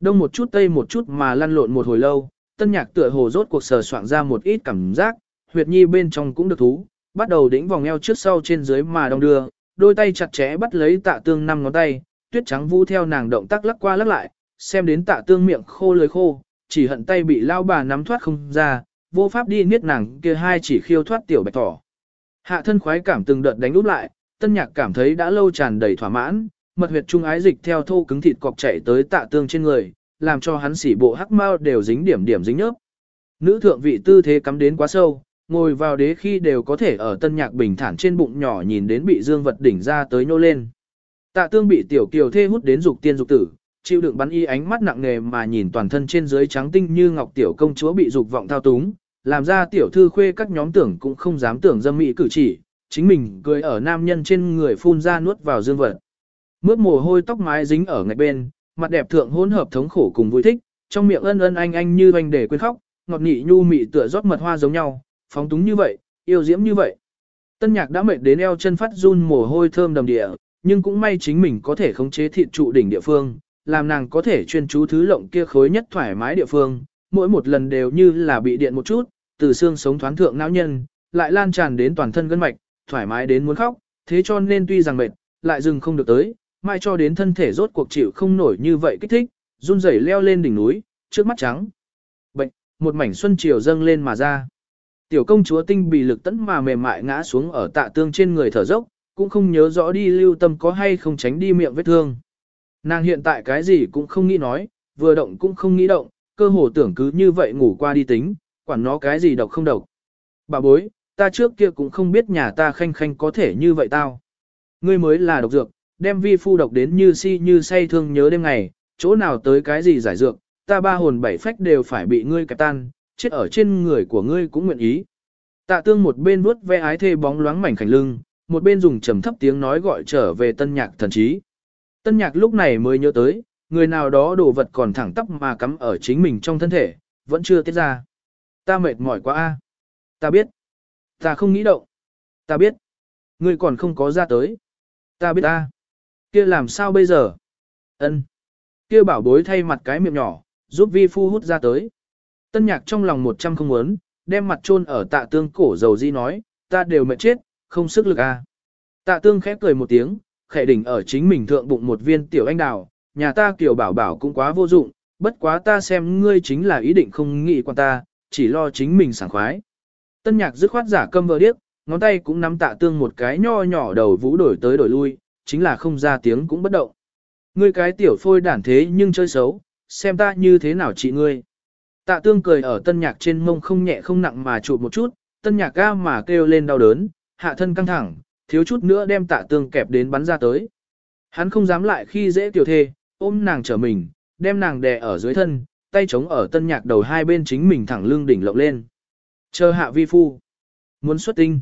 Đông một chút tây một chút mà lăn lộn một hồi lâu, tân nhạc tựa hồ rốt cuộc sờ soạn ra một ít cảm giác, huyệt nhi bên trong cũng được thú, bắt đầu đĩnh vòng eo trước sau trên dưới mà đong đưa, đôi tay chặt chẽ bắt lấy tạ tương năm ngón tay, tuyết trắng vu theo nàng động tác lắc qua lắc lại, xem đến tạ tương miệng khô lưỡi khô, chỉ hận tay bị lao bà nắm thoát không ra, vô pháp đi niết nàng kia hai chỉ khiêu thoát tiểu bạch thỏ. Hạ thân khoái cảm từng đợt đánh úp lại, tân nhạc cảm thấy đã lâu tràn đầy thỏa mãn, mật huyệt trung ái dịch theo thô cứng thịt cọc chạy tới tạ tương trên người, làm cho hắn xỉ bộ hắc mao đều dính điểm điểm dính nhớp. Nữ thượng vị tư thế cắm đến quá sâu, ngồi vào đế khi đều có thể ở tân nhạc bình thản trên bụng nhỏ nhìn đến bị dương vật đỉnh ra tới nhô lên. Tạ tương bị tiểu kiều thê hút đến dục tiên dục tử, chịu đựng bắn y ánh mắt nặng nề mà nhìn toàn thân trên dưới trắng tinh như ngọc tiểu công chúa bị dục vọng thao túng, làm ra tiểu thư khuê các nhóm tưởng cũng không dám tưởng dâm mỹ cử chỉ, chính mình cười ở nam nhân trên người phun ra nuốt vào dương vật. Mướt mồ hôi tóc mái dính ở ngay bên, mặt đẹp thượng hỗn hợp thống khổ cùng vui thích, trong miệng ân ân anh anh như anh để quên khóc, ngọt nị nhu mị tựa rót mật hoa giống nhau, phóng túng như vậy, yêu diễm như vậy. Tân nhạc đã mệt đến eo chân phát run mồ hôi thơm đầm địa, nhưng cũng may chính mình có thể khống chế thịt trụ đỉnh địa phương, làm nàng có thể chuyên chú thứ lộng kia khối nhất thoải mái địa phương, mỗi một lần đều như là bị điện một chút, từ xương sống thoáng thượng não nhân, lại lan tràn đến toàn thân gân mạch, thoải mái đến muốn khóc, thế cho nên tuy rằng mệt, lại dừng không được tới, mai cho đến thân thể rốt cuộc chịu không nổi như vậy kích thích, run rẩy leo lên đỉnh núi, trước mắt trắng. Bệnh, một mảnh xuân chiều dâng lên mà ra. Tiểu công chúa tinh bị lực tấn mà mềm mại ngã xuống ở tạ tương trên người thở dốc, cũng không nhớ rõ đi lưu tâm có hay không tránh đi miệng vết thương. Nàng hiện tại cái gì cũng không nghĩ nói, vừa động cũng không nghĩ động, cơ hồ tưởng cứ như vậy ngủ qua đi tính, quản nó cái gì độc không độc. Bà bối, ta trước kia cũng không biết nhà ta khanh khanh có thể như vậy tao. Ngươi mới là độc dược, đem vi phu độc đến như si như say thương nhớ đêm ngày, chỗ nào tới cái gì giải dược, ta ba hồn bảy phách đều phải bị ngươi kẹp tan, chết ở trên người của ngươi cũng nguyện ý. Tạ tương một bên vuốt ve ái thê bóng loáng mảnh khảnh lưng, một bên dùng trầm thấp tiếng nói gọi trở về tân nhạc thần trí. Tân nhạc lúc này mới nhớ tới, người nào đó đồ vật còn thẳng tắp mà cắm ở chính mình trong thân thể, vẫn chưa tiết ra. Ta mệt mỏi quá a. Ta biết. Ta không nghĩ động. Ta biết. Ngươi còn không có ra tới. Ta biết ta. Kia làm sao bây giờ? Ân. Kia bảo bối thay mặt cái miệng nhỏ, giúp vi phu hút ra tới. Tân nhạc trong lòng một trăm không muốn, đem mặt chôn ở tạ tương cổ dầu di nói, ta đều mệt chết, không sức lực a. Tạ tương khẽ cười một tiếng, khẽ đỉnh ở chính mình thượng bụng một viên tiểu anh đào, nhà ta kiểu bảo bảo cũng quá vô dụng, bất quá ta xem ngươi chính là ý định không nghĩ quan ta, chỉ lo chính mình sảng khoái. Tân nhạc dứt khoát giả câm vờ điếc, ngón tay cũng nắm tạ tương một cái nho nhỏ đầu vũ đổi tới đổi lui, chính là không ra tiếng cũng bất động. Ngươi cái tiểu phôi đản thế nhưng chơi xấu, xem ta như thế nào trị ngươi. Tạ tương cười ở tân nhạc trên mông không nhẹ không nặng mà chụp một chút, tân nhạc ga mà kêu lên đau đớn, hạ thân căng thẳng, thiếu chút nữa đem tạ tương kẹp đến bắn ra tới. Hắn không dám lại khi dễ tiểu thê, ôm nàng trở mình, đem nàng đè ở dưới thân, tay chống ở tân nhạc đầu hai bên chính mình thẳng lưng đỉnh lộng lên. Chờ hạ vi phu. Muốn xuất tinh.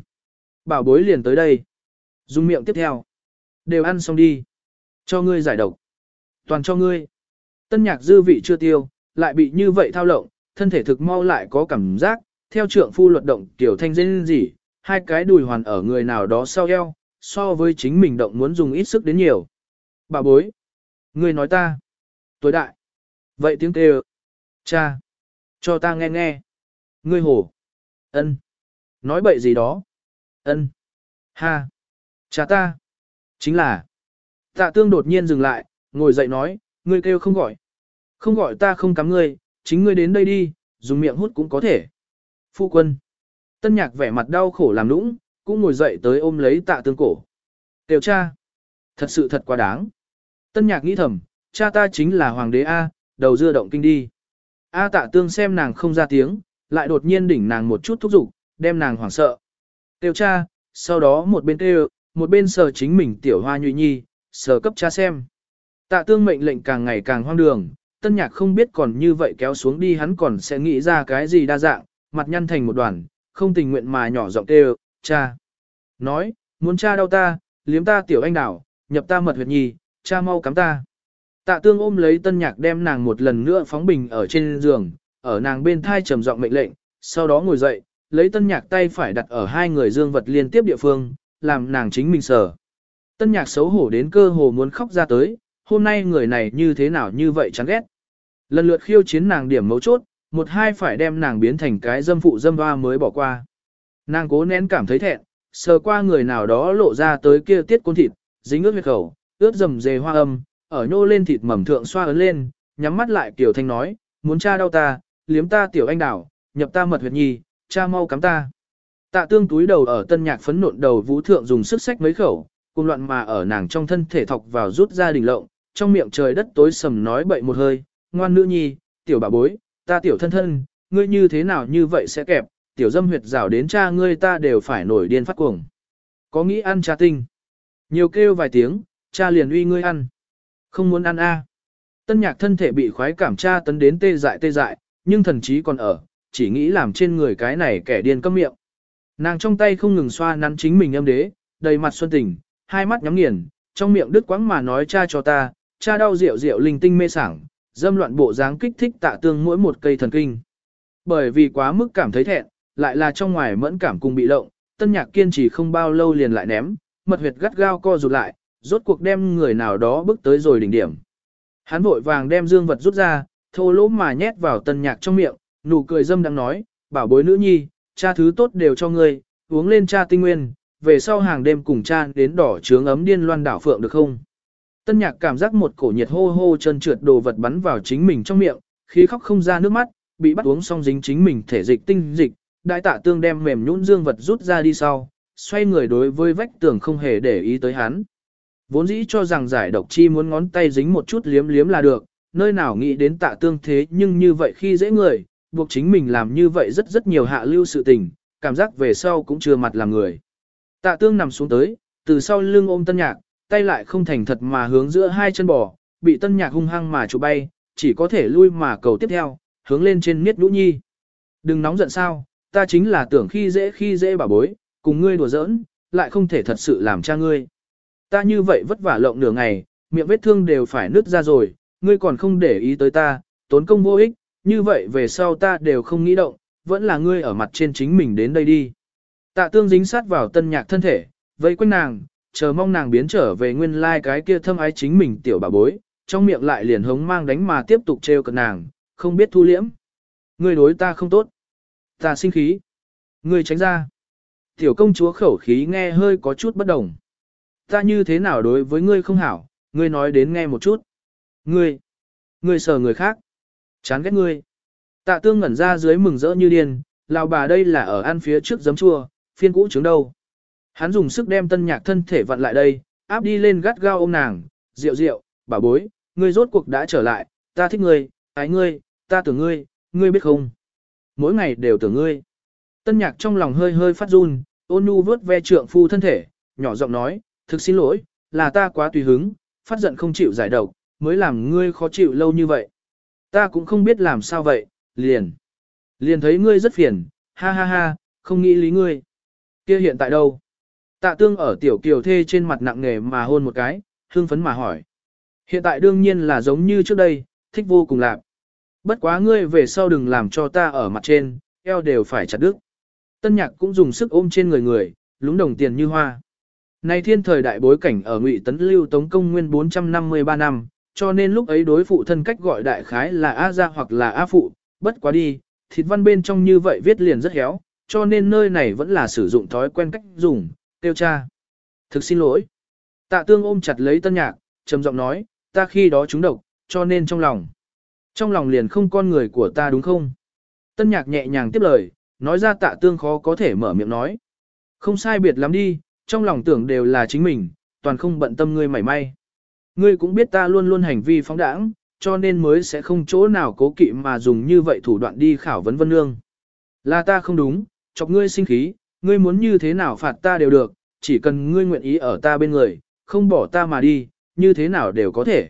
Bảo bối liền tới đây. Dùng miệng tiếp theo. Đều ăn xong đi. Cho ngươi giải độc. Toàn cho ngươi. Tân nhạc dư vị chưa tiêu, lại bị như vậy thao lộng, thân thể thực mau lại có cảm giác, theo trượng phu luật động tiểu thanh dên gì, hai cái đùi hoàn ở người nào đó sau eo, so với chính mình động muốn dùng ít sức đến nhiều. Bà bối. Ngươi nói ta. Tối đại. Vậy tiếng kêu. Cha. Cho ta nghe nghe. Ngươi hổ. ân Nói bậy gì đó. ân Ha. Cha ta. Chính là. Tạ tương đột nhiên dừng lại, ngồi dậy nói, ngươi kêu không gọi. Không gọi ta không cắm ngươi, chính ngươi đến đây đi, dùng miệng hút cũng có thể. Phu quân. Tân nhạc vẻ mặt đau khổ làm nũng, cũng ngồi dậy tới ôm lấy tạ tương cổ. Tiểu cha. Thật sự thật quá đáng. Tân nhạc nghĩ thầm, cha ta chính là hoàng đế A, đầu dưa động kinh đi. A tạ tương xem nàng không ra tiếng, lại đột nhiên đỉnh nàng một chút thúc giục, đem nàng hoảng sợ. Tiêu cha, sau đó một bên kêu, một bên sờ chính mình tiểu hoa nhụy nhi, sờ cấp cha xem. Tạ tương mệnh lệnh càng ngày càng hoang đường, tân nhạc không biết còn như vậy kéo xuống đi hắn còn sẽ nghĩ ra cái gì đa dạng, mặt nhăn thành một đoàn, không tình nguyện mà nhỏ giọng kêu, cha. Nói, muốn cha đau ta, liếm ta tiểu anh đảo, nhập ta mật huyệt nhi, cha mau cắm ta. Tạ tương ôm lấy tân nhạc đem nàng một lần nữa phóng bình ở trên giường, ở nàng bên thai trầm giọng mệnh lệnh, sau đó ngồi dậy, lấy tân nhạc tay phải đặt ở hai người dương vật liên tiếp địa phương, làm nàng chính mình sở. Tân nhạc xấu hổ đến cơ hồ muốn khóc ra tới, hôm nay người này như thế nào như vậy chán ghét. Lần lượt khiêu chiến nàng điểm mấu chốt, một hai phải đem nàng biến thành cái dâm phụ dâm hoa mới bỏ qua. Nàng cố nén cảm thấy thẹn, sờ qua người nào đó lộ ra tới kia tiết côn thịt, dính ướt huyệt khẩu, ướt dầm dề hoa âm, ở nhô lên thịt mầm thượng xoa ấn lên, nhắm mắt lại kiểu thanh nói, muốn cha đau ta, liếm ta tiểu anh đảo, nhập ta mật huyệt nhi, cha mau cắm ta. Tạ tương túi đầu ở tân nhạc phấn nộn đầu vũ thượng dùng sức sách mấy khẩu, cùng loạn mà ở nàng trong thân thể thọc vào rút ra đỉnh lộng, trong miệng trời đất tối sầm nói bậy một hơi, ngoan nữ nhi, tiểu bà bối, ta tiểu thân thân, ngươi như thế nào như vậy sẽ kẹp, tiểu dâm huyệt rào đến cha ngươi ta đều phải nổi điên phát cuồng. Có nghĩ ăn cha tinh. Nhiều kêu vài tiếng, cha liền uy ngươi ăn. Không muốn ăn a. Tân nhạc thân thể bị khoái cảm cha tấn đến tê dại tê dại, nhưng thần trí còn ở, chỉ nghĩ làm trên người cái này kẻ điên câm miệng. Nàng trong tay không ngừng xoa nắn chính mình âm đế, đầy mặt xuân tình, hai mắt nhắm nghiền, trong miệng đứt quãng mà nói cha cho ta, cha đau rượu rượu linh tinh mê sảng, dâm loạn bộ dáng kích thích tạ tương mỗi một cây thần kinh. Bởi vì quá mức cảm thấy thẹn, lại là trong ngoài mẫn cảm cùng bị lộng, tân nhạc kiên trì không bao lâu liền lại ném, mật huyệt gắt gao co rụt lại, rốt cuộc đem người nào đó bước tới rồi đỉnh điểm. Hắn vội vàng đem dương vật rút ra, thô lỗ mà nhét vào tân nhạc trong miệng, nụ cười dâm đang nói, bảo bối nữ nhi, cha thứ tốt đều cho ngươi, uống lên cha tinh nguyên, về sau hàng đêm cùng cha đến đỏ trướng ấm điên loan đảo phượng được không? Tân nhạc cảm giác một cổ nhiệt hô hô chân trượt đồ vật bắn vào chính mình trong miệng, khí khóc không ra nước mắt, bị bắt uống xong dính chính mình thể dịch tinh dịch, đại tạ tương đem mềm nhũn dương vật rút ra đi sau, xoay người đối với vách tường không hề để ý tới hắn. Vốn dĩ cho rằng giải độc chi muốn ngón tay dính một chút liếm liếm là được, nơi nào nghĩ đến tạ tương thế nhưng như vậy khi dễ người, buộc chính mình làm như vậy rất rất nhiều hạ lưu sự tình, cảm giác về sau cũng chưa mặt làm người. Tạ tương nằm xuống tới, từ sau lưng ôm tân nhạc, tay lại không thành thật mà hướng giữa hai chân bò, bị tân nhạc hung hăng mà chụp bay, chỉ có thể lui mà cầu tiếp theo, hướng lên trên miết nhũ nhi. Đừng nóng giận sao, ta chính là tưởng khi dễ khi dễ bà bối, cùng ngươi đùa giỡn, lại không thể thật sự làm cha ngươi. Ta như vậy vất vả lộng nửa ngày, miệng vết thương đều phải nứt ra rồi, ngươi còn không để ý tới ta, tốn công vô ích, như vậy về sau ta đều không nghĩ động, vẫn là ngươi ở mặt trên chính mình đến đây đi. Tạ tương dính sát vào tân nhạc thân thể, vây quanh nàng, chờ mong nàng biến trở về nguyên lai like cái kia thâm ái chính mình tiểu bà bối, trong miệng lại liền hống mang đánh mà tiếp tục trêu cợt nàng, không biết thu liễm. Ngươi đối ta không tốt. Ta sinh khí. Ngươi tránh ra. Tiểu công chúa khẩu khí nghe hơi có chút bất đồng. Ta như thế nào đối với ngươi không hảo, ngươi nói đến nghe một chút. Ngươi, ngươi sờ người khác. Chán ghét ngươi. Tạ tương ngẩn ra dưới mừng rỡ như điên, lão bà đây là ở ăn phía trước giấm chua, phiên cũ trứng đâu. Hắn dùng sức đem tân nhạc thân thể vặn lại đây, áp đi lên gắt gao ôm nàng, rượu rượu, bà bối, ngươi rốt cuộc đã trở lại, ta thích ngươi, ái ngươi, ta tưởng ngươi, ngươi biết không? Mỗi ngày đều tưởng ngươi. Tân nhạc trong lòng hơi hơi phát run, ôn nhu vớt ve trượng phu thân thể, nhỏ giọng nói, thực xin lỗi, là ta quá tùy hứng, phát giận không chịu giải độc, mới làm ngươi khó chịu lâu như vậy. Ta cũng không biết làm sao vậy, liền. Liền thấy ngươi rất phiền, ha ha ha, không nghĩ lý ngươi. Kia hiện tại đâu? Tạ tương ở tiểu kiều thê trên mặt nặng nề mà hôn một cái, hương phấn mà hỏi. Hiện tại đương nhiên là giống như trước đây, thích vô cùng lạc. Bất quá ngươi về sau đừng làm cho ta ở mặt trên, eo đều phải chặt đứt. Tân nhạc cũng dùng sức ôm trên người người, lúng đồng tiền như hoa. Nay thiên thời đại bối cảnh ở ngụy tấn lưu tống công nguyên 453 năm, cho nên lúc ấy đối phụ thân cách gọi đại khái là A gia hoặc là A phụ, bất quá đi, thịt văn bên trong như vậy viết liền rất héo, cho nên nơi này vẫn là sử dụng thói quen cách dùng, tiêu cha. Thực xin lỗi. Tạ tương ôm chặt lấy tân nhạc, trầm giọng nói, ta khi đó trúng độc, cho nên trong lòng. Trong lòng liền không con người của ta đúng không? Tân nhạc nhẹ nhàng tiếp lời, nói ra tạ tương khó có thể mở miệng nói. Không sai biệt lắm đi, trong lòng tưởng đều là chính mình, toàn không bận tâm ngươi mảy may. Ngươi cũng biết ta luôn luôn hành vi phóng đãng, cho nên mới sẽ không chỗ nào cố kỵ mà dùng như vậy thủ đoạn đi khảo vấn Vân Nương. Là ta không đúng, chọc ngươi sinh khí, ngươi muốn như thế nào phạt ta đều được, chỉ cần ngươi nguyện ý ở ta bên người, không bỏ ta mà đi, như thế nào đều có thể.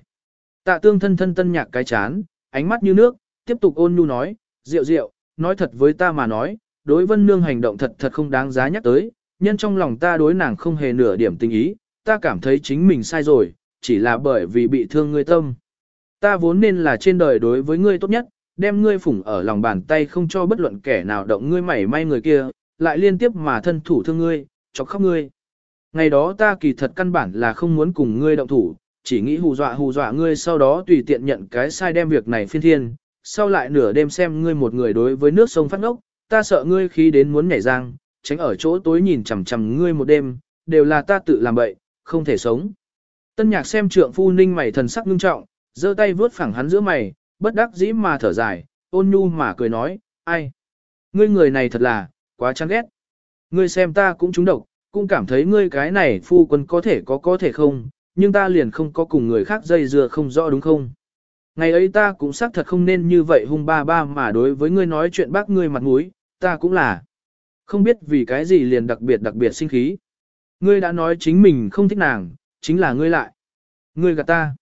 Tạ tương thân thân tân nhạc cái chán, ánh mắt như nước, tiếp tục ôn nhu nói, rượu rượu, nói thật với ta mà nói, đối vân nương hành động thật thật không đáng giá nhắc tới, nhân trong lòng ta đối nàng không hề nửa điểm tình ý, ta cảm thấy chính mình sai rồi, chỉ là bởi vì bị thương ngươi tâm. Ta vốn nên là trên đời đối với ngươi tốt nhất, đem ngươi phủng ở lòng bàn tay không cho bất luận kẻ nào động ngươi mảy may người kia, lại liên tiếp mà thân thủ thương ngươi, chọc khóc ngươi. Ngày đó ta kỳ thật căn bản là không muốn cùng ngươi động thủ, chỉ nghĩ hù dọa hù dọa ngươi sau đó tùy tiện nhận cái sai đem việc này phiên thiên, sau lại nửa đêm xem ngươi một người đối với nước sông phát ngốc, ta sợ ngươi khi đến muốn nhảy giang, tránh ở chỗ tối nhìn chằm chằm ngươi một đêm, đều là ta tự làm bậy, không thể sống. Tân nhạc xem trượng phu ninh mày thần sắc ngưng trọng, giơ tay vướt phẳng hắn giữa mày, bất đắc dĩ mà thở dài, ôn nhu mà cười nói, ai? Ngươi người này thật là, quá chán ghét. Ngươi xem ta cũng trúng độc, cũng cảm thấy ngươi cái này phu quân có thể có có thể không, nhưng ta liền không có cùng người khác dây dưa không rõ đúng không? Ngày ấy ta cũng xác thật không nên như vậy hung ba ba mà đối với ngươi nói chuyện bác ngươi mặt mũi, ta cũng là. Không biết vì cái gì liền đặc biệt đặc biệt sinh khí. Ngươi đã nói chính mình không thích nàng, chính là ngươi lại. Ngươi gạt ta.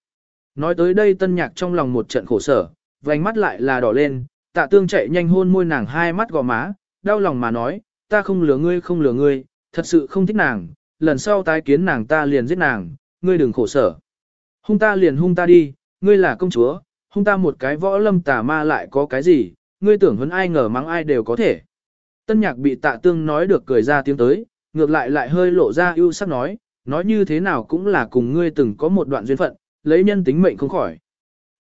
Nói tới đây tân nhạc trong lòng một trận khổ sở, vành mắt lại là đỏ lên, tạ tương chạy nhanh hôn môi nàng hai mắt gò má, đau lòng mà nói, ta không lừa ngươi không lừa ngươi, thật sự không thích nàng, lần sau tái kiến nàng ta liền giết nàng, ngươi đừng khổ sở. Hung ta liền hung ta đi, ngươi là công chúa, hung ta một cái võ lâm tà ma lại có cái gì, ngươi tưởng huấn ai ngờ mắng ai đều có thể. Tân nhạc bị tạ tương nói được cười ra tiếng tới, ngược lại lại hơi lộ ra ưu sắc nói, nói như thế nào cũng là cùng ngươi từng có một đoạn duyên phận, lấy nhân tính mệnh không khỏi.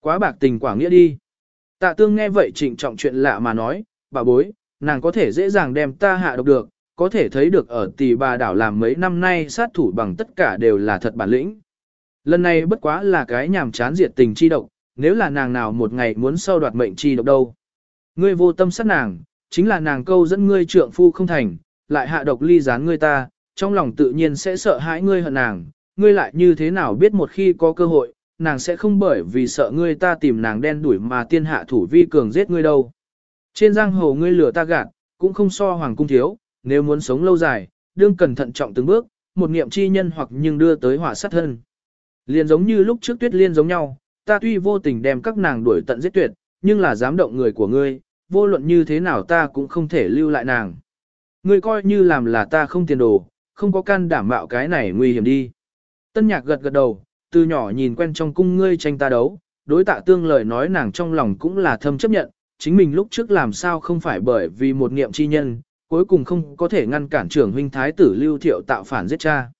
Quá bạc tình quả nghĩa đi. Tạ tương nghe vậy trịnh trọng chuyện lạ mà nói, bà bối, nàng có thể dễ dàng đem ta hạ độc được, có thể thấy được ở tỷ bà đảo làm mấy năm nay sát thủ bằng tất cả đều là thật bản lĩnh. Lần này bất quá là cái nhàm chán diệt tình chi độc, nếu là nàng nào một ngày muốn sâu đoạt mệnh chi độc đâu. Ngươi vô tâm sát nàng, chính là nàng câu dẫn ngươi trượng phu không thành, lại hạ độc ly gián ngươi ta, trong lòng tự nhiên sẽ sợ hãi ngươi hận nàng, ngươi lại như thế nào biết một khi có cơ hội, nàng sẽ không bởi vì sợ ngươi ta tìm nàng đen đuổi mà tiên hạ thủ vi cường giết ngươi đâu. Trên giang hồ ngươi lừa ta gạt, cũng không so hoàng cung thiếu, nếu muốn sống lâu dài, đương cần thận trọng từng bước, một niệm chi nhân hoặc nhưng đưa tới hỏa sát thân. Liền giống như lúc trước tuyết liên giống nhau, ta tuy vô tình đem các nàng đuổi tận giết tuyệt, nhưng là dám động người của ngươi, vô luận như thế nào ta cũng không thể lưu lại nàng. Ngươi coi như làm là ta không tiền đồ, không có can đảm mạo cái này nguy hiểm đi. Tân nhạc gật gật đầu, từ nhỏ nhìn quen trong cung ngươi tranh ta đấu, đối tạ tương lời nói nàng trong lòng cũng là thâm chấp nhận, chính mình lúc trước làm sao không phải bởi vì một niệm chi nhân, cuối cùng không có thể ngăn cản trưởng huynh thái tử lưu thiệu tạo phản giết cha.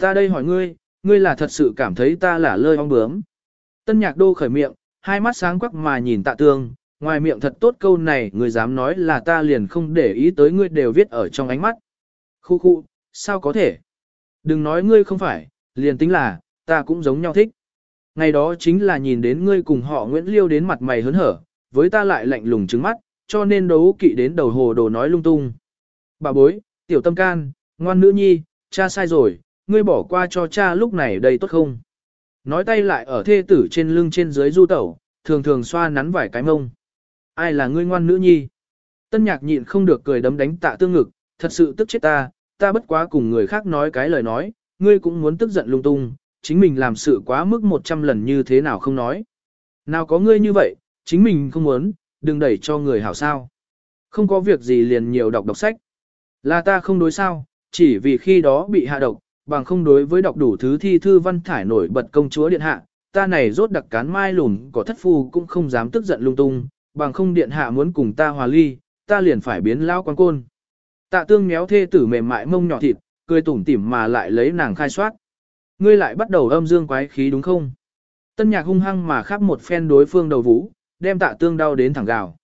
Ta đây hỏi ngươi, ngươi là thật sự cảm thấy ta là lơi ong bướm. Tân nhạc đô khởi miệng, hai mắt sáng quắc mà nhìn tạ tương, ngoài miệng thật tốt câu này ngươi dám nói là ta liền không để ý tới ngươi đều viết ở trong ánh mắt. Khu khu, sao có thể? Đừng nói ngươi không phải, liền tính là, ta cũng giống nhau thích. Ngày đó chính là nhìn đến ngươi cùng họ Nguyễn Liêu đến mặt mày hớn hở, với ta lại lạnh lùng trứng mắt, cho nên đấu kỵ đến đầu hồ đồ nói lung tung. Bà bối, tiểu tâm can, ngoan nữ nhi, cha sai rồi, ngươi bỏ qua cho cha lúc này đây tốt không? Nói tay lại ở thê tử trên lưng trên dưới du tẩu, thường thường xoa nắn vài cái mông. Ai là ngươi ngoan nữ nhi? Tân nhạc nhịn không được cười đấm đánh tạ tương ngực, thật sự tức chết ta, ta bất quá cùng người khác nói cái lời nói, ngươi cũng muốn tức giận lung tung, chính mình làm sự quá mức 100 lần như thế nào không nói. Nào có ngươi như vậy, chính mình không muốn, đừng đẩy cho người hảo sao. Không có việc gì liền nhiều đọc đọc sách. Là ta không đối sao, chỉ vì khi đó bị hạ độc, bằng không đối với đọc đủ thứ thi thư văn thải nổi bật công chúa điện hạ, ta này rốt đặc cán mai lùn có thất phu cũng không dám tức giận lung tung, bằng không điện hạ muốn cùng ta hòa ly, ta liền phải biến lao quan côn. Tạ tương méo thê tử mềm mại mông nhỏ thịt, cười tủm tỉm mà lại lấy nàng khai soát. Ngươi lại bắt đầu âm dương quái khí đúng không? Tân nhạc hung hăng mà khắp một phen đối phương đầu vũ, đem tạ tương đau đến thẳng gào.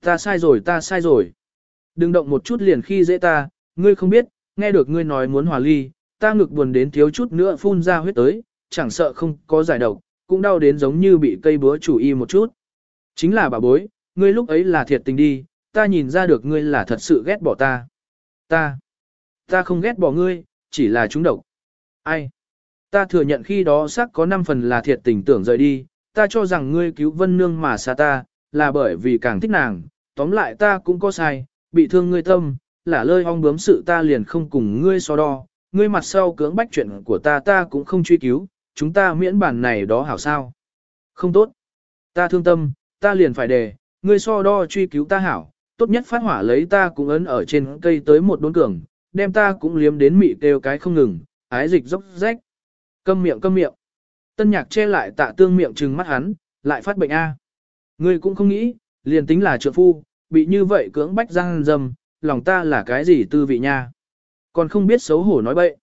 Ta sai rồi ta sai rồi. Đừng động một chút liền khi dễ ta, ngươi không biết, nghe được ngươi nói muốn hòa ly, ta ngực buồn đến thiếu chút nữa phun ra huyết tới, chẳng sợ không có giải độc, cũng đau đến giống như bị cây búa chủ y một chút. Chính là bà bối, ngươi lúc ấy là thiệt tình đi, ta nhìn ra được ngươi là thật sự ghét bỏ ta. Ta, ta không ghét bỏ ngươi, chỉ là chúng độc. Ai? Ta thừa nhận khi đó xác có 5 phần là thiệt tình tưởng rời đi, ta cho rằng ngươi cứu vân nương mà xa ta, là bởi vì càng thích nàng, tóm lại ta cũng có sai, bị thương ngươi tâm, là lơi ong bướm sự ta liền không cùng ngươi so đo, ngươi mặt sau cưỡng bách chuyện của ta ta cũng không truy cứu, chúng ta miễn bản này đó hảo sao. Không tốt. Ta thương tâm, ta liền phải đề, ngươi so đo truy cứu ta hảo, tốt nhất phát hỏa lấy ta cũng ấn ở trên cây tới một đốn cường, đem ta cũng liếm đến mị kêu cái không ngừng, ái dịch dốc rách. Câm miệng câm miệng. Tân nhạc che lại tạ tương miệng trừng mắt hắn, lại phát bệnh A. Ngươi cũng không nghĩ, liền tính là trượng phu, bị như vậy cưỡng bách răng dầm, lòng ta là cái gì tư vị nha. Còn không biết xấu hổ nói bậy.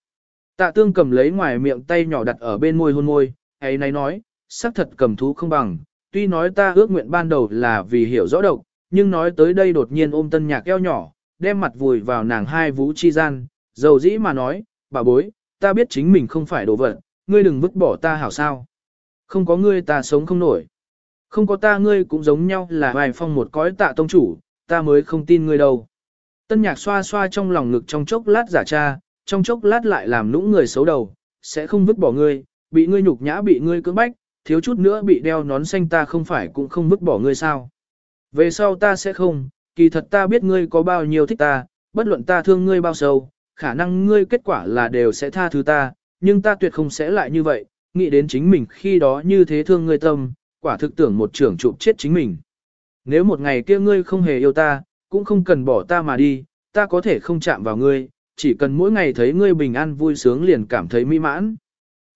Tạ tương cầm lấy ngoài miệng tay nhỏ đặt ở bên môi hôn môi, ấy này nói, xác thật cầm thú không bằng, tuy nói ta ước nguyện ban đầu là vì hiểu rõ độc, nhưng nói tới đây đột nhiên ôm tân nhạc eo nhỏ, đem mặt vùi vào nàng hai vũ chi gian, dầu dĩ mà nói, bà bối, ta biết chính mình không phải đồ vật, ngươi đừng vứt bỏ ta hảo sao. Không có ngươi ta sống không nổi. Không có ta ngươi cũng giống nhau là vài phong một cõi tạ tông chủ, ta mới không tin ngươi đâu. Tân nhạc xoa xoa trong lòng ngực trong chốc lát giả cha, trong chốc lát lại làm nũng người xấu đầu, sẽ không vứt bỏ ngươi, bị ngươi nhục nhã bị ngươi cưỡng bách, thiếu chút nữa bị đeo nón xanh ta không phải cũng không vứt bỏ ngươi sao. Về sau ta sẽ không, kỳ thật ta biết ngươi có bao nhiêu thích ta, bất luận ta thương ngươi bao sâu, khả năng ngươi kết quả là đều sẽ tha thứ ta, nhưng ta tuyệt không sẽ lại như vậy, nghĩ đến chính mình khi đó như thế thương ngươi tâm, quả thực tưởng một trưởng chụp chết chính mình. Nếu một ngày kia ngươi không hề yêu ta, cũng không cần bỏ ta mà đi, ta có thể không chạm vào ngươi, chỉ cần mỗi ngày thấy ngươi bình an vui sướng liền cảm thấy mỹ mãn.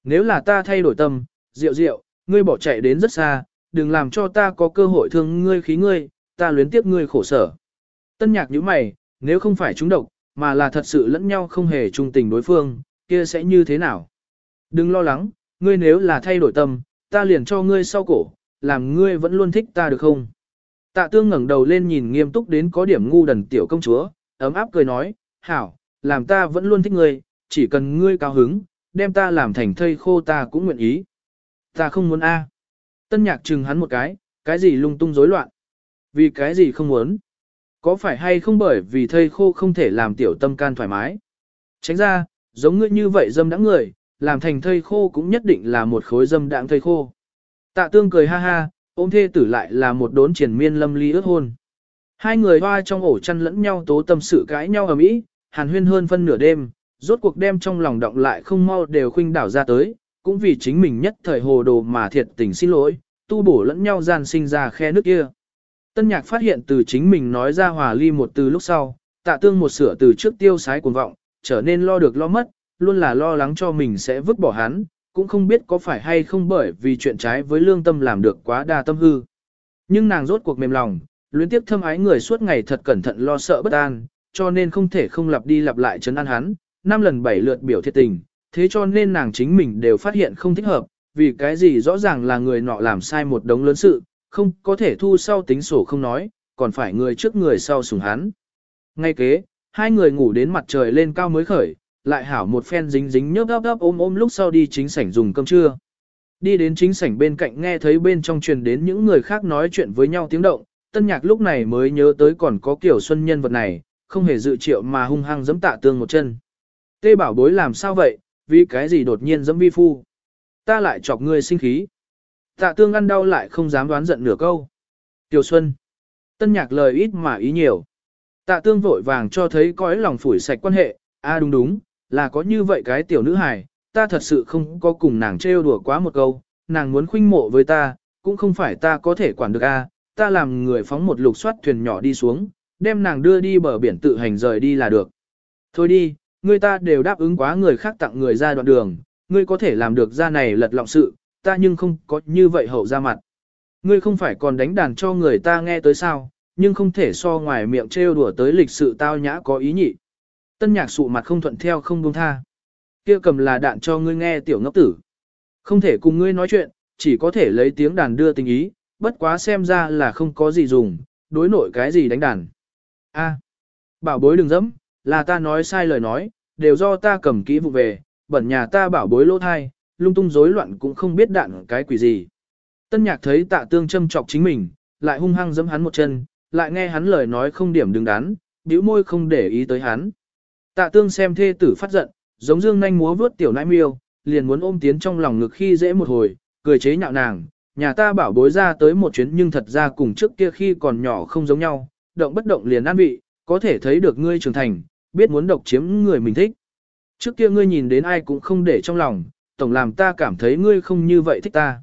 Nếu là ta thay đổi tâm, rượu rượu, ngươi bỏ chạy đến rất xa, đừng làm cho ta có cơ hội thương ngươi khí ngươi, ta luyến tiếc ngươi khổ sở. Tân nhạc như mày, nếu không phải chúng độc, mà là thật sự lẫn nhau không hề trung tình đối phương, kia sẽ như thế nào? Đừng lo lắng, ngươi nếu là thay đổi tâm, ta liền cho ngươi sau cổ, làm ngươi vẫn luôn thích ta được không? Tạ tương ngẩng đầu lên nhìn nghiêm túc đến có điểm ngu đần tiểu công chúa, ấm áp cười nói, hảo, làm ta vẫn luôn thích ngươi, chỉ cần ngươi cao hứng, đem ta làm thành thây khô ta cũng nguyện ý. Ta không muốn a. Tân nhạc chừng hắn một cái, cái gì lung tung rối loạn. Vì cái gì không muốn. Có phải hay không bởi vì thây khô không thể làm tiểu tâm can thoải mái. Tránh ra, giống ngươi như vậy dâm đãng người, làm thành thây khô cũng nhất định là một khối dâm đãng thây khô. Tạ tương cười ha ha, ôm thê tử lại là một đốn triển miên lâm ly ước hôn. Hai người hoa trong ổ chăn lẫn nhau tố tâm sự cãi nhau ở mỹ, hàn huyên hơn phân nửa đêm, rốt cuộc đêm trong lòng động lại không mau đều khuynh đảo ra tới, cũng vì chính mình nhất thời hồ đồ mà thiệt tình xin lỗi, tu bổ lẫn nhau gian sinh ra khe nước kia. Tân nhạc phát hiện từ chính mình nói ra hòa ly một từ lúc sau, tạ tương một sửa từ trước tiêu sái cuồng vọng, trở nên lo được lo mất, luôn là lo lắng cho mình sẽ vứt bỏ hắn, cũng không biết có phải hay không bởi vì chuyện trái với lương tâm làm được quá đa tâm hư. Nhưng nàng rốt cuộc mềm lòng, luyến tiếp thâm ái người suốt ngày thật cẩn thận lo sợ bất an, cho nên không thể không lặp đi lặp lại chấn an hắn, năm lần bảy lượt biểu thiệt tình, thế cho nên nàng chính mình đều phát hiện không thích hợp, vì cái gì rõ ràng là người nọ làm sai một đống lớn sự, không có thể thu sau tính sổ không nói, còn phải người trước người sau sùng hắn. Ngay kế, hai người ngủ đến mặt trời lên cao mới khởi, lại hảo một phen dính dính nhớp đắp đắp ôm ôm lúc sau đi chính sảnh dùng cơm trưa. Đi đến chính sảnh bên cạnh nghe thấy bên trong truyền đến những người khác nói chuyện với nhau tiếng động, tân nhạc lúc này mới nhớ tới còn có kiểu xuân nhân vật này, không hề dự triệu mà hung hăng giẫm tạ tương một chân. Tê bảo bối làm sao vậy, vì cái gì đột nhiên giẫm vi phu. Ta lại chọc ngươi sinh khí. Tạ tương ăn đau lại không dám đoán giận nửa câu. Tiểu Xuân. Tân nhạc lời ít mà ý nhiều. Tạ tương vội vàng cho thấy cõi lòng phủi sạch quan hệ, a à đúng đúng, là có như vậy cái tiểu nữ hài, ta thật sự không có cùng nàng trêu đùa quá một câu, nàng muốn khuynh mộ với ta, cũng không phải ta có thể quản được a, ta làm người phóng một lục soát thuyền nhỏ đi xuống, đem nàng đưa đi bờ biển tự hành rời đi là được. Thôi đi, người ta đều đáp ứng quá người khác tặng người ra đoạn đường, ngươi có thể làm được ra này lật lọng sự, ta nhưng không có như vậy hậu ra mặt. Ngươi không phải còn đánh đàn cho người ta nghe tới sao, nhưng không thể so ngoài miệng trêu đùa tới lịch sự tao nhã có ý nhị. Tân nhạc sụ mặt không thuận theo không buông tha. kia cầm là đạn cho ngươi nghe tiểu ngốc tử. Không thể cùng ngươi nói chuyện, chỉ có thể lấy tiếng đàn đưa tình ý, bất quá xem ra là không có gì dùng, đối nội cái gì đánh đàn. A, bảo bối đừng dẫm, là ta nói sai lời nói, đều do ta cầm kỹ vụ về, bẩn nhà ta bảo bối lỗ thai, lung tung rối loạn cũng không biết đạn cái quỷ gì. Tân nhạc thấy tạ tương châm chọc chính mình, lại hung hăng giẫm hắn một chân, lại nghe hắn lời nói không điểm đứng đắn, bĩu môi không để ý tới hắn. Tạ tương xem thê tử phát giận, giống dương nhanh múa vướt tiểu nãi miêu, liền muốn ôm tiến trong lòng ngực khi dễ một hồi, cười chế nhạo nàng, nhà ta bảo bối ra tới một chuyến nhưng thật ra cùng trước kia khi còn nhỏ không giống nhau, động bất động liền an vị, có thể thấy được ngươi trưởng thành, biết muốn độc chiếm người mình thích. Trước kia ngươi nhìn đến ai cũng không để trong lòng, tổng làm ta cảm thấy ngươi không như vậy thích ta.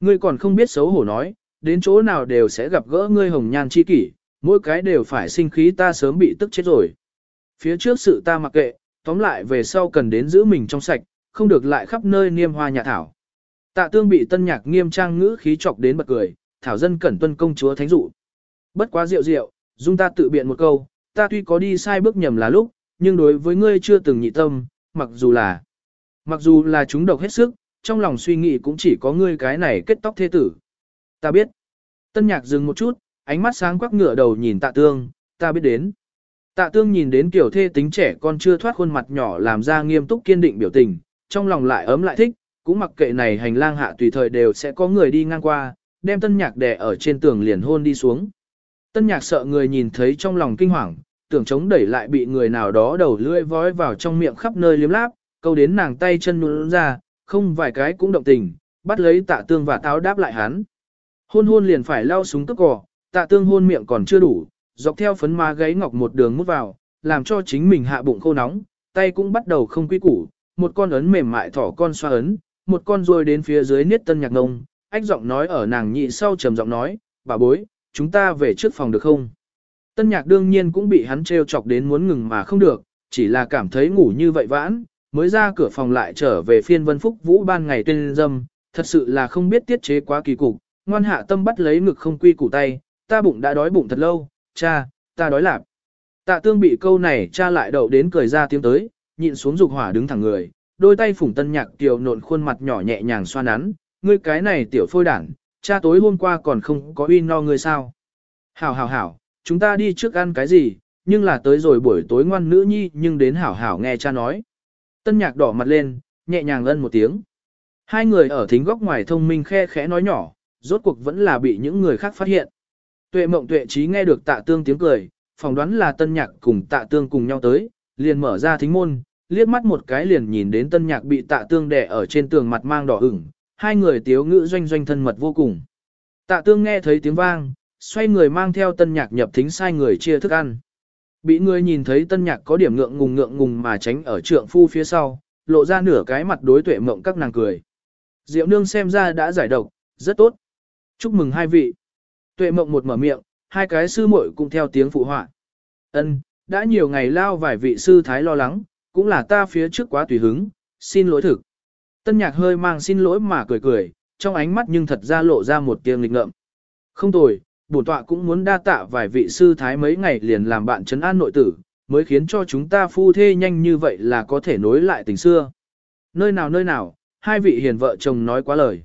Ngươi còn không biết xấu hổ nói, đến chỗ nào đều sẽ gặp gỡ ngươi hồng nhan chi kỷ, mỗi cái đều phải sinh khí ta sớm bị tức chết rồi. Phía trước sự ta mặc kệ, tóm lại về sau cần đến giữ mình trong sạch, không được lại khắp nơi niêm hoa nhà thảo. Tạ tương bị tân nhạc nghiêm trang ngữ khí chọc đến bật cười, thảo dân cẩn tuân công chúa thánh dụ. Bất quá rượu rượu, dung ta tự biện một câu, ta tuy có đi sai bước nhầm là lúc, nhưng đối với ngươi chưa từng nhị tâm, mặc dù là, mặc dù là chúng độc hết sức, trong lòng suy nghĩ cũng chỉ có ngươi cái này kết tóc thế tử. Ta biết. Tân nhạc dừng một chút, ánh mắt sáng quắc ngửa đầu nhìn tạ tương, ta biết đến. Tạ tương nhìn đến kiểu thê tính trẻ con chưa thoát khuôn mặt nhỏ làm ra nghiêm túc kiên định biểu tình, trong lòng lại ấm lại thích, cũng mặc kệ này hành lang hạ tùy thời đều sẽ có người đi ngang qua, đem tân nhạc đè ở trên tường liền hôn đi xuống. Tân nhạc sợ người nhìn thấy trong lòng kinh hoàng, tưởng chống đẩy lại bị người nào đó đầu lưỡi vói vào trong miệng khắp nơi liếm láp, câu đến nàng tay chân nhún ra, không vài cái cũng động tình, bắt lấy tạ tương và táo đáp lại hắn. Hôn hôn liền phải lao súng tức cỏ, tạ tương hôn miệng còn chưa đủ, dọc theo phấn má gáy ngọc một đường mút vào, làm cho chính mình hạ bụng khô nóng, tay cũng bắt đầu không quy củ, một con ấn mềm mại thỏ con xoa ấn, một con ruồi đến phía dưới niết tân nhạc ngông, ách giọng nói ở nàng nhị sau trầm giọng nói, bà bối, chúng ta về trước phòng được không? Tân nhạc đương nhiên cũng bị hắn trêu chọc đến muốn ngừng mà không được, chỉ là cảm thấy ngủ như vậy vãn, mới ra cửa phòng lại trở về phiên vân phúc vũ ban ngày tên dâm, thật sự là không biết tiết chế quá kỳ cục, ngoan hạ tâm bắt lấy ngực không quy củ tay, ta bụng đã đói bụng thật lâu, cha, ta đói lạp. Tạ tương bị câu này cha lại đậu đến cười ra tiếng tới, nhịn xuống dục hỏa đứng thẳng người, đôi tay phủng tân nhạc tiểu nộn khuôn mặt nhỏ nhẹ nhàng xoa nắn, ngươi cái này tiểu phôi đảng, cha tối hôm qua còn không có uy no ngươi sao. Hảo hảo hảo, chúng ta đi trước ăn cái gì, nhưng là tới rồi buổi tối ngoan nữ nhi nhưng đến hảo hảo nghe cha nói. Tân nhạc đỏ mặt lên, nhẹ nhàng ân một tiếng. Hai người ở thính góc ngoài thông minh khe khẽ nói nhỏ, rốt cuộc vẫn là bị những người khác phát hiện. Tuệ mộng tuệ trí nghe được tạ tương tiếng cười, phỏng đoán là tân nhạc cùng tạ tương cùng nhau tới, liền mở ra thính môn, liếc mắt một cái liền nhìn đến tân nhạc bị tạ tương đè ở trên tường mặt mang đỏ ửng, hai người tiếu ngữ doanh doanh thân mật vô cùng. Tạ tương nghe thấy tiếng vang, xoay người mang theo tân nhạc nhập thính sai người chia thức ăn. Bị người nhìn thấy tân nhạc có điểm ngượng ngùng ngượng ngùng mà tránh ở trượng phu phía sau, lộ ra nửa cái mặt đối tuệ mộng các nàng cười. Diệu nương xem ra đã giải độc, rất tốt. Chúc mừng hai vị. Tuệ mộng một mở miệng, hai cái sư muội cũng theo tiếng phụ họa. Ân, đã nhiều ngày lao vài vị sư thái lo lắng, cũng là ta phía trước quá tùy hứng, xin lỗi thực. Tân nhạc hơi mang xin lỗi mà cười cười, trong ánh mắt nhưng thật ra lộ ra một tiếng lịch ngợm. Không tồi, bổn tọa cũng muốn đa tạ vài vị sư thái mấy ngày liền làm bạn trấn an nội tử, mới khiến cho chúng ta phu thê nhanh như vậy là có thể nối lại tình xưa. Nơi nào nơi nào, hai vị hiền vợ chồng nói quá lời.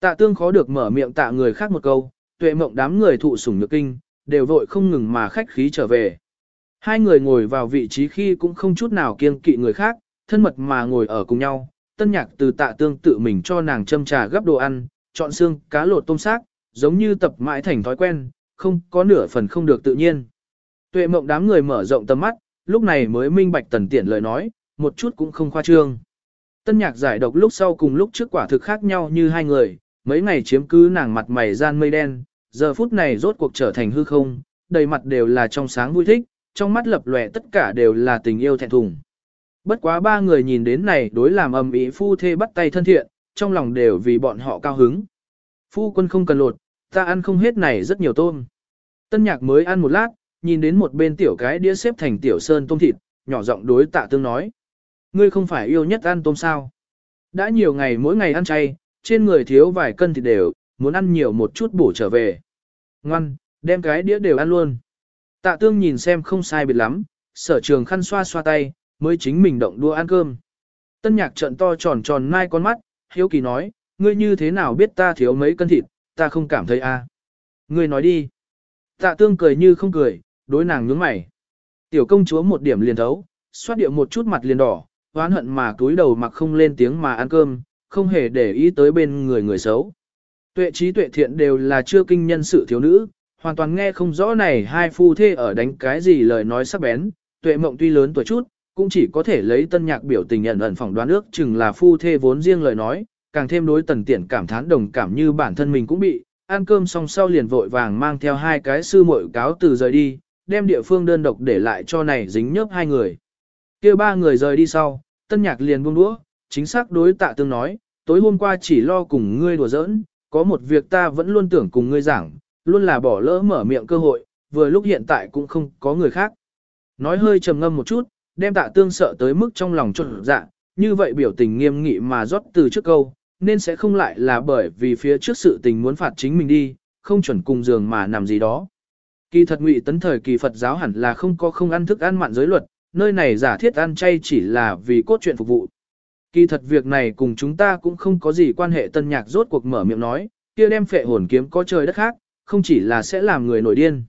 Tạ tương khó được mở miệng tạ người khác một câu, tuệ mộng đám người thụ sủng nhược kinh, đều vội không ngừng mà khách khí trở về. Hai người ngồi vào vị trí khi cũng không chút nào kiêng kỵ người khác, thân mật mà ngồi ở cùng nhau. Tân nhạc từ tạ tương tự mình cho nàng châm trà gấp đồ ăn, chọn xương, cá lột tôm xác, giống như tập mãi thành thói quen, không có nửa phần không được tự nhiên. Tuệ mộng đám người mở rộng tầm mắt, lúc này mới minh bạch tần tiện lời nói, một chút cũng không khoa trương. Tân nhạc giải độc lúc sau cùng lúc trước quả thực khác nhau như hai người, mấy ngày chiếm cứ nàng mặt mày gian mây đen, giờ phút này rốt cuộc trở thành hư không, đầy mặt đều là trong sáng vui thích, trong mắt lập lòe tất cả đều là tình yêu thẹn thùng. Bất quá ba người nhìn đến này đối làm âm ý phu thê bắt tay thân thiện, trong lòng đều vì bọn họ cao hứng. Phu quân không cần lột, ta ăn không hết này rất nhiều tôm. Tân nhạc mới ăn một lát, nhìn đến một bên tiểu cái đĩa xếp thành tiểu sơn tôm thịt, nhỏ giọng đối tạ tương nói. Ngươi không phải yêu nhất ăn tôm sao? Đã nhiều ngày mỗi ngày ăn chay, trên người thiếu vài cân thịt đều, muốn ăn nhiều một chút bổ trở về. Ngoan, đem cái đĩa đều ăn luôn. Tạ tương nhìn xem không sai biệt lắm, sở trường khăn xoa xoa tay, mới chính mình động đua ăn cơm. Tân nhạc trận to tròn tròn mai con mắt, hiếu kỳ nói, ngươi như thế nào biết ta thiếu mấy cân thịt, ta không cảm thấy a. À. Ngươi nói đi. Tạ tương cười như không cười, đối nàng nhướng mày. Tiểu công chúa một điểm liền thấu, xoát điệu một chút mặt liền đỏ, oán hận mà túi đầu mặc không lên tiếng mà ăn cơm, không hề để ý tới bên người người xấu. Tuệ trí tuệ thiện đều là chưa kinh nhân sự thiếu nữ, hoàn toàn nghe không rõ này hai phu thê ở đánh cái gì lời nói sắc bén, tuệ mộng tuy lớn tuổi chút, cũng chỉ có thể lấy tân nhạc biểu tình nhận ẩn phỏng đoán ước chừng là phu thê vốn riêng lời nói, càng thêm đối tần tiện cảm thán đồng cảm như bản thân mình cũng bị, ăn cơm xong sau liền vội vàng mang theo hai cái sư muội cáo từ rời đi, đem địa phương đơn độc để lại cho này dính nhớp hai người. kia ba người rời đi sau, tân nhạc liền buông đũa, chính xác đối tạ tương nói, tối hôm qua chỉ lo cùng ngươi đùa giỡn, có một việc ta vẫn luôn tưởng cùng ngươi giảng, luôn là bỏ lỡ mở miệng cơ hội, vừa lúc hiện tại cũng không có người khác. Nói hơi trầm ngâm một chút, đem tạ tương sợ tới mức trong lòng trộn dạ, như vậy biểu tình nghiêm nghị mà rót từ trước câu, nên sẽ không lại là bởi vì phía trước sự tình muốn phạt chính mình đi, không chuẩn cùng giường mà nằm gì đó. Kỳ thật ngụy tấn thời kỳ Phật giáo hẳn là không có không ăn thức ăn mặn giới luật, nơi này giả thiết ăn chay chỉ là vì cốt truyện phục vụ. Kỳ thật việc này cùng chúng ta cũng không có gì quan hệ tân nhạc rốt cuộc mở miệng nói, kia đem phệ hồn kiếm có trời đất khác, không chỉ là sẽ làm người nổi điên.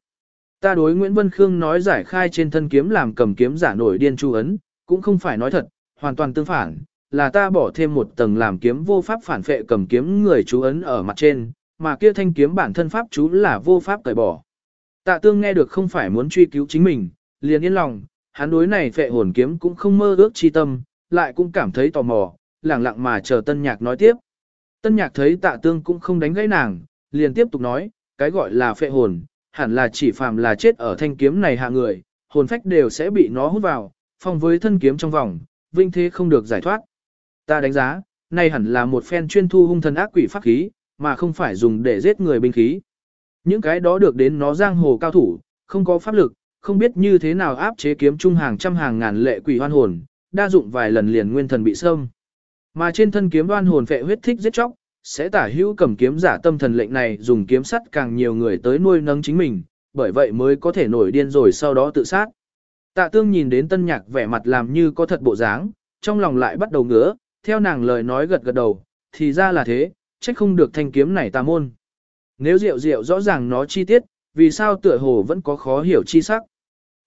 Ta đối Nguyễn Vân Khương nói giải khai trên thân kiếm làm cầm kiếm giả nổi điên chu ấn, cũng không phải nói thật, hoàn toàn tương phản, là ta bỏ thêm một tầng làm kiếm vô pháp phản phệ cầm kiếm người chú ấn ở mặt trên, mà kia thanh kiếm bản thân pháp chú là vô pháp cởi bỏ. Tạ tương nghe được không phải muốn truy cứu chính mình, liền yên lòng, hắn đối này phệ hồn kiếm cũng không mơ ước chi tâm, lại cũng cảm thấy tò mò, lẳng lặng mà chờ tân nhạc nói tiếp. Tân nhạc thấy tạ tương cũng không đánh gãy nàng, liền tiếp tục nói, cái gọi là phệ hồn, hẳn là chỉ phàm là chết ở thanh kiếm này hạ người, hồn phách đều sẽ bị nó hút vào, phong với thân kiếm trong vòng, vinh thế không được giải thoát. Ta đánh giá, này hẳn là một phen chuyên thu hung thần ác quỷ pháp khí, mà không phải dùng để giết người binh khí. Những cái đó được đến nó giang hồ cao thủ, không có pháp lực, không biết như thế nào áp chế kiếm trung hàng trăm hàng ngàn lệ quỷ hoan hồn, đa dụng vài lần liền nguyên thần bị xâm. Mà trên thân kiếm đoan hồn phệ huyết thích giết chóc, sẽ tả hữu cầm kiếm giả tâm thần lệnh này dùng kiếm sắt càng nhiều người tới nuôi nấng chính mình, bởi vậy mới có thể nổi điên rồi sau đó tự sát. Tạ tương nhìn đến tân nhạc vẻ mặt làm như có thật bộ dáng, trong lòng lại bắt đầu ngứa, theo nàng lời nói gật gật đầu, thì ra là thế, trách không được thanh kiếm này tà môn. Nếu rượu rượu rõ ràng nó chi tiết, vì sao tựa hồ vẫn có khó hiểu chi sắc.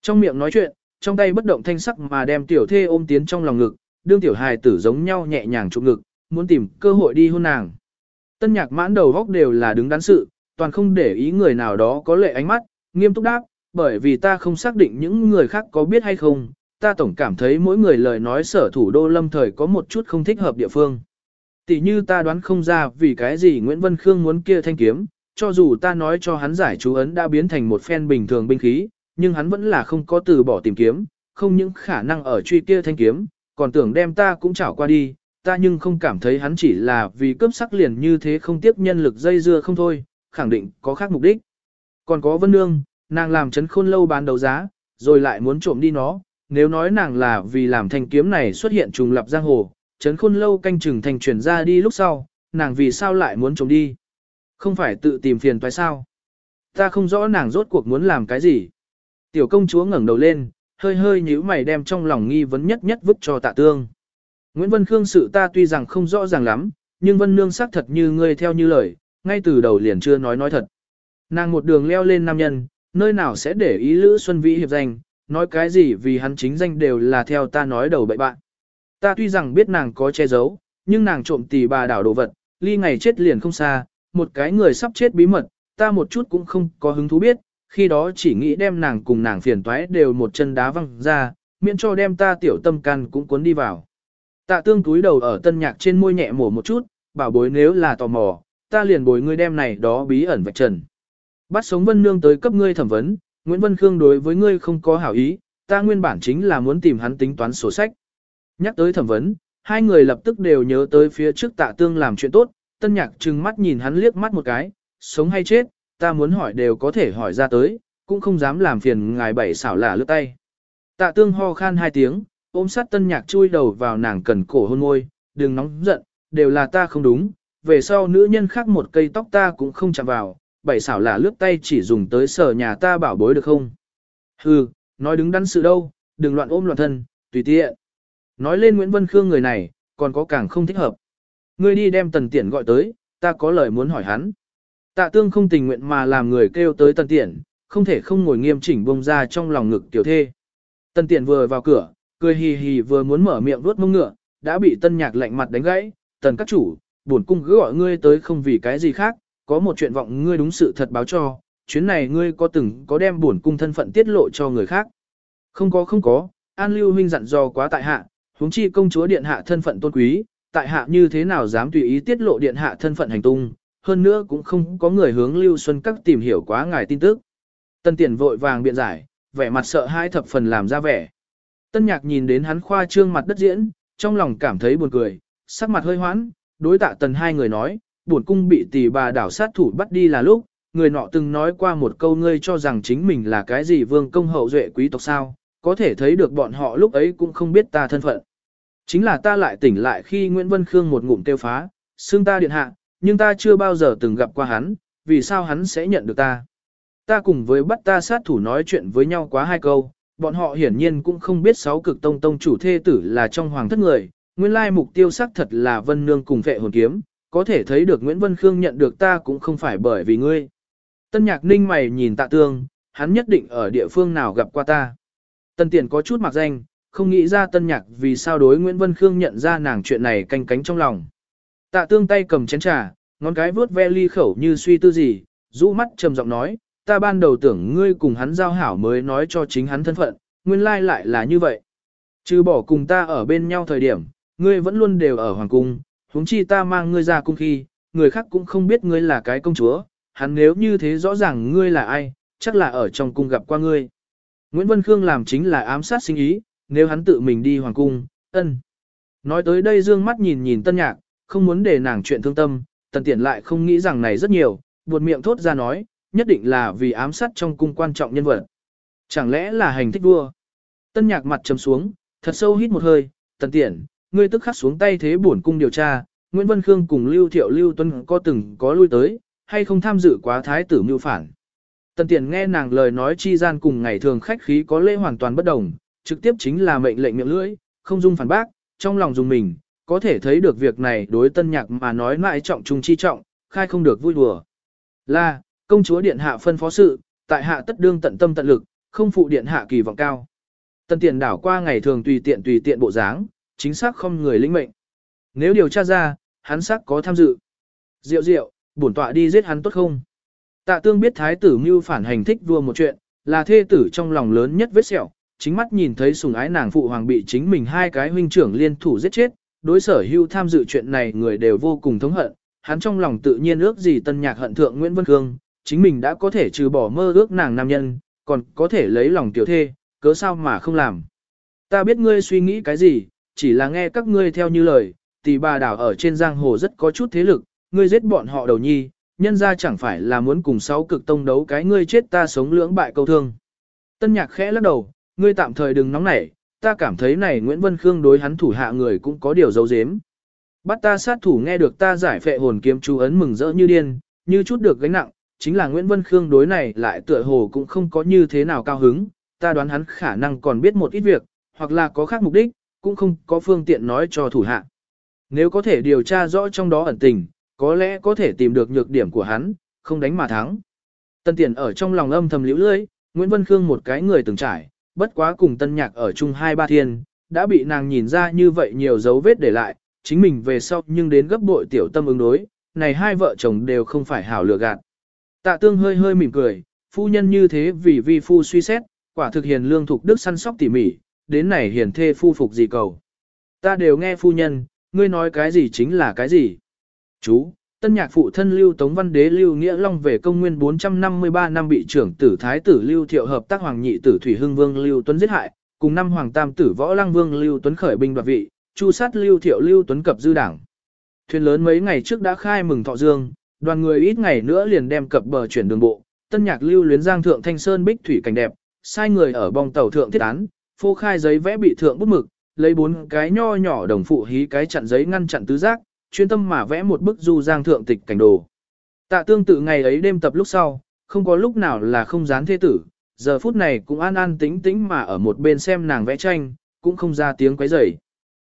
Trong miệng nói chuyện, trong tay bất động thanh sắc mà đem tiểu thê ôm tiến trong lòng ngực, đương tiểu hài tử giống nhau nhẹ nhàng chụp ngực, muốn tìm cơ hội đi hôn nàng. Tân nhạc mãn đầu góc đều là đứng đắn sự, toàn không để ý người nào đó có lệ ánh mắt, nghiêm túc đáp, bởi vì ta không xác định những người khác có biết hay không, ta tổng cảm thấy mỗi người lời nói sở thủ đô lâm thời có một chút không thích hợp địa phương. Tỷ như ta đoán không ra vì cái gì Nguyễn Vân Khương muốn kia thanh kiếm, cho dù ta nói cho hắn giải chú ấn đã biến thành một phen bình thường binh khí, nhưng hắn vẫn là không có từ bỏ tìm kiếm, không những khả năng ở truy kia thanh kiếm, còn tưởng đem ta cũng chảo qua đi, ta nhưng không cảm thấy hắn chỉ là vì cướp sắc liền như thế không tiếp nhân lực dây dưa không thôi, khẳng định có khác mục đích. Còn có Vân Nương, nàng làm chấn khôn lâu bán đấu giá, rồi lại muốn trộm đi nó, nếu nói nàng là vì làm thanh kiếm này xuất hiện trùng lập giang hồ, chấn khôn lâu canh chừng thành chuyển ra đi lúc sau, nàng vì sao lại muốn trốn đi? Không phải tự tìm phiền phải sao? Ta không rõ nàng rốt cuộc muốn làm cái gì. Tiểu công chúa ngẩng đầu lên, hơi hơi nhíu mày đem trong lòng nghi vấn nhất nhất vứt cho tạ tương. Nguyễn Vân Khương sự ta tuy rằng không rõ ràng lắm, nhưng Vân Nương xác thật như ngươi theo như lời, ngay từ đầu liền chưa nói nói thật. Nàng một đường leo lên nam nhân, nơi nào sẽ để ý Lữ Xuân Vĩ hiệp danh, nói cái gì vì hắn chính danh đều là theo ta nói đầu bậy bạn. Ta tuy rằng biết nàng có che giấu, nhưng nàng trộm tỷ bà đảo đồ vật, ly ngày chết liền không xa, một cái người sắp chết bí mật, ta một chút cũng không có hứng thú biết, khi đó chỉ nghĩ đem nàng cùng nàng phiền toái đều một chân đá văng ra, miễn cho đem ta tiểu tâm can cũng cuốn đi vào. Tạ tương túi đầu ở tân nhạc trên môi nhẹ mổ một chút, bảo bối nếu là tò mò, ta liền bồi ngươi đem này đó bí ẩn vạch trần. Bắt sống Vân Nương tới cấp ngươi thẩm vấn, Nguyễn Vân Khương đối với ngươi không có hảo ý, ta nguyên bản chính là muốn tìm hắn tính toán sổ sách. Nhắc tới thẩm vấn, hai người lập tức đều nhớ tới phía trước tạ tương làm chuyện tốt, tân nhạc trừng mắt nhìn hắn liếc mắt một cái, sống hay chết, ta muốn hỏi đều có thể hỏi ra tới, cũng không dám làm phiền ngài bảy xảo lả lướt tay. Tạ tương ho khan hai tiếng, ôm sát tân nhạc chui đầu vào nàng cần cổ hôn môi, đừng nóng giận, đều là ta không đúng, về sau nữ nhân khác một cây tóc ta cũng không chạm vào, bảy xảo là lướt tay chỉ dùng tới sở nhà ta bảo bối được không? Hừ, nói đứng đắn sự đâu, đừng loạn ôm loạn thân, tùy tiện. Nói lên Nguyễn Vân Khương người này, còn có càng không thích hợp. Ngươi đi đem tần tiện gọi tới, ta có lời muốn hỏi hắn. Tạ tương không tình nguyện mà làm người kêu tới tần tiện, không thể không ngồi nghiêm chỉnh bông ra trong lòng ngực tiểu thê. Tần tiện vừa vào cửa, cười hì hì vừa muốn mở miệng vuốt mông ngựa, đã bị tân nhạc lạnh mặt đánh gãy, tần các chủ, buồn cung cứ gọi ngươi tới không vì cái gì khác, có một chuyện vọng ngươi đúng sự thật báo cho, chuyến này ngươi có từng có đem buồn cung thân phận tiết lộ cho người khác. Không có không có, An Lưu huynh dặn dò quá tại hạ, huống chi công chúa điện hạ thân phận tôn quý, tại hạ như thế nào dám tùy ý tiết lộ điện hạ thân phận hành tung, hơn nữa cũng không có người hướng Lưu Xuân các tìm hiểu quá ngài tin tức. Tân Tiền vội vàng biện giải, vẻ mặt sợ hai thập phần làm ra vẻ. Tân Nhạc nhìn đến hắn khoa trương mặt đất diễn, trong lòng cảm thấy buồn cười, sắc mặt hơi hoãn, đối tạ tần hai người nói, Bổn cung bị tỷ bà đảo sát thủ bắt đi là lúc, người nọ từng nói qua một câu ngươi cho rằng chính mình là cái gì vương công hậu duệ quý tộc sao, có thể thấy được bọn họ lúc ấy cũng không biết ta thân phận. Chính là ta lại tỉnh lại khi Nguyễn Vân Khương một ngụm tiêu phá, xương ta điện hạ, nhưng ta chưa bao giờ từng gặp qua hắn, vì sao hắn sẽ nhận được ta. Ta cùng với bắt ta sát thủ nói chuyện với nhau quá hai câu, bọn họ hiển nhiên cũng không biết sáu cực tông tông chủ thê tử là trong hoàng thất người, nguyên lai mục tiêu xác thật là Vân Nương cùng vệ hồn kiếm, có thể thấy được Nguyễn Vân Khương nhận được ta cũng không phải bởi vì ngươi. Tân nhạc ninh mày nhìn tạ tương, hắn nhất định ở địa phương nào gặp qua ta. Tân tiền có chút mặc danh, không nghĩ ra tân nhạc vì sao đối Nguyễn Vân Khương nhận ra nàng chuyện này canh cánh trong lòng. Tạ tương tay cầm chén trà, ngón cái vuốt ve ly khẩu như suy tư gì, rũ mắt trầm giọng nói, ta ban đầu tưởng ngươi cùng hắn giao hảo mới nói cho chính hắn thân phận, nguyên lai lại là như vậy. Trừ bỏ cùng ta ở bên nhau thời điểm, ngươi vẫn luôn đều ở hoàng cung, huống chi ta mang ngươi ra cung khi, người khác cũng không biết ngươi là cái công chúa, hắn nếu như thế rõ ràng ngươi là ai, chắc là ở trong cung gặp qua ngươi. Nguyễn Vân Khương làm chính là ám sát sinh ý, nếu hắn tự mình đi hoàng cung, ân. Nói tới đây dương mắt nhìn nhìn tân nhạc, không muốn để nàng chuyện thương tâm, tần tiện lại không nghĩ rằng này rất nhiều, buột miệng thốt ra nói, nhất định là vì ám sát trong cung quan trọng nhân vật. Chẳng lẽ là hành thích vua? Tân nhạc mặt trầm xuống, thật sâu hít một hơi, tần tiện, ngươi tức khắc xuống tay thế bổn cung điều tra, Nguyễn Vân Khương cùng Lưu Thiệu Lưu Tuân có từng có lui tới, hay không tham dự quá thái tử mưu phản. Tần tiện nghe nàng lời nói chi gian cùng ngày thường khách khí có lễ hoàn toàn bất đồng, trực tiếp chính là mệnh lệnh miệng lưỡi, không dung phản bác, trong lòng dùng mình, có thể thấy được việc này đối tân nhạc mà nói mãi trọng trung chi trọng, khai không được vui đùa. Là, công chúa điện hạ phân phó sự, tại hạ tất đương tận tâm tận lực, không phụ điện hạ kỳ vọng cao. Tân tiền đảo qua ngày thường tùy tiện tùy tiện bộ dáng, chính xác không người lĩnh mệnh. Nếu điều tra ra, hắn xác có tham dự. Diệu diệu, bổn tọa đi giết hắn tốt không? Tạ tương biết thái tử mưu phản hành thích vua một chuyện, là thê tử trong lòng lớn nhất vết sẹo, chính mắt nhìn thấy sùng ái nàng phụ hoàng bị chính mình hai cái huynh trưởng liên thủ giết chết, đối sở hưu tham dự chuyện này người đều vô cùng thống hận, hắn trong lòng tự nhiên ước gì tân nhạc hận thượng Nguyễn Vân Khương, chính mình đã có thể trừ bỏ mơ ước nàng nam nhân, còn có thể lấy lòng tiểu thê, cớ sao mà không làm. Ta biết ngươi suy nghĩ cái gì, chỉ là nghe các ngươi theo như lời, tỷ bà đảo ở trên giang hồ rất có chút thế lực, ngươi giết bọn họ đầu nhi, nhân ra chẳng phải là muốn cùng sáu cực tông đấu cái ngươi chết ta sống lưỡng bại câu thương. Tân nhạc khẽ lắc đầu, ngươi tạm thời đừng nóng nảy, ta cảm thấy này Nguyễn Vân Khương đối hắn thủ hạ người cũng có điều dấu dếm. Bắt ta sát thủ nghe được ta giải phệ hồn kiếm chú ấn mừng rỡ như điên, như chút được gánh nặng, chính là Nguyễn Vân Khương đối này lại tựa hồ cũng không có như thế nào cao hứng, ta đoán hắn khả năng còn biết một ít việc, hoặc là có khác mục đích, cũng không có phương tiện nói cho thủ hạ. Nếu có thể điều tra rõ trong đó ẩn tình, có lẽ có thể tìm được nhược điểm của hắn, không đánh mà thắng. Tân tiền ở trong lòng âm thầm liễu lưỡi, Nguyễn Vân Khương một cái người từng trải, bất quá cùng tân nhạc ở chung hai ba thiên, đã bị nàng nhìn ra như vậy nhiều dấu vết để lại, chính mình về sau nhưng đến gấp bội tiểu tâm ứng đối, này hai vợ chồng đều không phải hảo lừa gạt. Tạ tương hơi hơi mỉm cười, phu nhân như thế vì vi phu suy xét, quả thực hiền lương thục đức săn sóc tỉ mỉ, đến này hiển thê phu phục gì cầu. Ta đều nghe phu nhân, ngươi nói cái gì chính là cái gì. Chú, tân nhạc phụ thân lưu tống văn đế lưu nghĩa long về công nguyên 453 năm bị trưởng tử thái tử lưu thiệu hợp tác hoàng nhị tử thủy hưng vương lưu tuấn giết hại, cùng năm hoàng tam tử võ lăng vương lưu tuấn khởi binh đoạt vị, chu sát lưu thiệu lưu tuấn cập dư đảng. Thuyền lớn mấy ngày trước đã khai mừng thọ dương, đoàn người ít ngày nữa liền đem cập bờ chuyển đường bộ, tân nhạc lưu luyến giang thượng thanh sơn bích thủy cảnh đẹp, sai người ở bong tàu thượng thiết án, phô khai giấy vẽ bị thượng bút mực, lấy bốn cái nho nhỏ đồng phụ hí cái chặn giấy ngăn chặn tứ giác, chuyên tâm mà vẽ một bức du giang thượng tịch cảnh đồ. Tạ tương tự ngày ấy đêm tập lúc sau, không có lúc nào là không dán thế tử, giờ phút này cũng an an tĩnh tĩnh mà ở một bên xem nàng vẽ tranh, cũng không ra tiếng quấy rầy.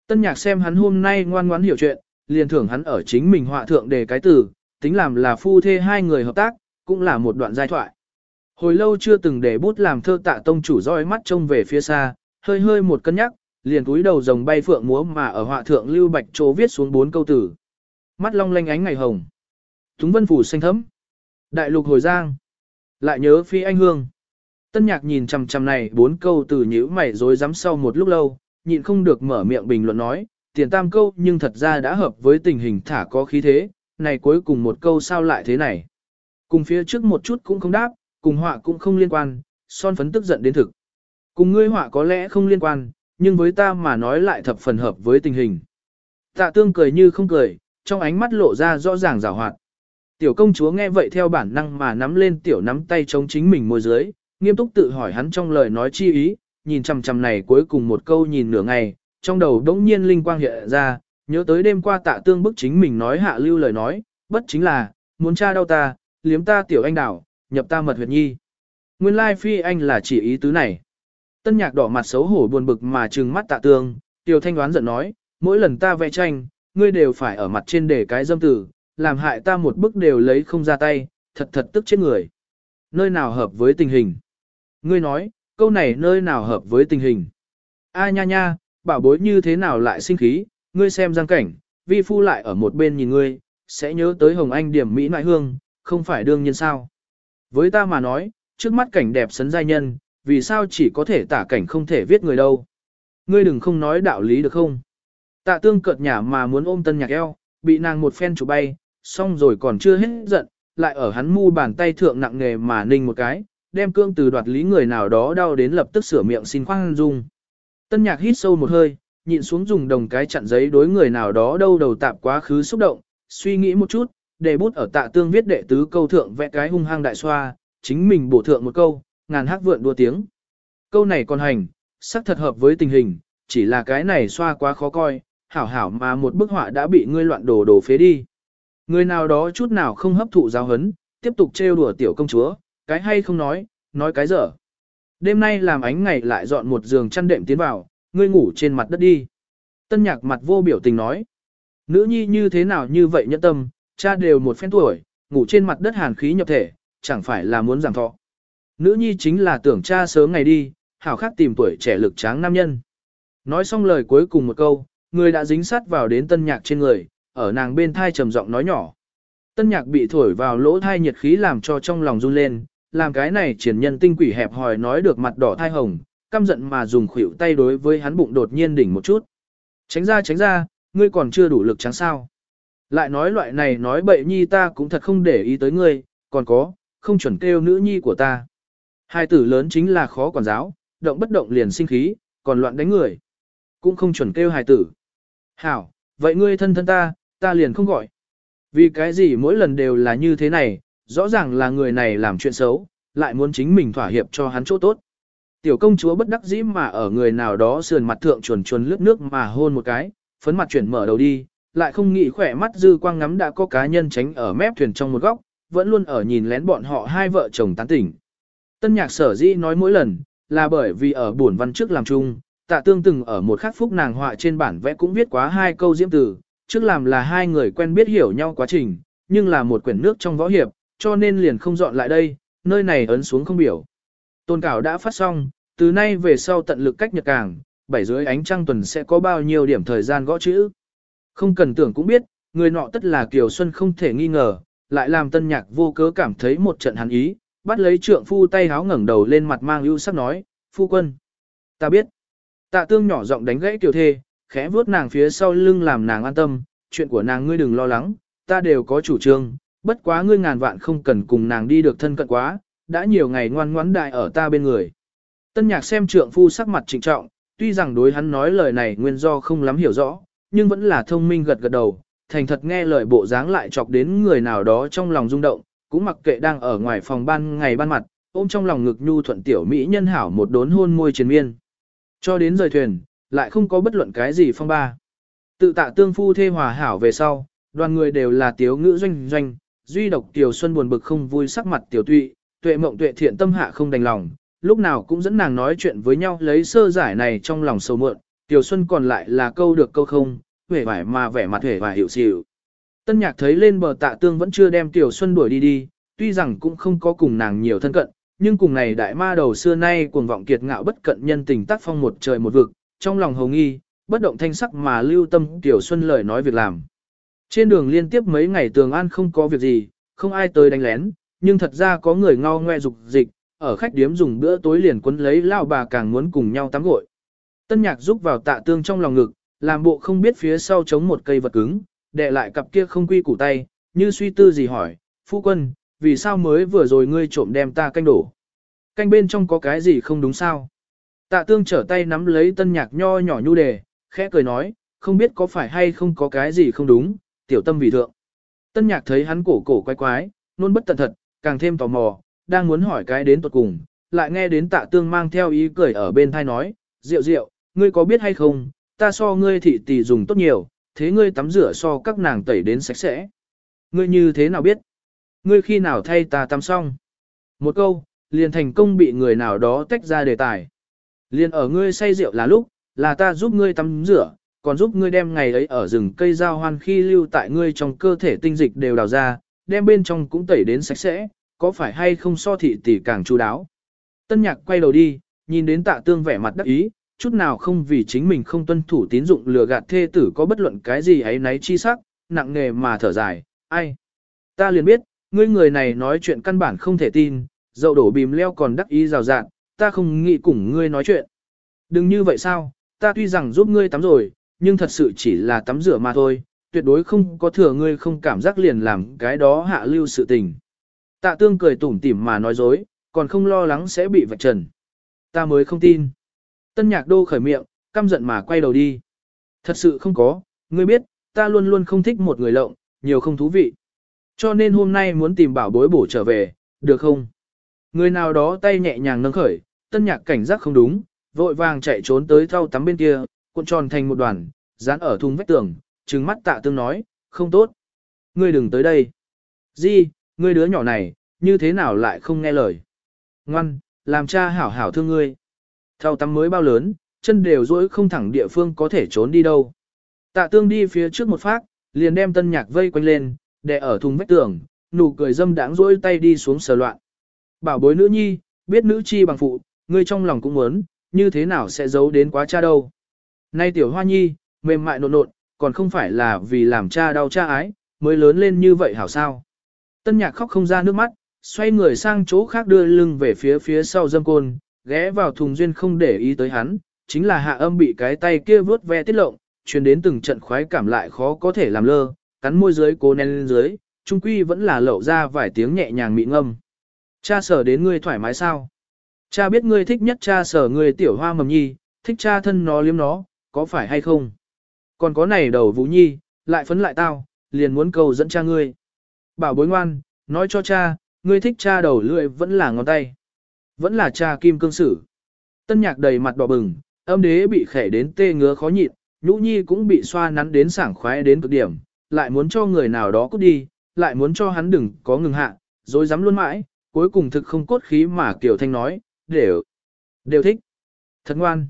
Tân nhạc xem hắn hôm nay ngoan ngoãn hiểu chuyện, liền thưởng hắn ở chính mình họa thượng đề cái từ, tính làm là phu thê hai người hợp tác, cũng là một đoạn giai thoại. Hồi lâu chưa từng để bút làm thơ tạ tông chủ roi mắt trông về phía xa, hơi hơi một cân nhắc, liền túi đầu rồng bay phượng múa mà ở họa thượng lưu bạch chỗ viết xuống bốn câu tử. Mắt long lanh ánh ngày hồng. Túng vân phủ xanh thấm. Đại lục hồi giang. Lại nhớ phi anh hương. Tân nhạc nhìn chằm chằm này bốn câu từ nhữ mày rối rắm sau một lúc lâu, nhịn không được mở miệng bình luận nói, tiền tam câu nhưng thật ra đã hợp với tình hình thả có khí thế, này cuối cùng một câu sao lại thế này. Cùng phía trước một chút cũng không đáp, cùng họa cũng không liên quan, son phấn tức giận đến thực. Cùng ngươi họa có lẽ không liên quan, nhưng với ta mà nói lại thập phần hợp với tình hình. Tạ tương cười như không cười, trong ánh mắt lộ ra rõ ràng rào hoạt. Tiểu công chúa nghe vậy theo bản năng mà nắm lên tiểu nắm tay chống chính mình môi dưới, nghiêm túc tự hỏi hắn trong lời nói chi ý, nhìn chằm chằm này cuối cùng một câu nhìn nửa ngày, trong đầu đống nhiên linh quang hiện ra, nhớ tới đêm qua tạ tương bức chính mình nói hạ lưu lời nói, bất chính là, muốn cha đau ta, liếm ta tiểu anh đảo, nhập ta mật huyệt nhi. Nguyên lai phi anh là chỉ ý tứ này. Tân nhạc đỏ mặt xấu hổ buồn bực mà trừng mắt tạ tương, tiểu thanh đoán giận nói, mỗi lần ta vẽ tranh, ngươi đều phải ở mặt trên để cái dâm tử, làm hại ta một bức đều lấy không ra tay, thật thật tức chết người. Nơi nào hợp với tình hình? Ngươi nói, câu này nơi nào hợp với tình hình? A nha nha, bảo bối như thế nào lại sinh khí, ngươi xem giang cảnh, vi phu lại ở một bên nhìn ngươi, sẽ nhớ tới Hồng Anh điểm Mỹ nại hương, không phải đương nhiên sao. Với ta mà nói, trước mắt cảnh đẹp sấn giai nhân, vì sao chỉ có thể tả cảnh không thể viết người đâu. Ngươi đừng không nói đạo lý được không? Tạ tương cợt nhả mà muốn ôm tân nhạc eo, bị nàng một phen chụp bay, xong rồi còn chưa hết giận, lại ở hắn mu bàn tay thượng nặng nghề mà ninh một cái, đem cương từ đoạt lý người nào đó đau đến lập tức sửa miệng xin khoan dung. Tân nhạc hít sâu một hơi, nhịn xuống dùng đồng cái chặn giấy đối người nào đó đâu đầu tạp quá khứ xúc động, suy nghĩ một chút, để bút ở tạ tương viết đệ tứ câu thượng vẽ cái hung hăng đại xoa, chính mình bổ thượng một câu, ngàn hát vượn đua tiếng. Câu này còn hành, sắc thật hợp với tình hình, chỉ là cái này xoa quá khó coi, hảo hảo mà một bức họa đã bị ngươi loạn đổ đổ phế đi. Người nào đó chút nào không hấp thụ giáo hấn, tiếp tục trêu đùa tiểu công chúa, cái hay không nói, nói cái dở. Đêm nay làm ánh ngày lại dọn một giường chăn đệm tiến vào, ngươi ngủ trên mặt đất đi. Tân nhạc mặt vô biểu tình nói. Nữ nhi như thế nào như vậy nhẫn tâm, cha đều một phen tuổi, ngủ trên mặt đất hàn khí nhập thể, chẳng phải là muốn giảm thọ. Nữ nhi chính là tưởng cha sớm ngày đi, hảo khác tìm tuổi trẻ lực tráng nam nhân. Nói xong lời cuối cùng một câu, người đã dính sát vào đến tân nhạc trên người, ở nàng bên thai trầm giọng nói nhỏ. Tân nhạc bị thổi vào lỗ thai nhiệt khí làm cho trong lòng run lên, làm cái này triển nhân tinh quỷ hẹp hòi nói được mặt đỏ thai hồng, căm giận mà dùng khuỷu tay đối với hắn bụng đột nhiên đỉnh một chút. Tránh ra tránh ra, ngươi còn chưa đủ lực trắng sao. Lại nói loại này nói bậy nhi ta cũng thật không để ý tới ngươi, còn có, không chuẩn kêu nữ nhi của ta. Hai tử lớn chính là khó quản giáo, động bất động liền sinh khí, còn loạn đánh người. Cũng không chuẩn kêu hài tử. Hảo, vậy ngươi thân thân ta, ta liền không gọi. Vì cái gì mỗi lần đều là như thế này, rõ ràng là người này làm chuyện xấu, lại muốn chính mình thỏa hiệp cho hắn chỗ tốt. Tiểu công chúa bất đắc dĩ mà ở người nào đó sườn mặt thượng chuồn chuồn lướt nước mà hôn một cái, phấn mặt chuyển mở đầu đi, lại không nghĩ khỏe mắt dư quang ngắm đã có cá nhân tránh ở mép thuyền trong một góc, vẫn luôn ở nhìn lén bọn họ hai vợ chồng tán tỉnh. Tân nhạc sở dĩ nói mỗi lần, là bởi vì ở buồn văn trước làm chung, tạ tương từng ở một khắc phúc nàng họa trên bản vẽ cũng viết quá hai câu diễm từ, trước làm là hai người quen biết hiểu nhau quá trình, nhưng là một quyển nước trong võ hiệp, cho nên liền không dọn lại đây, nơi này ấn xuống không biểu. Tôn cảo đã phát xong, từ nay về sau tận lực cách nhật càng, bảy dưới ánh trăng tuần sẽ có bao nhiêu điểm thời gian gõ chữ. Không cần tưởng cũng biết, người nọ tất là Kiều Xuân không thể nghi ngờ, lại làm tân nhạc vô cớ cảm thấy một trận hắn ý, bắt lấy trượng phu tay háo ngẩng đầu lên mặt mang ưu sắc nói, phu quân. Ta biết. Tạ tương nhỏ giọng đánh gãy Kiều Thê, khẽ vuốt nàng phía sau lưng làm nàng an tâm, chuyện của nàng ngươi đừng lo lắng, ta đều có chủ trương, bất quá ngươi ngàn vạn không cần cùng nàng đi được thân cận quá, đã nhiều ngày ngoan ngoãn đại ở ta bên người. Tân nhạc xem trượng phu sắc mặt trịnh trọng, tuy rằng đối hắn nói lời này nguyên do không lắm hiểu rõ, nhưng vẫn là thông minh gật gật đầu, thành thật nghe lời bộ dáng lại chọc đến người nào đó trong lòng rung động, cũng mặc kệ đang ở ngoài phòng ban ngày ban mặt, ôm trong lòng ngực nhu thuận tiểu mỹ nhân hảo một đốn hôn môi triền miên. Cho đến rời thuyền, lại không có bất luận cái gì phong ba. Tự tạ tương phu thê hòa hảo về sau, đoàn người đều là tiếu ngữ doanh doanh, duy độc tiểu xuân buồn bực không vui sắc mặt tiểu tụy, tuệ mộng tuệ thiện tâm hạ không đành lòng, lúc nào cũng dẫn nàng nói chuyện với nhau lấy sơ giải này trong lòng sầu mượn, tiểu xuân còn lại là câu được câu không, vẻ vải mà vẻ mặt vẻ vải hiểu xịu. Tân nhạc thấy lên bờ tạ tương vẫn chưa đem tiểu xuân đuổi đi đi, tuy rằng cũng không có cùng nàng nhiều thân cận, nhưng cùng này đại ma đầu xưa nay cuồng vọng kiệt ngạo bất cận nhân tình tác phong một trời một vực, trong lòng hồng nghi, bất động thanh sắc mà lưu tâm tiểu xuân lời nói việc làm. Trên đường liên tiếp mấy ngày tường an không có việc gì, không ai tới đánh lén, nhưng thật ra có người ngao ngoe dục dịch, ở khách điếm dùng bữa tối liền quấn lấy lao bà càng muốn cùng nhau tắm gội. Tân nhạc giúp vào tạ tương trong lòng ngực, làm bộ không biết phía sau chống một cây vật cứng, đè lại cặp kia không quy củ tay, như suy tư gì hỏi, phu quân, vì sao mới vừa rồi ngươi trộm đem ta canh đổ? Canh bên trong có cái gì không đúng sao? Tạ tương trở tay nắm lấy tân nhạc nho nhỏ nhu đề, khẽ cười nói, không biết có phải hay không có cái gì không đúng, tiểu tâm vì thượng. Tân nhạc thấy hắn cổ cổ quái quái, nôn bất tận thật, càng thêm tò mò, đang muốn hỏi cái đến tuột cùng, lại nghe đến tạ tương mang theo ý cười ở bên thai nói, rượu rượu, ngươi có biết hay không, ta so ngươi thị tỷ dùng tốt nhiều, thế ngươi tắm rửa so các nàng tẩy đến sạch sẽ. Ngươi như thế nào biết? Ngươi khi nào thay ta tắm xong? Một câu, liền thành công bị người nào đó tách ra đề tài. Liền ở ngươi say rượu là lúc, là ta giúp ngươi tắm rửa, còn giúp ngươi đem ngày ấy ở rừng cây giao hoan khi lưu tại ngươi trong cơ thể tinh dịch đều đào ra, đem bên trong cũng tẩy đến sạch sẽ, có phải hay không so thị tỷ càng chú đáo. Tân nhạc quay đầu đi, nhìn đến tạ tương vẻ mặt đắc ý, chút nào không vì chính mình không tuân thủ tín dụng lừa gạt thê tử có bất luận cái gì ấy nấy chi sắc, nặng nghề mà thở dài, ai. Ta liền biết, ngươi người này nói chuyện căn bản không thể tin, dậu đổ bìm leo còn đắc ý rào rạng, ta không nghĩ cùng ngươi nói chuyện. Đừng như vậy sao, ta tuy rằng giúp ngươi tắm rồi, nhưng thật sự chỉ là tắm rửa mà thôi, tuyệt đối không có thừa ngươi không cảm giác liền làm cái đó hạ lưu sự tình. Tạ tương cười tủm tỉm mà nói dối, còn không lo lắng sẽ bị vạch trần. Ta mới không tin. Tân nhạc đô khởi miệng, căm giận mà quay đầu đi. Thật sự không có, ngươi biết, ta luôn luôn không thích một người lộng, nhiều không thú vị. Cho nên hôm nay muốn tìm bảo bối bổ trở về, được không? Người nào đó tay nhẹ nhàng nâng khởi, tân nhạc cảnh giác không đúng, vội vàng chạy trốn tới thau tắm bên kia, cuộn tròn thành một đoàn, dán ở thùng vách tường, trừng mắt tạ tương nói, không tốt. Ngươi đừng tới đây. Di, ngươi đứa nhỏ này, như thế nào lại không nghe lời. Ngoan, làm cha hảo hảo thương ngươi. Thao tắm mới bao lớn, chân đều duỗi không thẳng địa phương có thể trốn đi đâu. Tạ tương đi phía trước một phát, liền đem tân nhạc vây quanh lên, đè ở thùng vách tường, nụ cười dâm đãng duỗi tay đi xuống sờ loạn. Bảo bối nữ nhi, biết nữ chi bằng phụ, ngươi trong lòng cũng muốn, như thế nào sẽ giấu đến quá cha đâu. Nay tiểu hoa nhi, mềm mại nộn nộn, còn không phải là vì làm cha đau cha ái, mới lớn lên như vậy hảo sao. Tân nhạc khóc không ra nước mắt, xoay người sang chỗ khác đưa lưng về phía phía sau dâm côn, ghé vào thùng duyên không để ý tới hắn, chính là hạ âm bị cái tay kia vớt ve tiết lộng, truyền đến từng trận khoái cảm lại khó có thể làm lơ, cắn môi dưới cố nén lên dưới, trung quy vẫn là lậu ra vài tiếng nhẹ nhàng mị ngâm. Cha sở đến ngươi thoải mái sao? Cha biết ngươi thích nhất cha sở ngươi tiểu hoa mầm nhi, thích cha thân nó liếm nó, có phải hay không? Còn có này đầu vũ nhi, lại phấn lại tao, liền muốn cầu dẫn cha ngươi. Bảo bối ngoan, nói cho cha, ngươi thích cha đầu lưỡi vẫn là ngón tay. Vẫn là cha kim cương sử. Tân nhạc đầy mặt đỏ bừng, âm đế bị khẻ đến tê ngứa khó nhịn, nhũ nhi cũng bị xoa nắn đến sảng khoái đến cực điểm, lại muốn cho người nào đó cút đi, lại muốn cho hắn đừng có ngừng hạ, rồi dám luôn mãi, cuối cùng thực không cốt khí mà Kiều Thanh nói, đều, đều thích. Thật ngoan.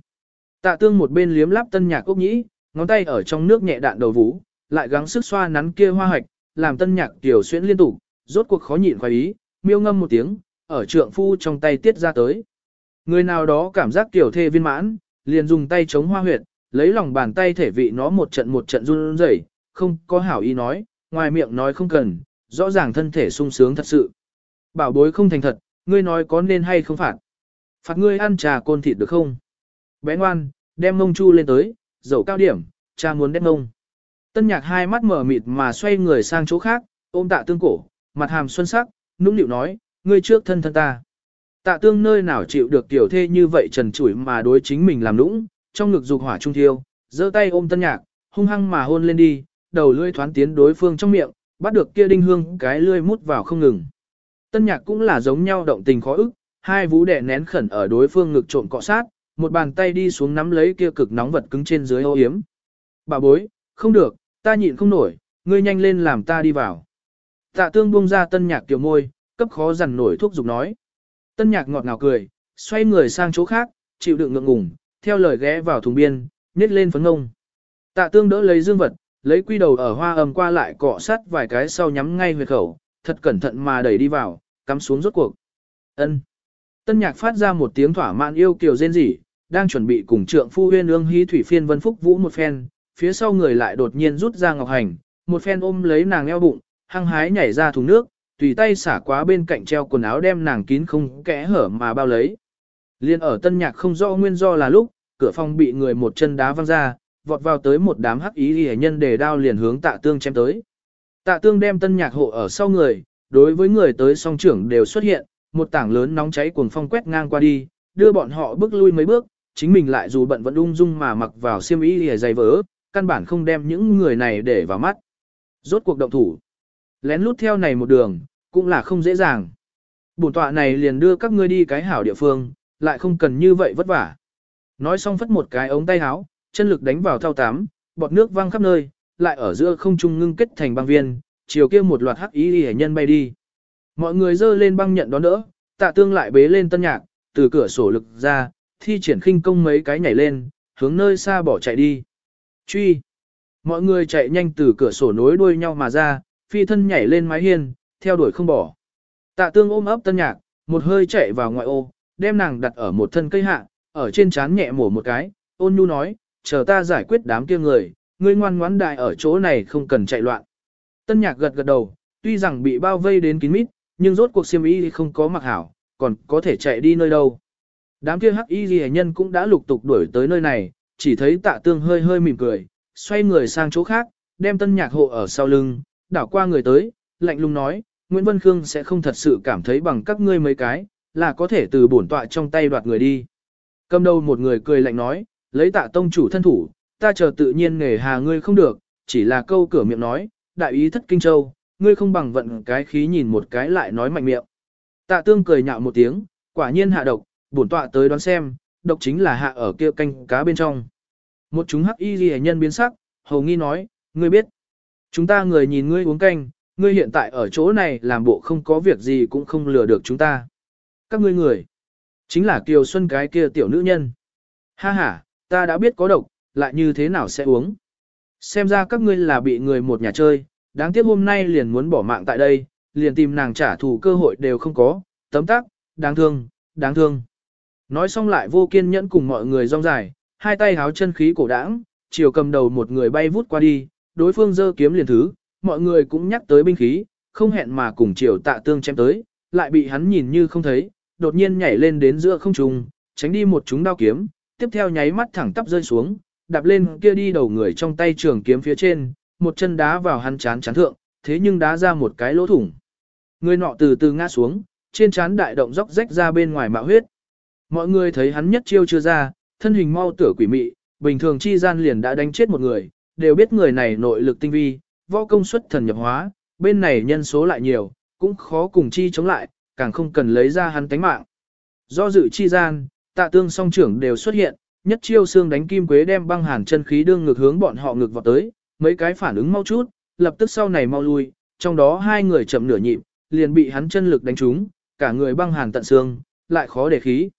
Tạ tương một bên liếm láp tân nhạc ốc nhĩ, ngón tay ở trong nước nhẹ đạn đầu vũ, lại gắng sức xoa nắn kia hoa hạch, làm tân nhạc tiểu xuyễn liên tục, rốt cuộc khó nhịn khoái ý, miêu ngâm một tiếng, ở trượng phu trong tay tiết ra tới. Người nào đó cảm giác tiểu thê viên mãn, liền dùng tay chống hoa huyệt, lấy lòng bàn tay thể vị nó một trận một trận run rẩy, không có hảo ý nói, ngoài miệng nói không cần, rõ ràng thân thể sung sướng thật sự. Bảo bối không thành thật, ngươi nói có nên hay không phạt. Phạt ngươi ăn trà côn thịt được không? Bé ngoan, đem mông chu lên tới, dầu cao điểm, cha muốn đem mông. Tân nhạc hai mắt mở mịt mà xoay người sang chỗ khác, ôm tạ tương cổ, mặt hàm xuân sắc, nũng nịu nói, ngươi trước thân thân ta. Tạ tương nơi nào chịu được tiểu thê như vậy trần trụi mà đối chính mình làm nũng, trong ngực dục hỏa trung thiêu, giơ tay ôm tân nhạc, hung hăng mà hôn lên đi, đầu lưỡi thoán tiến đối phương trong miệng, bắt được kia đinh hương cái lưỡi mút vào không ngừng. Tân nhạc cũng là giống nhau động tình khó ức, hai vú đẻ nén khẩn ở đối phương ngực trộn cọ sát, một bàn tay đi xuống nắm lấy kia cực nóng vật cứng trên dưới ô yếm. Bà bối, không được, ta nhịn không nổi, ngươi nhanh lên làm ta đi vào. Tạ tương buông ra tân nhạc tiểu môi, cấp khó dằn nổi thuốc dục nói. Tân nhạc ngọt ngào cười, xoay người sang chỗ khác, chịu đựng ngượng ngùng, theo lời ghé vào thùng biên, nhét lên phấn ngông. Tạ tương đỡ lấy dương vật, lấy quy đầu ở hoa ầm qua lại cọ sát vài cái sau nhắm ngay huyệt khẩu, thật cẩn thận mà đẩy đi vào, cắm xuống rốt cuộc. Ân. Tân nhạc phát ra một tiếng thỏa mãn yêu kiều rên rỉ, đang chuẩn bị cùng trượng phu huyên ương hí thủy phiên vân phúc vũ một phen, phía sau người lại đột nhiên rút ra ngọc hành, một phen ôm lấy nàng eo bụng, hăng hái nhảy ra thùng nước, tùy tay xả quá bên cạnh treo quần áo đem nàng kín không kẽ hở mà bao lấy. Liên ở tân nhạc không rõ nguyên do là lúc, cửa phòng bị người một chân đá văng ra, vọt vào tới một đám hắc ý hề nhân để đao liền hướng tạ tương chém tới. Tạ tương đem tân nhạc hộ ở sau người, đối với người tới song trưởng đều xuất hiện, một tảng lớn nóng cháy cuồng phong quét ngang qua đi, đưa bọn họ bước lui mấy bước, chính mình lại dù bận vẫn ung dung mà mặc vào xiêm y lìa dày vỡ, căn bản không đem những người này để vào mắt. Rốt cuộc động thủ. Lén lút theo này một đường, cũng là không dễ dàng. Bổn tọa này liền đưa các ngươi đi cái hảo địa phương, lại không cần như vậy vất vả. Nói xong phất một cái ống tay áo, chân lực đánh vào thao tám, bọt nước văng khắp nơi, lại ở giữa không trung ngưng kết thành băng viên, chiều kia một loạt hắc ý hệ nhân bay đi. Mọi người dơ lên băng nhận đón đỡ, tạ tương lại bế lên tân nhạc, từ cửa sổ lực ra, thi triển khinh công mấy cái nhảy lên, hướng nơi xa bỏ chạy đi. Truy! Mọi người chạy nhanh từ cửa sổ nối đuôi nhau mà ra, phi thân nhảy lên mái hiên, theo đuổi không bỏ. Tạ tương ôm ấp tân nhạc, một hơi chạy vào ngoại ô, đem nàng đặt ở một thân cây hạ, ở trên chán nhẹ mổ một cái, ôn nhu nói, chờ ta giải quyết đám kia người, ngươi ngoan ngoãn đại ở chỗ này không cần chạy loạn. Tân nhạc gật gật đầu, tuy rằng bị bao vây đến kín mít, nhưng rốt cuộc siêm y không có mặc hảo, còn có thể chạy đi nơi đâu. Đám kia hắc y ghi nhân cũng đã lục tục đuổi tới nơi này, chỉ thấy tạ tương hơi hơi mỉm cười, xoay người sang chỗ khác, đem tân nhạc hộ ở sau lưng, đảo qua người tới, lạnh lùng nói, Nguyễn Vân Khương sẽ không thật sự cảm thấy bằng các ngươi mấy cái, là có thể từ bổn tọa trong tay đoạt người đi. Cầm đầu một người cười lạnh nói, lấy tạ tông chủ thân thủ, ta chờ tự nhiên nghề hà ngươi không được, chỉ là câu cửa miệng nói, đại ý thất kinh châu, ngươi không bằng vận cái khí nhìn một cái lại nói mạnh miệng. Tạ tương cười nhạo một tiếng, quả nhiên hạ độc, bổn tọa tới đoán xem, độc chính là hạ ở kia canh cá bên trong. Một chúng hắc y ghi nhân biến sắc, hầu nghi nói, ngươi biết. Chúng ta người nhìn ngươi uống canh, ngươi hiện tại ở chỗ này làm bộ không có việc gì cũng không lừa được chúng ta. Các ngươi người, chính là Kiều Xuân cái kia tiểu nữ nhân. Ha ha, ta đã biết có độc, lại như thế nào sẽ uống. Xem ra các ngươi là bị người một nhà chơi, đáng tiếc hôm nay liền muốn bỏ mạng tại đây, liền tìm nàng trả thù cơ hội đều không có, tấm tắc, đáng thương, đáng thương. Nói xong lại vô kiên nhẫn cùng mọi người rong dài, hai tay háo chân khí cổ đãng, chiều cầm đầu một người bay vút qua đi, đối phương giơ kiếm liền thứ, mọi người cũng nhắc tới binh khí, không hẹn mà cùng chiều tạ tương chém tới, lại bị hắn nhìn như không thấy, đột nhiên nhảy lên đến giữa không trung, tránh đi một chúng đao kiếm, tiếp theo nháy mắt thẳng tắp rơi xuống, đạp lên kia đi đầu người trong tay trường kiếm phía trên, một chân đá vào hắn chán chán thượng, thế nhưng đá ra một cái lỗ thủng. Người nọ từ từ ngã xuống, trên chán đại động róc rách ra bên ngoài mạo huyết. Mọi người thấy hắn nhất chiêu chưa ra, thân hình mau tửa quỷ mị, bình thường chi gian liền đã đánh chết một người, đều biết người này nội lực tinh vi, võ công suất thần nhập hóa, bên này nhân số lại nhiều, cũng khó cùng chi chống lại, càng không cần lấy ra hắn tánh mạng. Do dự chi gian, tạ tương song trưởng đều xuất hiện, nhất chiêu xương đánh kim quế đem băng hàn chân khí đương ngược hướng bọn họ ngược vào tới, mấy cái phản ứng mau chút, lập tức sau này mau lui, trong đó hai người chậm nửa nhịp, liền bị hắn chân lực đánh trúng, cả người băng hàn tận xương, lại khó để khí.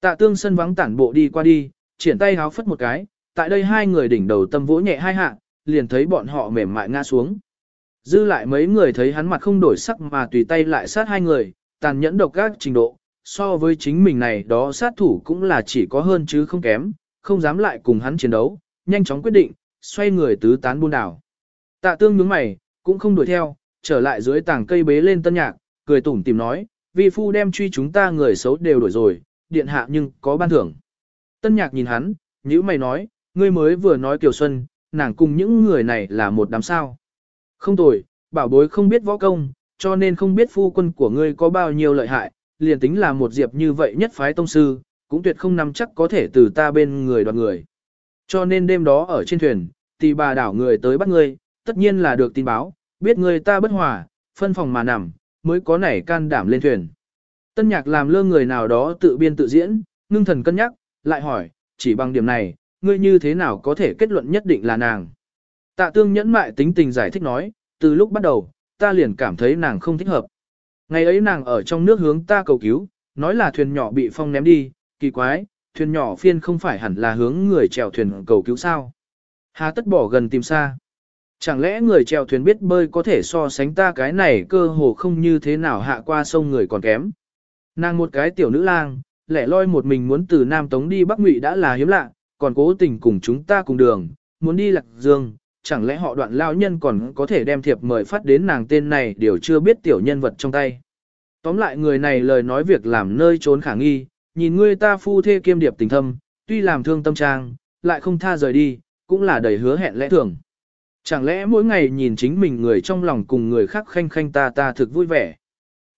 Tạ tương sân vắng tản bộ đi qua đi, triển tay háo phất một cái, tại đây hai người đỉnh đầu tâm vỗ nhẹ hai hạ, liền thấy bọn họ mềm mại ngã xuống. Dư lại mấy người thấy hắn mặt không đổi sắc mà tùy tay lại sát hai người, tàn nhẫn độc các trình độ, so với chính mình này đó sát thủ cũng là chỉ có hơn chứ không kém, không dám lại cùng hắn chiến đấu, nhanh chóng quyết định, xoay người tứ tán buôn đảo. Tạ tương nhướng mày, cũng không đuổi theo, trở lại dưới tảng cây bế lên tân nhạc, cười tủm tìm nói, vi phu đem truy chúng ta người xấu đều đuổi rồi, điện hạ nhưng có ban thưởng. Tân nhạc nhìn hắn, nhữ mày nói, ngươi mới vừa nói Kiều Xuân, nàng cùng những người này là một đám sao. Không tồi, bảo bối không biết võ công, cho nên không biết phu quân của ngươi có bao nhiêu lợi hại, liền tính là một diệp như vậy nhất phái tông sư, cũng tuyệt không nắm chắc có thể từ ta bên người đoàn người. Cho nên đêm đó ở trên thuyền, tì bà đảo người tới bắt ngươi, tất nhiên là được tin báo, biết người ta bất hòa, phân phòng mà nằm, mới có nảy can đảm lên thuyền. Tân nhạc làm lơ người nào đó tự biên tự diễn, ngưng thần cân nhắc, lại hỏi, chỉ bằng điểm này, ngươi như thế nào có thể kết luận nhất định là nàng. Tạ tương nhẫn mại tính tình giải thích nói, từ lúc bắt đầu, ta liền cảm thấy nàng không thích hợp. Ngày ấy nàng ở trong nước hướng ta cầu cứu, nói là thuyền nhỏ bị phong ném đi, kỳ quái, thuyền nhỏ phiên không phải hẳn là hướng người chèo thuyền cầu cứu sao. Hà tất bỏ gần tìm xa. Chẳng lẽ người chèo thuyền biết bơi có thể so sánh ta cái này cơ hồ không như thế nào hạ qua sông người còn kém. Nàng một cái tiểu nữ lang, lẻ loi một mình muốn từ Nam Tống đi Bắc Ngụy đã là hiếm lạ, còn cố tình cùng chúng ta cùng đường, muốn đi Lạc Dương, chẳng lẽ họ đoạn lao nhân còn có thể đem thiệp mời phát đến nàng tên này đều chưa biết tiểu nhân vật trong tay. Tóm lại người này lời nói việc làm nơi trốn khả nghi, nhìn ngươi ta phu thê kiêm điệp tình thâm, tuy làm thương tâm trang, lại không tha rời đi, cũng là đầy hứa hẹn lẽ thường. Chẳng lẽ mỗi ngày nhìn chính mình người trong lòng cùng người khác khanh khanh ta ta thực vui vẻ.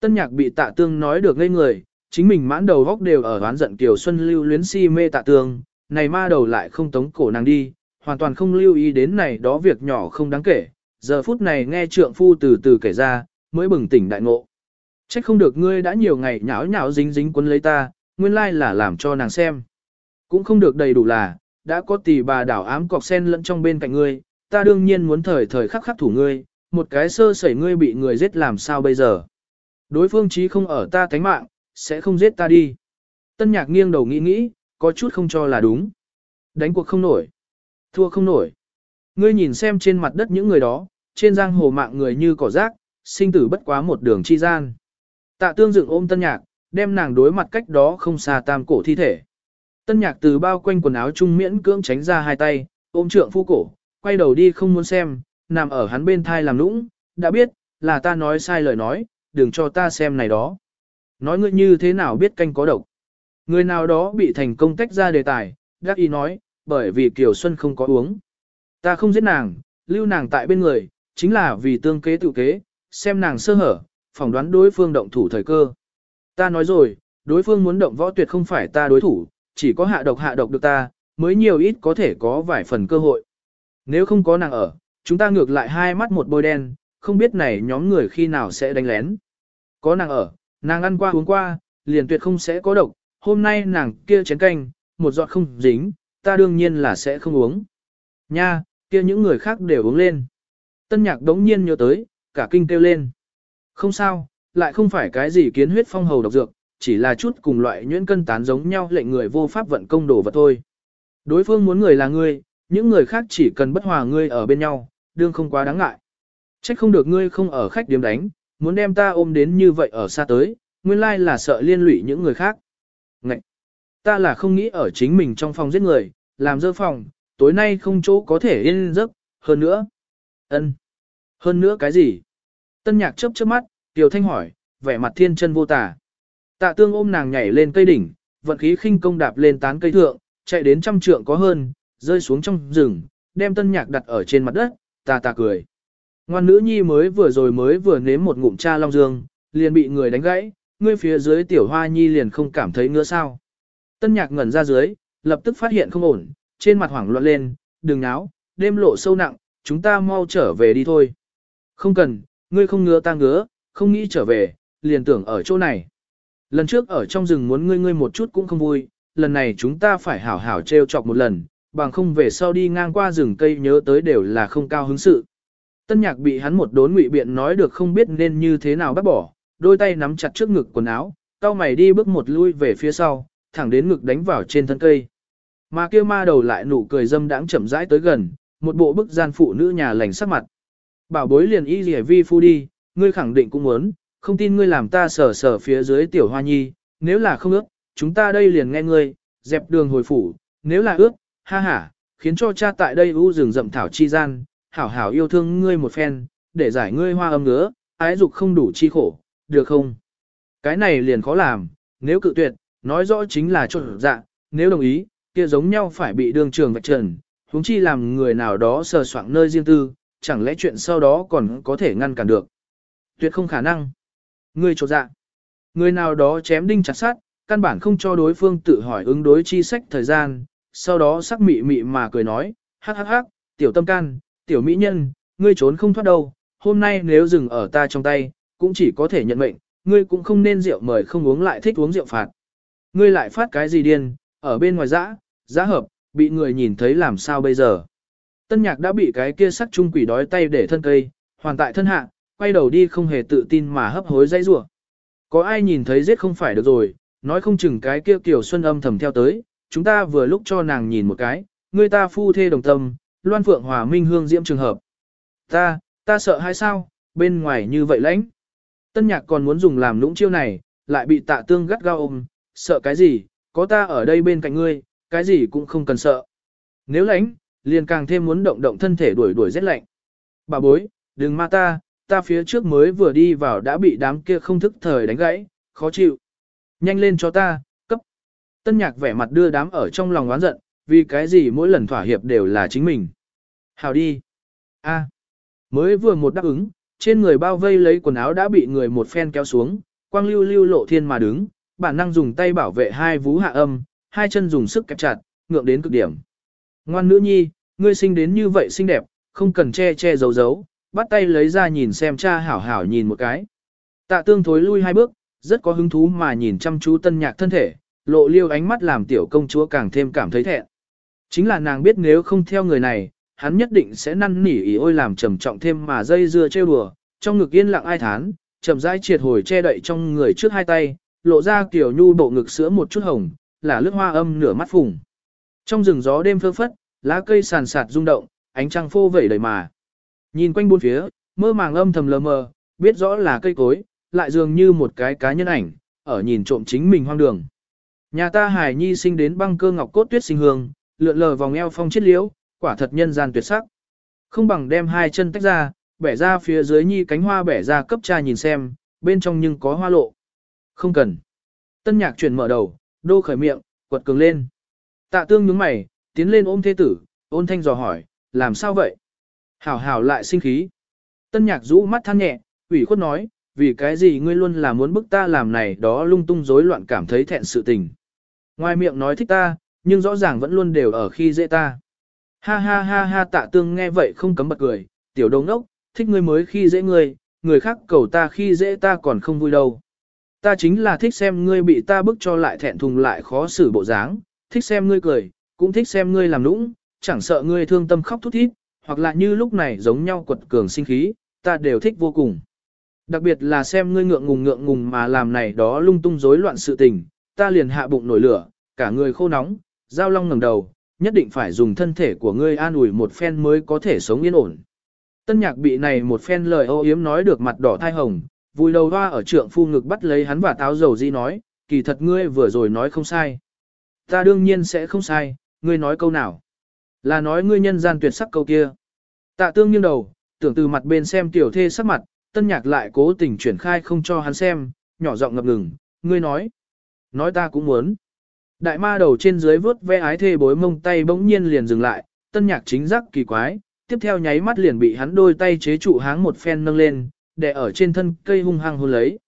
Tân nhạc bị tạ tương nói được ngây người, chính mình mãn đầu góc đều ở oán giận Kiều Xuân lưu luyến si mê tạ tương, này ma đầu lại không tống cổ nàng đi, hoàn toàn không lưu ý đến này đó việc nhỏ không đáng kể, giờ phút này nghe trượng phu từ từ kể ra, mới bừng tỉnh đại ngộ. Trách không được ngươi đã nhiều ngày nháo nháo dính dính quấn lấy ta, nguyên lai là làm cho nàng xem. Cũng không được đầy đủ là, đã có tỷ bà đảo ám cọc sen lẫn trong bên cạnh ngươi, ta đương nhiên muốn thời thời khắc khắc thủ ngươi, một cái sơ sẩy ngươi bị người giết làm sao bây giờ. Đối phương chí không ở ta thánh mạng, sẽ không giết ta đi. Tân nhạc nghiêng đầu nghĩ nghĩ, có chút không cho là đúng. Đánh cuộc không nổi. Thua không nổi. Ngươi nhìn xem trên mặt đất những người đó, trên giang hồ mạng người như cỏ rác, sinh tử bất quá một đường chi gian. Tạ tương dựng ôm tân nhạc, đem nàng đối mặt cách đó không xa tam cổ thi thể. Tân nhạc từ bao quanh quần áo trung miễn cưỡng tránh ra hai tay, ôm trượng phu cổ, quay đầu đi không muốn xem, nằm ở hắn bên thai làm nũng, đã biết, là ta nói sai lời nói, đừng cho ta xem này đó. Nói ngươi như thế nào biết canh có độc. Người nào đó bị thành công tách ra đề tài, gác ý nói, bởi vì Kiều Xuân không có uống. Ta không giết nàng, lưu nàng tại bên người, chính là vì tương kế tự kế, xem nàng sơ hở, phỏng đoán đối phương động thủ thời cơ. Ta nói rồi, đối phương muốn động võ tuyệt không phải ta đối thủ, chỉ có hạ độc hạ độc được ta, mới nhiều ít có thể có vài phần cơ hội. Nếu không có nàng ở, chúng ta ngược lại hai mắt một bôi đen, không biết này nhóm người khi nào sẽ đánh lén. Có nàng ở, nàng ăn qua uống qua, liền tuyệt không sẽ có độc, hôm nay nàng kia chén canh, một giọt không dính, ta đương nhiên là sẽ không uống. Nha, kia những người khác đều uống lên. Tân nhạc đống nhiên nhớ tới, cả kinh kêu lên. Không sao, lại không phải cái gì kiến huyết phong hầu độc dược, chỉ là chút cùng loại nhuyễn cân tán giống nhau lệnh người vô pháp vận công đổ vật thôi. Đối phương muốn người là ngươi, những người khác chỉ cần bất hòa ngươi ở bên nhau, đương không quá đáng ngại. Trách không được ngươi không ở khách điếm đánh, muốn đem ta ôm đến như vậy ở xa tới, nguyên lai là sợ liên lụy những người khác. Ta là không nghĩ ở chính mình trong phòng giết người, làm dơ phòng, tối nay không chỗ có thể yên giấc, hơn nữa. ân, Hơn nữa cái gì? Tân nhạc chớp chớp mắt, Tiểu Thanh hỏi, vẻ mặt thiên chân vô tả. Tạ tương ôm nàng nhảy lên cây đỉnh, vận khí khinh công đạp lên tán cây thượng, chạy đến trăm trượng có hơn, rơi xuống trong rừng, đem tân nhạc đặt ở trên mặt đất, tà tà cười. Ngoan nữ nhi mới vừa rồi mới vừa nếm một ngụm cha long dương, liền bị người đánh gãy, ngươi phía dưới tiểu hoa nhi liền không cảm thấy ngứa sao. Tân nhạc ngẩn ra dưới, lập tức phát hiện không ổn, trên mặt hoảng loạn lên, đừng náo, đêm lộ sâu nặng, chúng ta mau trở về đi thôi. Không cần, ngươi không ngứa ta ngứa, không nghĩ trở về, liền tưởng ở chỗ này. Lần trước ở trong rừng muốn ngươi ngươi một chút cũng không vui, lần này chúng ta phải hảo hảo treo chọc một lần, bằng không về sau đi ngang qua rừng cây nhớ tới đều là không cao hứng sự. Tân nhạc bị hắn một đốn ngụy biện nói được không biết nên như thế nào bắt bỏ, đôi tay nắm chặt trước ngực quần áo, cao mày đi bước một lui về phía sau, thẳng đến ngực đánh vào trên thân cây. Mà kia ma đầu lại nụ cười dâm đãng chậm rãi tới gần, một bộ bức gian phụ nữ nhà lành sắc mặt. Bảo bối liền y rỉa vi phu đi, ngươi khẳng định cũng muốn, không tin ngươi làm ta sờ sờ phía dưới tiểu hoa nhi, nếu là không ước, chúng ta đây liền nghe ngươi, dẹp đường hồi phủ, nếu là ước, ha ha, khiến cho cha tại đây u rừng rậm thảo chi gian, hảo hảo yêu thương ngươi một phen, để giải ngươi hoa âm ngứa, ái dục không đủ chi khổ, được không? Cái này liền khó làm, nếu cự tuyệt, nói rõ chính là trộn dạ, nếu đồng ý, kia giống nhau phải bị đương trường vạch trần, huống chi làm người nào đó sờ soạng nơi riêng tư, chẳng lẽ chuyện sau đó còn có thể ngăn cản được. Tuyệt không khả năng. Ngươi trột dạ. Người nào đó chém đinh chặt sát, căn bản không cho đối phương tự hỏi ứng đối chi sách thời gian, sau đó sắc mị mị mà cười nói, hắc hắc hắc, tiểu tâm can, tiểu mỹ nhân, ngươi trốn không thoát đâu, hôm nay nếu dừng ở ta trong tay, cũng chỉ có thể nhận mệnh, ngươi cũng không nên rượu mời không uống lại thích uống rượu phạt. Ngươi lại phát cái gì điên, ở bên ngoài dã, dã hợp, bị người nhìn thấy làm sao bây giờ. Tân nhạc đã bị cái kia sắc trung quỷ đói tay để thân cây, hoàn tại thân hạ, quay đầu đi không hề tự tin mà hấp hối dây rủa. Có ai nhìn thấy giết không phải được rồi, nói không chừng cái kia kiểu xuân âm thầm theo tới, chúng ta vừa lúc cho nàng nhìn một cái, người ta phu thê đồng tâm, loan phượng hòa minh hương diễm trường hợp. Ta, ta sợ hay sao, bên ngoài như vậy lãnh. Tân nhạc còn muốn dùng làm lũng chiêu này, lại bị tạ tương gắt gao ôm, sợ cái gì, có ta ở đây bên cạnh ngươi, cái gì cũng không cần sợ. Nếu lãnh, liền càng thêm muốn động động thân thể đuổi đuổi rét lạnh. Bà bối, đừng ma ta, ta phía trước mới vừa đi vào đã bị đám kia không thức thời đánh gãy, khó chịu. Nhanh lên cho ta, cấp. Tân nhạc vẻ mặt đưa đám ở trong lòng oán giận, vì cái gì mỗi lần thỏa hiệp đều là chính mình. Hào đi. a mới vừa một đáp ứng, trên người bao vây lấy quần áo đã bị người một phen kéo xuống, quang lưu lưu lộ thiên mà đứng, bản năng dùng tay bảo vệ hai vú hạ âm, hai chân dùng sức kẹp chặt, ngượng đến cực điểm. Ngoan nữ nhi, ngươi sinh đến như vậy xinh đẹp, không cần che che giấu giấu, bắt tay lấy ra nhìn xem cha hảo hảo nhìn một cái. Tạ tương thối lui hai bước, rất có hứng thú mà nhìn chăm chú tân nhạc thân thể, lộ liêu ánh mắt làm tiểu công chúa càng thêm cảm thấy thẹn. Chính là nàng biết nếu không theo người này, hắn nhất định sẽ năn nỉ ý ôi làm trầm trọng thêm mà dây dưa trêu đùa, trong ngực yên lặng ai thán, chậm rãi triệt hồi che đậy trong người trước hai tay, lộ ra kiểu nhu bộ ngực sữa một chút hồng, là lướt hoa âm nửa mắt phùng. Trong rừng gió đêm phơ phất, lá cây sàn sạt rung động, ánh trăng phô vẩy đầy mà. Nhìn quanh bốn phía, mơ màng âm thầm lờ mờ, biết rõ là cây cối, lại dường như một cái cá nhân ảnh, ở nhìn trộm chính mình hoang đường. Nhà ta hải nhi sinh đến băng cơ ngọc cốt tuyết sinh hương, lượn lờ vòng eo phong chiết liễu, quả thật nhân gian tuyệt sắc. Không bằng đem hai chân tách ra, bẻ ra phía dưới nhi cánh hoa bẻ ra cấp cha nhìn xem, bên trong nhưng có hoa lộ. Không cần. Tân nhạc chuyển mở đầu, đô khởi miệng, quật cường lên. Tạ tương nhướng mày, tiến lên ôm thế tử, ôn thanh dò hỏi, làm sao vậy? Hảo hảo lại sinh khí. Tân nhạc rũ mắt than nhẹ, ủy khuất nói, vì cái gì ngươi luôn là muốn bức ta làm này đó lung tung rối loạn cảm thấy thẹn sự tình. Ngoài miệng nói thích ta, nhưng rõ ràng vẫn luôn đều ở khi dễ ta. Ha ha ha ha tạ tương nghe vậy không cấm bật cười, tiểu đồng ốc, thích ngươi mới khi dễ ngươi, người khác cầu ta khi dễ ta còn không vui đâu. Ta chính là thích xem ngươi bị ta bức cho lại thẹn thùng lại khó xử bộ dáng, thích xem ngươi cười, cũng thích xem ngươi làm nũng, chẳng sợ ngươi thương tâm khóc thút thít, hoặc là như lúc này giống nhau quật cường sinh khí, ta đều thích vô cùng. Đặc biệt là xem ngươi ngượng ngùng ngượng ngùng mà làm này đó lung tung rối loạn sự tình, ta liền hạ bụng nổi lửa, cả người khô nóng, giao long ngẩng đầu, nhất định phải dùng thân thể của ngươi an ủi một phen mới có thể sống yên ổn. Tân nhạc bị này một phen lời ô yếm nói được mặt đỏ thai hồng, vui đầu hoa ở trượng phu ngực bắt lấy hắn và táo dầu di nói, kỳ thật ngươi vừa rồi nói không sai. Ta đương nhiên sẽ không sai, ngươi nói câu nào. Là nói ngươi nhân gian tuyệt sắc câu kia. Tạ tương nghiêng đầu, tưởng từ mặt bên xem tiểu thê sắc mặt, tân nhạc lại cố tình chuyển khai không cho hắn xem, nhỏ giọng ngập ngừng, ngươi nói. Nói ta cũng muốn. Đại ma đầu trên dưới vớt ve ái thê bối mông tay bỗng nhiên liền dừng lại, tân nhạc chính giác kỳ quái, tiếp theo nháy mắt liền bị hắn đôi tay chế trụ háng một phen nâng lên, để ở trên thân cây hung hăng hôn lấy.